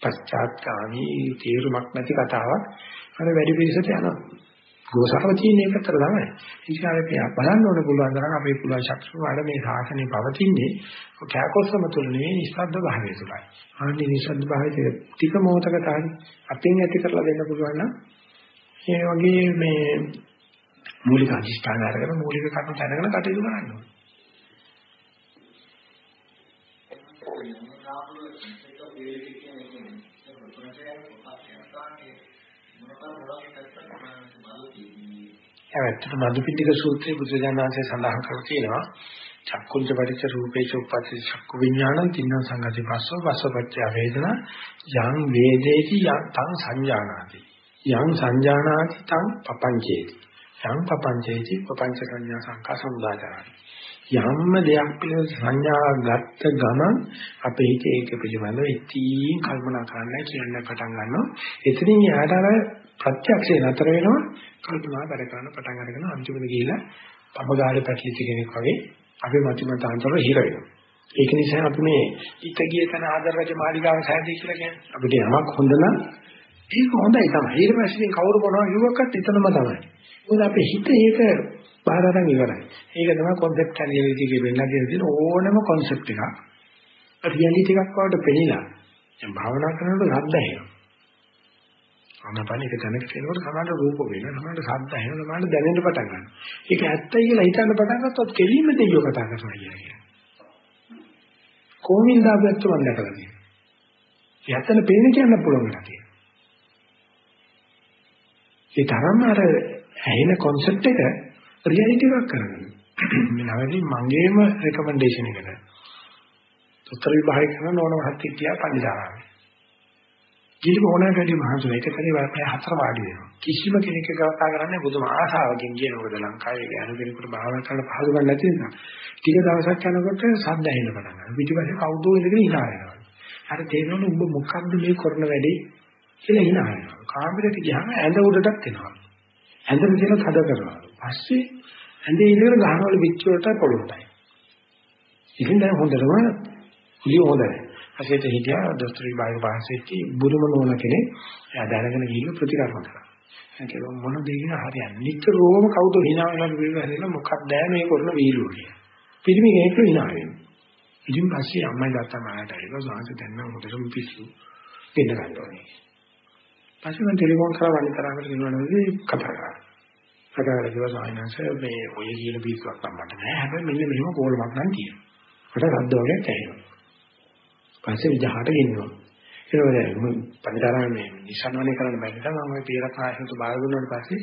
පශ්චාත්කාමී තීරුමක් නැති කතාවක්. අර වැඩි පිරිසට යනවා. ගෝසාව තියෙන එක අතර තමයි. ඉතින් අපි බලන්න ඕන පුළුවන් තරම් අපේ පුළුවන් ශක්තිය වල මේ සාසනේ පවතින්නේ කෑකොස්සම තුල නෙවෙයි නිස්සද්ද භාවය තුලයි. ආන්නේ නිස්සද්ද භාවයේ ටික මොහතක තමයි අපෙන් ඇති කරලා දෙන්න පුළුවන් නම් ඒ වගේ මේ මූලික අධිෂ්ඨාන අරගෙන මූලික කරුණු දැනගෙන කටයුතු කරන්න ඕනේ. ඇත්තට මදුපිණ්ඩික සූත්‍රයේ බුදුජානනාංශය සඳහන් කරලා තියෙනවා. චක්කුංච පරිච්ඡ රූපේච උපපති චක්කු විඥානං තින්න සංගති පස්සෝ පස්සපච්චය වේදනා යං වේදේති යං තං සංජානාති. යං සංජානාති තං පපංචේති. යං පපංචේති පපංච සංඥා සංකා සමුදාචාරයි යම්ම දෙයක් පිළිබඳ සංඥාවක් ගත්ත ගමන් අපේ හිතේ ඒක පිළිබඳව ඉතිං කල්පනා කරන්න කියන්න පටන් ගන්නවා. එතනින් යාට අර ප්‍රත්‍යක්ෂය නතර වෙනවා කල්පනා වැඩ කරන්න පටන් අරගෙන අන්තිමට ගිහිලා පබගාලේ පැටලිච්ච කෙනෙක් වගේ අපේ මතිමතාන්තර හිර වෙනවා. ඒක නිසා අපි මේ ඉත ගිය තන ආදර්ශ මාලිගාව සෑදී කියලා කියන්නේ අපිට යමක් හොඳ නම් ඒක හොඳයි තමයි. ඊට පස්සේ කවුරු මොනවා කිව්වක්වත් එතනම තමයි. මොකද අපේ හිත ඒක බාහිර අරන් ඉවරයි. ඒක තමයි concept reality එකේ වෙන්න තියෙන ඕනම concept එකක්. reality එකක් වලට පෙනිලා දැන් භාවනා කරනකොට ශබ්ද ඇහෙනවා. ආනපන එක දැනට එනකොට සමහර රූප වෙනවා, සමහර ශබ්ද ඇහෙනවා, සමහර දැනෙන්න පටන් ගන්නවා. ඒක ඇත්තයි කියලා හිතන්න පටන් ගත්තොත් කෙලින්ම දෙයියෝ කතා කරනවා කියන්නේ. කොහොමින්ද අපිට මම දැකලා තියෙන්නේ. යැත්තන පේන කියන්න පුළුවන් වෙලා තියෙනවා. ඒ තරම්ම අර ඇහෙන concept එක රියැලිටි එකක් කරගන්න. මේ නැවදී මගේම රෙකමෙන්ඩේෂන් එකට. උත්තර විභාගය කරන ඕන මහත්තයෙක් කියා පන්දිලාරාමේ. ජීවිත ඕනෑ වැඩි මහන්සිලා එක කරේ වරපෑ හතර වාඩි වෙනවා. කිසිම කෙනෙක් එක කතා කරන්නේ බුදුම ආශාවකින් කියන මොකද ලංකාවේ යන කෙනෙකුට භාවනා කරන්න පහසු ගන්න නැති නිසා. ටික දවසක් යනකොට සද්ද ඇහෙන්න පටන් ගන්නවා. පිටිපස්සේ කවුදෝ ඉඳගෙන ඉනා වෙනවා. අර තේරෙනවලු උඹ මොකද්ද මේ කරන වැඩේ කියලා ඉනා වෙනවා. කාමරේට ගියාම ඇඳ උඩටත් එනවා. ඇඳ විදිහට හද කරනවා. පස්සේ ඇඳේ ඉඳගෙන ගහනවල පිට වලට පොළොටයි. ඉතින් දැන් හොඳටම කුලිය හොඳයි. අසේත හිටියා දොස්තරි බාහිර පාසෙtti බුදුම නෝන කෙනෙක්. එයා දැනගෙන ගිහින් ප්‍රතිකර්ම කරා. ඒක මොන දෙයකින් හරියන්නේ. නිතරම කවුද hina වෙනවද කියලා මොකක්ද මේ කරන වීලුව කියලා. පිරිමි කෙනෙක් hina වෙනවා. ඉතින් පස්සේ අම්මයි තාත්තා මාට ඇවිල්ලා සාංශ දැන්න මොකටද පිස්සු දෙන්න ගන්නවා. පස්සේ මම ටෙලිෆෝන් කරා වනිතරාකට කියනවානේ කතා කරා. කතා කරලා කිව්වා සායනංශ මේ ඔය කියන පිස්සුවක් තමයි නෑ. හැබැයි මෙන්න මෙහෙම කෝලමක් නම් තියෙනවා. කොට රද්ද වගේ ඇහෙනවා. පස්සේ විජහාට ගෙන්නවා. ඒක වල පන්තරාමේ නිසනවනේ කරන්න බැරි නිසා මම පීරක් ආයතනට බාර දුන්නාට පස්සේ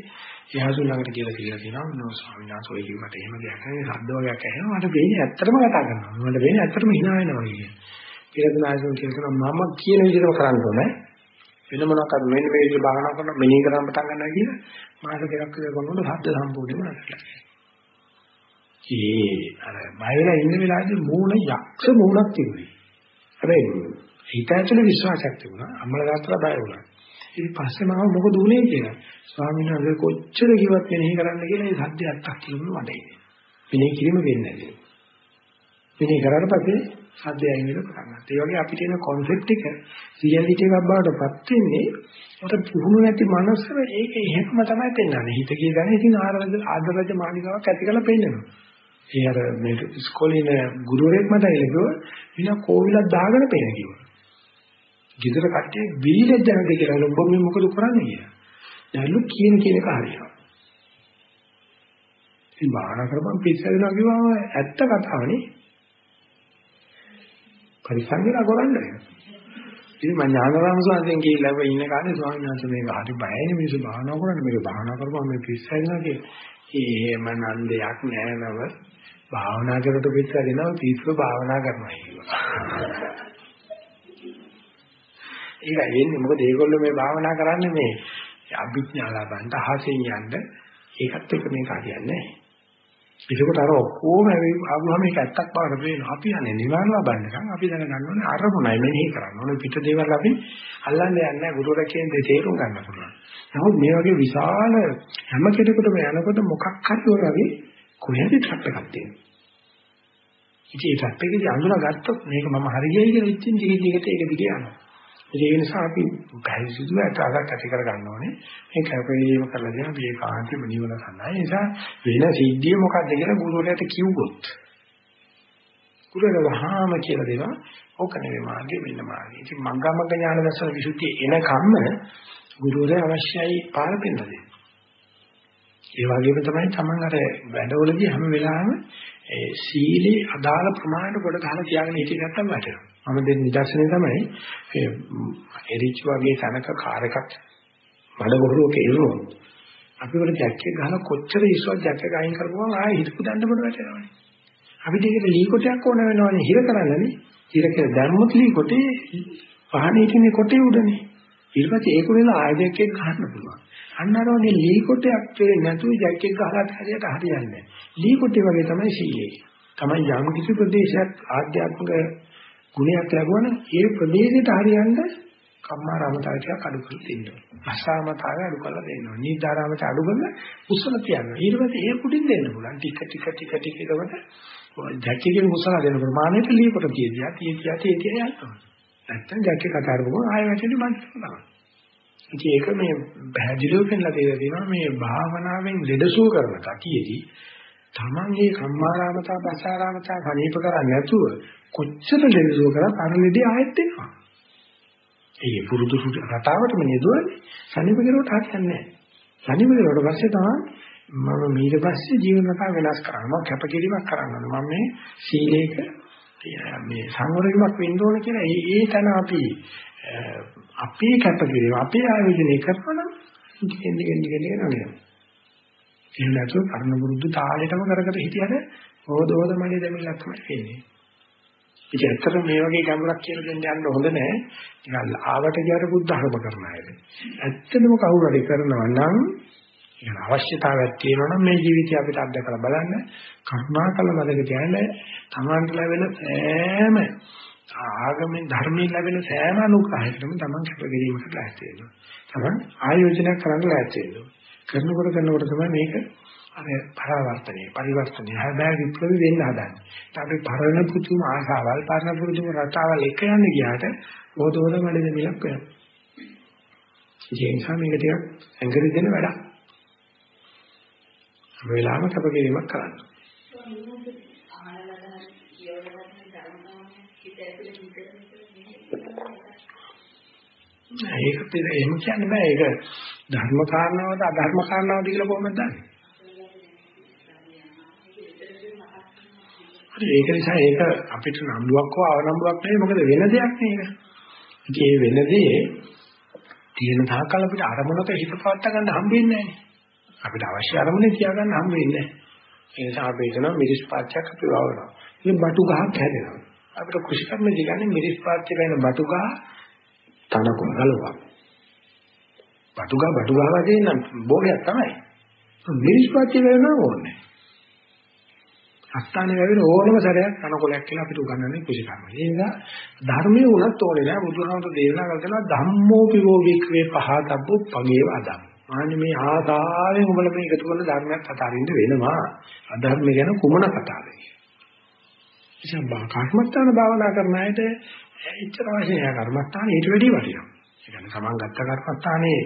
එයාසු ළඟට කියලා කියලා තියෙනවා නෝ ස්වාමීන් වහන්සේ ඔය කිව්වට එහෙම දෙයක් නෑ ශබ්ද වගේක් ඇහෙනවා මට වෙන්නේ ඇත්තටම කතා කරනවා මට වෙන්නේ ඇත්තටම hina වෙනවා කියන්නේ පීරක් ආයතන කියනවා මම කියන විදිහටම කරන්න ඕනේ. වෙන මොනවාක් අර මෙන්න මේ විදිහට භාවනා කරනවා මෙනෙහි කරන්න පටන් ගන්නවා කියලා මාස දෙකක් විතර කරනකොට ශබ්ද සම්පූර්ණයෙන්ම නැතිලා ඒ අර බයලා ඉන්න වෙලාවේදී මූණ යක්ෂ මූණක් තිබුණේ. හැබැයි හිත ඇතුලේ විශ්වාසයක් තිබුණා. අම්මලා තාත්තලා බය වුණා. ඉතින් පස්සේ මම මොකද උනේ කියලා. ස්වාමීන් වහන්සේ කොච්චර කිව්වත් මෙනෙහි කරන්න කියලා ඒ සද්ද අත්තක් කියනවා මට ඉන්නේ. මෙනෙහි කිරීම වෙන්නේ නැහැ. මෙනෙහි කරාට පස්සේ සද්ද ඇයින් වෙන පටන් ගන්නවා. ඒ වගේ අපිට එන concept එක reality එකක් බවට පත් වෙන්නේ අර පුහුණු නැති මනසම ඒක එහෙම තමයි පෙන්වන්නේ. හිත කිය ගන්න ඉතින් ආරවද ආදරජ මානිකාවක් ඇති කරලා පෙන්නනවා. ඒ අර මේ ඉස්කෝලේ ඉන්න ගුරුවරයෙක් මට එළගුව විනා කෝවිලක් දාගෙන පේන කිව්වා. ගෙදර කට්ටිය බීලෙක් දැනද කියලා ඔබ මේ මොකද කරන්නේ කියලා. දැන්ලු කියන කියන එක හරියනවා. ඉතින් බාහන කරපම් පිස්සදෙනවා කිව්වම ඇත්ත කතාවනේ. පරිසංගිලා කරන්නේ. ඉතින් මම ඥානරාම ස්වාමීන් කියලා ඉන්න කාලේ ස්වාමීන් වහන්සේ මේක හරි බයනේ මිනිස්සු භාවනා කරන්නේ මේක භාවනා කරපුවම මේ පිස්සදෙනවා කියලා. එහෙම නම් දෙයක් නෑ නව භාවනා කරට පිටස දෙනවා පිස්සු භාවනා කරනවා කියනවා. ඒක එන්නේ මොකද ඒගොල්ලෝ මේ භාවනා කරන්නේ මේ අභිඥා ලබන්න අහසෙන් යන්න ඒකත් එක්ක මේක හරියන්නේ නැහැ. ඒකකොට අර ඔක්කොම ආවම මේක ඇත්තක් බවට පේනවා. අපි යන්නේ නිවන් ලබන්නකම් අපි දැනගන්න ඕනේ අරමුණයි මෙනෙහි කරන්න ඕනේ පිට දේවල් අපි අල්ලන්න යන්නේ නැහැ ගුරුවරයා කියන දේ තේරුම් ගන්න පුළුවන්. නමුත් මේ වගේ විශාල හැම කෙනෙකුටම යනකොට මොකක් හරි වගේ කොහෙද ට්‍රැප් එකක් තියෙනවා. ඉතින් ඒ ට්‍රැප් එකේදී අඳුනගත්තොත් මේක මම හරියයි කියලා ඉතින් දිගින් දිගට ඒක දිගේ යනවා. ඒ නිසා අපි පැහැදිලිව අතක් ඇති කර ගන්න ඕනේ. මේ කැපවීම කරලා දෙන මේ කාන්තිම නිවන සඳහා. ඒ නිසා වෙන සිද්ධිය මොකක්ද කියලා ගුරුවරයාට කිව්වොත්. ගුරුවරයා වහාම කියලා දෙනවා. ඕක නෙවෙයි මාර්ගය මෙන්න මාර්ගය. ඉතින් මංගමග්ග ඥාන දර්ශන විසුද්ධිය එනකම්ම ගුරුවරයා අවශ්‍යයි පාර පෙන්නන දෙන්න. ඒ වගේම තමයි තමන් අර වැඩවලදී හැම වෙලාවෙම ඒ සීලේ අදාළ ප්‍රමාණයට කොට ගහලා තියාගෙන හිටිය නැත්තම් වැටෙනවා. මම දෙන්න නිදර්ශනය තමයි ඒ එරිච් වගේ තනක කාර් එකක් මඩ ගොරුවක ඉරුණොත් අපි වල ජැක්කේ ගහලා කොච්චර ඉස්සුවක් ජැක්ක ගහින් කරපුවම ආයෙ හිටපු දන්න බඩ වැටෙනවනේ. අපිට ඒකට ලී කොටයක් ඕන වෙනවනේ හිර කරන්නනේ. හිර කියලා දැම්මොත් ලී කොටේ පහනේ ඉන්නේ කොටේ උඩනේ. ඊට පස්සේ ඒක වෙන ආයතයක් ගන්න පුළුවන්. අන්න අර වගේ ලී කොටයක් වෙන්නේ නැතුව ජැක්කෙක් ගහලා හරියට හරියන්නේ නැහැ. ලී කොටේ වගේ තමයි සීලේ. තමයි යම් කිසි ප්‍රදේශයක් ආධ්‍යාත්මික ගුණයක් ලැබුණා ඒ ප්‍රදේශයට හරියන්න කම්මාරාමතාවය ටිකක් අඩු කරලා දෙන්න. අසාමතාවය අඩු කරලා දෙන්න. නීදාරාමත අඩු කරලා උස්සල තියන්න. ඊට පස්සේ ඒ කුඩින් දෙන්න පුළුවන්. ටික ටික ටික ටික ඒකට ජැක්කේ උස්සල දෙන ප්‍රමාණයට ලී කොට තියදියා තියදියා තියදියා යනවා. නැත්තම් ජැක්කේ කතා කරපුවම ආයෙ වැටෙන්නේ මන්ට තමයි. ඉතින් ඒක මේ පැහැදිලිව පෙන්නලා තියෙනවා මේ භාවනාවෙන් ලෙඩසුව කරන කතියේදී තමන්ගේ කම්මාරාමතා පසාරාමතා සනීප කරන්නේ නැතුව කොච්චර ලෙඩසුව කරත් අර ලෙඩේ ආයෙත් එනවා. ඒ පුරුදු රටාවටම නෙදුවන්නේ සනීප කරුවට හරියන්නේ නැහැ. සනීප කරුවට පස්සේ තමයි මම ඊට පස්සේ ජීවන රටාව වෙනස් කරනවා. මම කැපකිරීමක් කරනවා. මම මේ සීලේක මේ සංවරයක් වෙන්න ඕන කියලා ඒ ඒ තන අපි අපේ කැපකිරීම අපේ ආයෝජනය කරනවා නම් ඉන්නේ ඉන්නේ ඉන්නේ නේද? එහෙම නැතුව කර්ණ වෘද්ධ තාලෙටම කරකට හිටියද හොද හොද මඩේ දෙමිලක් තමයි වෙන්නේ. ඉතින් ඇත්තට මේ වගේ ගැඹුරක් කියලා දෙන්න යන්න හොඳ නැහැ. නිකන් ආවට ගියට බුද්ධ ධර්ම කරන අයද. ඇත්තටම කවුරු හරි කරනවා නම් ඒක අවශ්‍යතාවයක් තියෙනවා නම් මේ ජීවිතය අපිට අත්දකලා බලන්න කරුණාකර මතක තියාගන්න තමන්ට ලැබෙන සෑම ආගමෙන් ධර්මයෙන් ලැබෙන සෑම අනුග්‍රහයකටම තමන් කැපකිරීමකට ලෑස්ති වෙනවා. තමන් ආයෝජනය කරන්න ලෑස්ති වෙනවා. කරනකොට කරනකොට තමයි මේක අර පරාවර්තනය පරිවර්තනය හැබැයි විප්ලව වෙන්න හදන්නේ. අපි පරණ පුතුම ආසාවල් පරණ පුතුම රටාවල් එක යන්නේ ගියාට ඕතෝද මඩ දෙමිලක් වෙනවා. ඒ නිසා මේක ටිකක් ඇඟරි දෙන වැඩක්. වෙලාවම කැපකිරීමක් කරන්න. ඒක පිළ එහෙම කියන්න බෑ ඒක ධර්ම කාරණාවද අධර්ම කාරණාවද කියලා කොහොමද දන්නේ? හරි ඒක නිසා ඒක අපිට නම්බුවක් හෝ අවනම්බුවක් නෙවෙයි මොකද වෙන දෙයක් නේද? ඉතින් ඒ වෙන දේ තියෙන තාකල් අපිට අරමුණක හිත පවත්වා ගන්න හම්බෙන්නේ නැහැ. අපිට අවශ්‍ය අරමුණේ තියාගන්න හම්බෙන්නේ නැහැ. ඒ නිසා අපි හිතනවා මිරිස් පාච්චයක් අපි වවනවා. ඉතින් බටු ගහක් හැදෙනවා. අපිට කෘෂිකර්ම දිගන්නේ මිරිස් පාච්චය වෙන බටු ගහ තනකොළ ගලවා. බටු ගහ බටු ගහ වගේ නම් භෝගයක් තමයි. මිරිස් පාච්චය වෙනවා ඕනේ. අස්ථානේ වැවෙන ඕනම සැරයක් තනකොළයක් කියලා අපිට උගන්වන්නේ කුෂිකර්ම. ඒ නිසා ධර්මයේ උනත් ඕනේ නෑ බුදුහාමුදුරු දේශනා කරලා ධම්මෝ පිවෝ වික්‍රේ පහතබ්බු පගේ වදම්. මාන්නේ මේ ආදායෙන් උඹල මේ එකතු කරන ධර්මයක් අතරින්ද වෙනවා. අධර්ම ගැන කුමන කතාවද? ඉතින් බා කර්මස්ථාන භාවනා කරන අයට එච්චර අවශ්‍ය නැහැ කර්මස්ථාන ඊට වැඩි වටිනවා. ඒ කියන්නේ තමන් ගත්ත කර්මස්ථානේ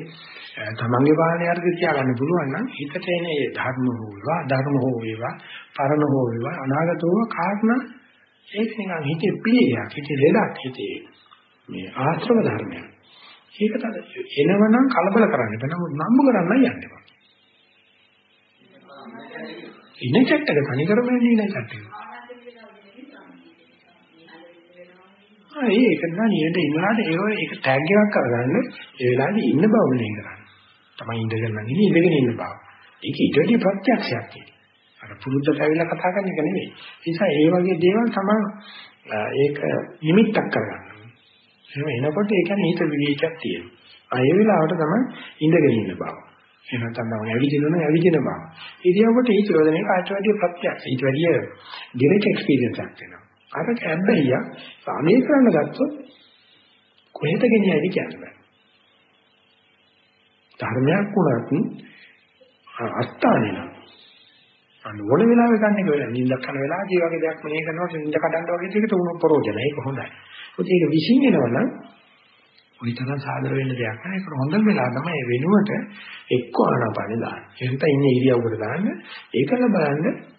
තමන්ගේ වාහනේ අර්ථය තියාගන්න පුළුවන් නම් හිතට එන ඒ ධර්ම හෝ වේවා ධර්ම හෝ වේවා පරණ හෝ වේවා අනාගතව කාරණා ඒක නිකන් හිතේ පිළියක් හිතේ ලෙඩක් හිතේ මේ ආශ්‍රම ධර්මයක්. ඒකට එනවනම් කලබල කරන්න බෑ නමුත් නම්බු කරන්න යන්න එපා. ඉන්නේ චැට් එක තනි කරගෙන ඉන්නේ චැට් එක. ආ ඒක නෑ නේද ඉන්නලාට ඒක ඒක ටැග් එකක් කරගන්න ඒ වෙලාවේ ඉන්න බව මෙහෙ කරන්න. තමයි ඉඳගෙන නම් ඉන්නේ ඉඳගෙන ඉන්න බව. ඒක ඊට වැඩි ප්‍රත්‍යක්ෂයක් තියෙනවා. අර පුරුද්දට ඇවිල්ලා කතා කරන එක නෙමෙයි. ඒ නිසා ඒ වගේ දේවල් තමයි ඒක නිමිත්තක් කරගන්න. එහෙම එනකොට ඒ කියන්නේ හිත විවේචයක් තියෙනවා. ආ ඒ වෙලාවට තමයි ඉඳගෙන ඉන්න බව. එහෙම නැත්නම් ඇවිදිනවනම් ඇවිදින බව. ඉරියව්වට හිත යොදන එක ආට වැඩි ප්‍රත්‍යක්ෂ. ඊට වැඩි ඩිරෙක්ට් එක්ස්පීරියන්ස් එකක් වෙනවා. අරක හැබැයි අනේ කරන්න ගත්තොත් කොහෙද ගෙනියයිද කියන්නේ. ධර්මයක් වුණත් අස්ථානේ නම් අන්න ඕන වෙලාවෙ ගන්න එක වෙලා නිින්දක් කරන වෙලාවදී වගේ දෙයක් මෙහෙ කරනකොට නිින්ද කඩන්න වගේ දෙයකට උණු ප්‍රෝජන ඒක හොඳයි. මොකද ඒක විශ්ින් එනවනම් ওই තරම් සාදර වෙන්න දෙයක් නැහැ. ඒක හොඳම වෙලාව තමයි ඒ වෙනුවට එක්ක ආනාපානෙ දාන්න. එහෙනම් ඉන්නේ ඉරියව්වට දාන්න. ඒකල බලන්න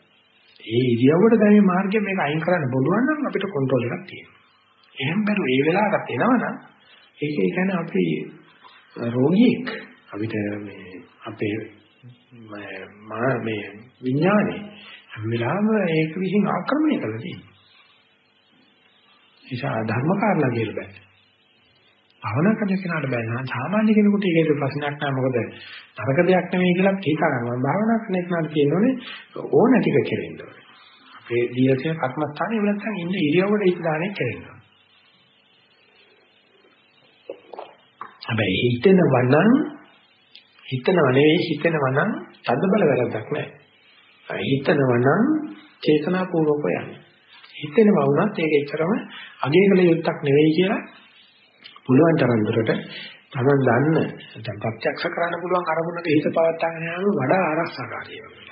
ඒ ඉරියව්වට දැමීමේ මාර්ගය මේක අයින් කරන්න පුළුවන් නම් අපිට කන්ට්‍රෝල් එකක් තියෙනවා. එහෙම බැලුව ඒ වෙලාවකට එනවනම් ඒක ඒ කියන්නේ අපි රෝගියෙක් අපිට මේ අපේ මේ විඥානේ හැම වෙලාවෙම ඒක විසින් ආක්‍රමණය කරලා තියෙනවා. නිසා ධර්ම කාරණා කියලා බෑ. භාවනා කරන කෙනාට බෑ නම් සාමාන්‍ය කෙනෙකුට ඒක ප්‍රශ්නයක් නෑ මොකද තරක දෙයක් නෙමෙයි කියලා හිතා ගන්නවා. භාවනා කරන කෙනාට කියනෝනේ ඕන ටික කෙරෙන්න ඕනේ. අපේ දීර්ඝ කර්මස්ථානේ එහෙම නැත්නම් ඉන්න ඉරියව්වට හිත දාන්නේ කෙරෙන්න ඕනේ. හැබැයි හිතෙනවා නම් හිතනව නෙවෙයි හිතෙනවා නම් තද බල වැරද්දක් නෑ. හිතනවා නම් චේතනාපූර්වක යන්නේ. හිතෙනවා වුණත් ඒක එච්චරම අගය කළ යුත්තක් නෙවෙයි කියලා පුළුවන් තරම් දුරට තමන් දන්න දැන් ප්‍රත්‍යක්ෂ කරන්න පුළුවන් අරමුණක හිත පවත්වාගෙන යනකොට වඩා ආරක්ෂාකාරී වෙනවා.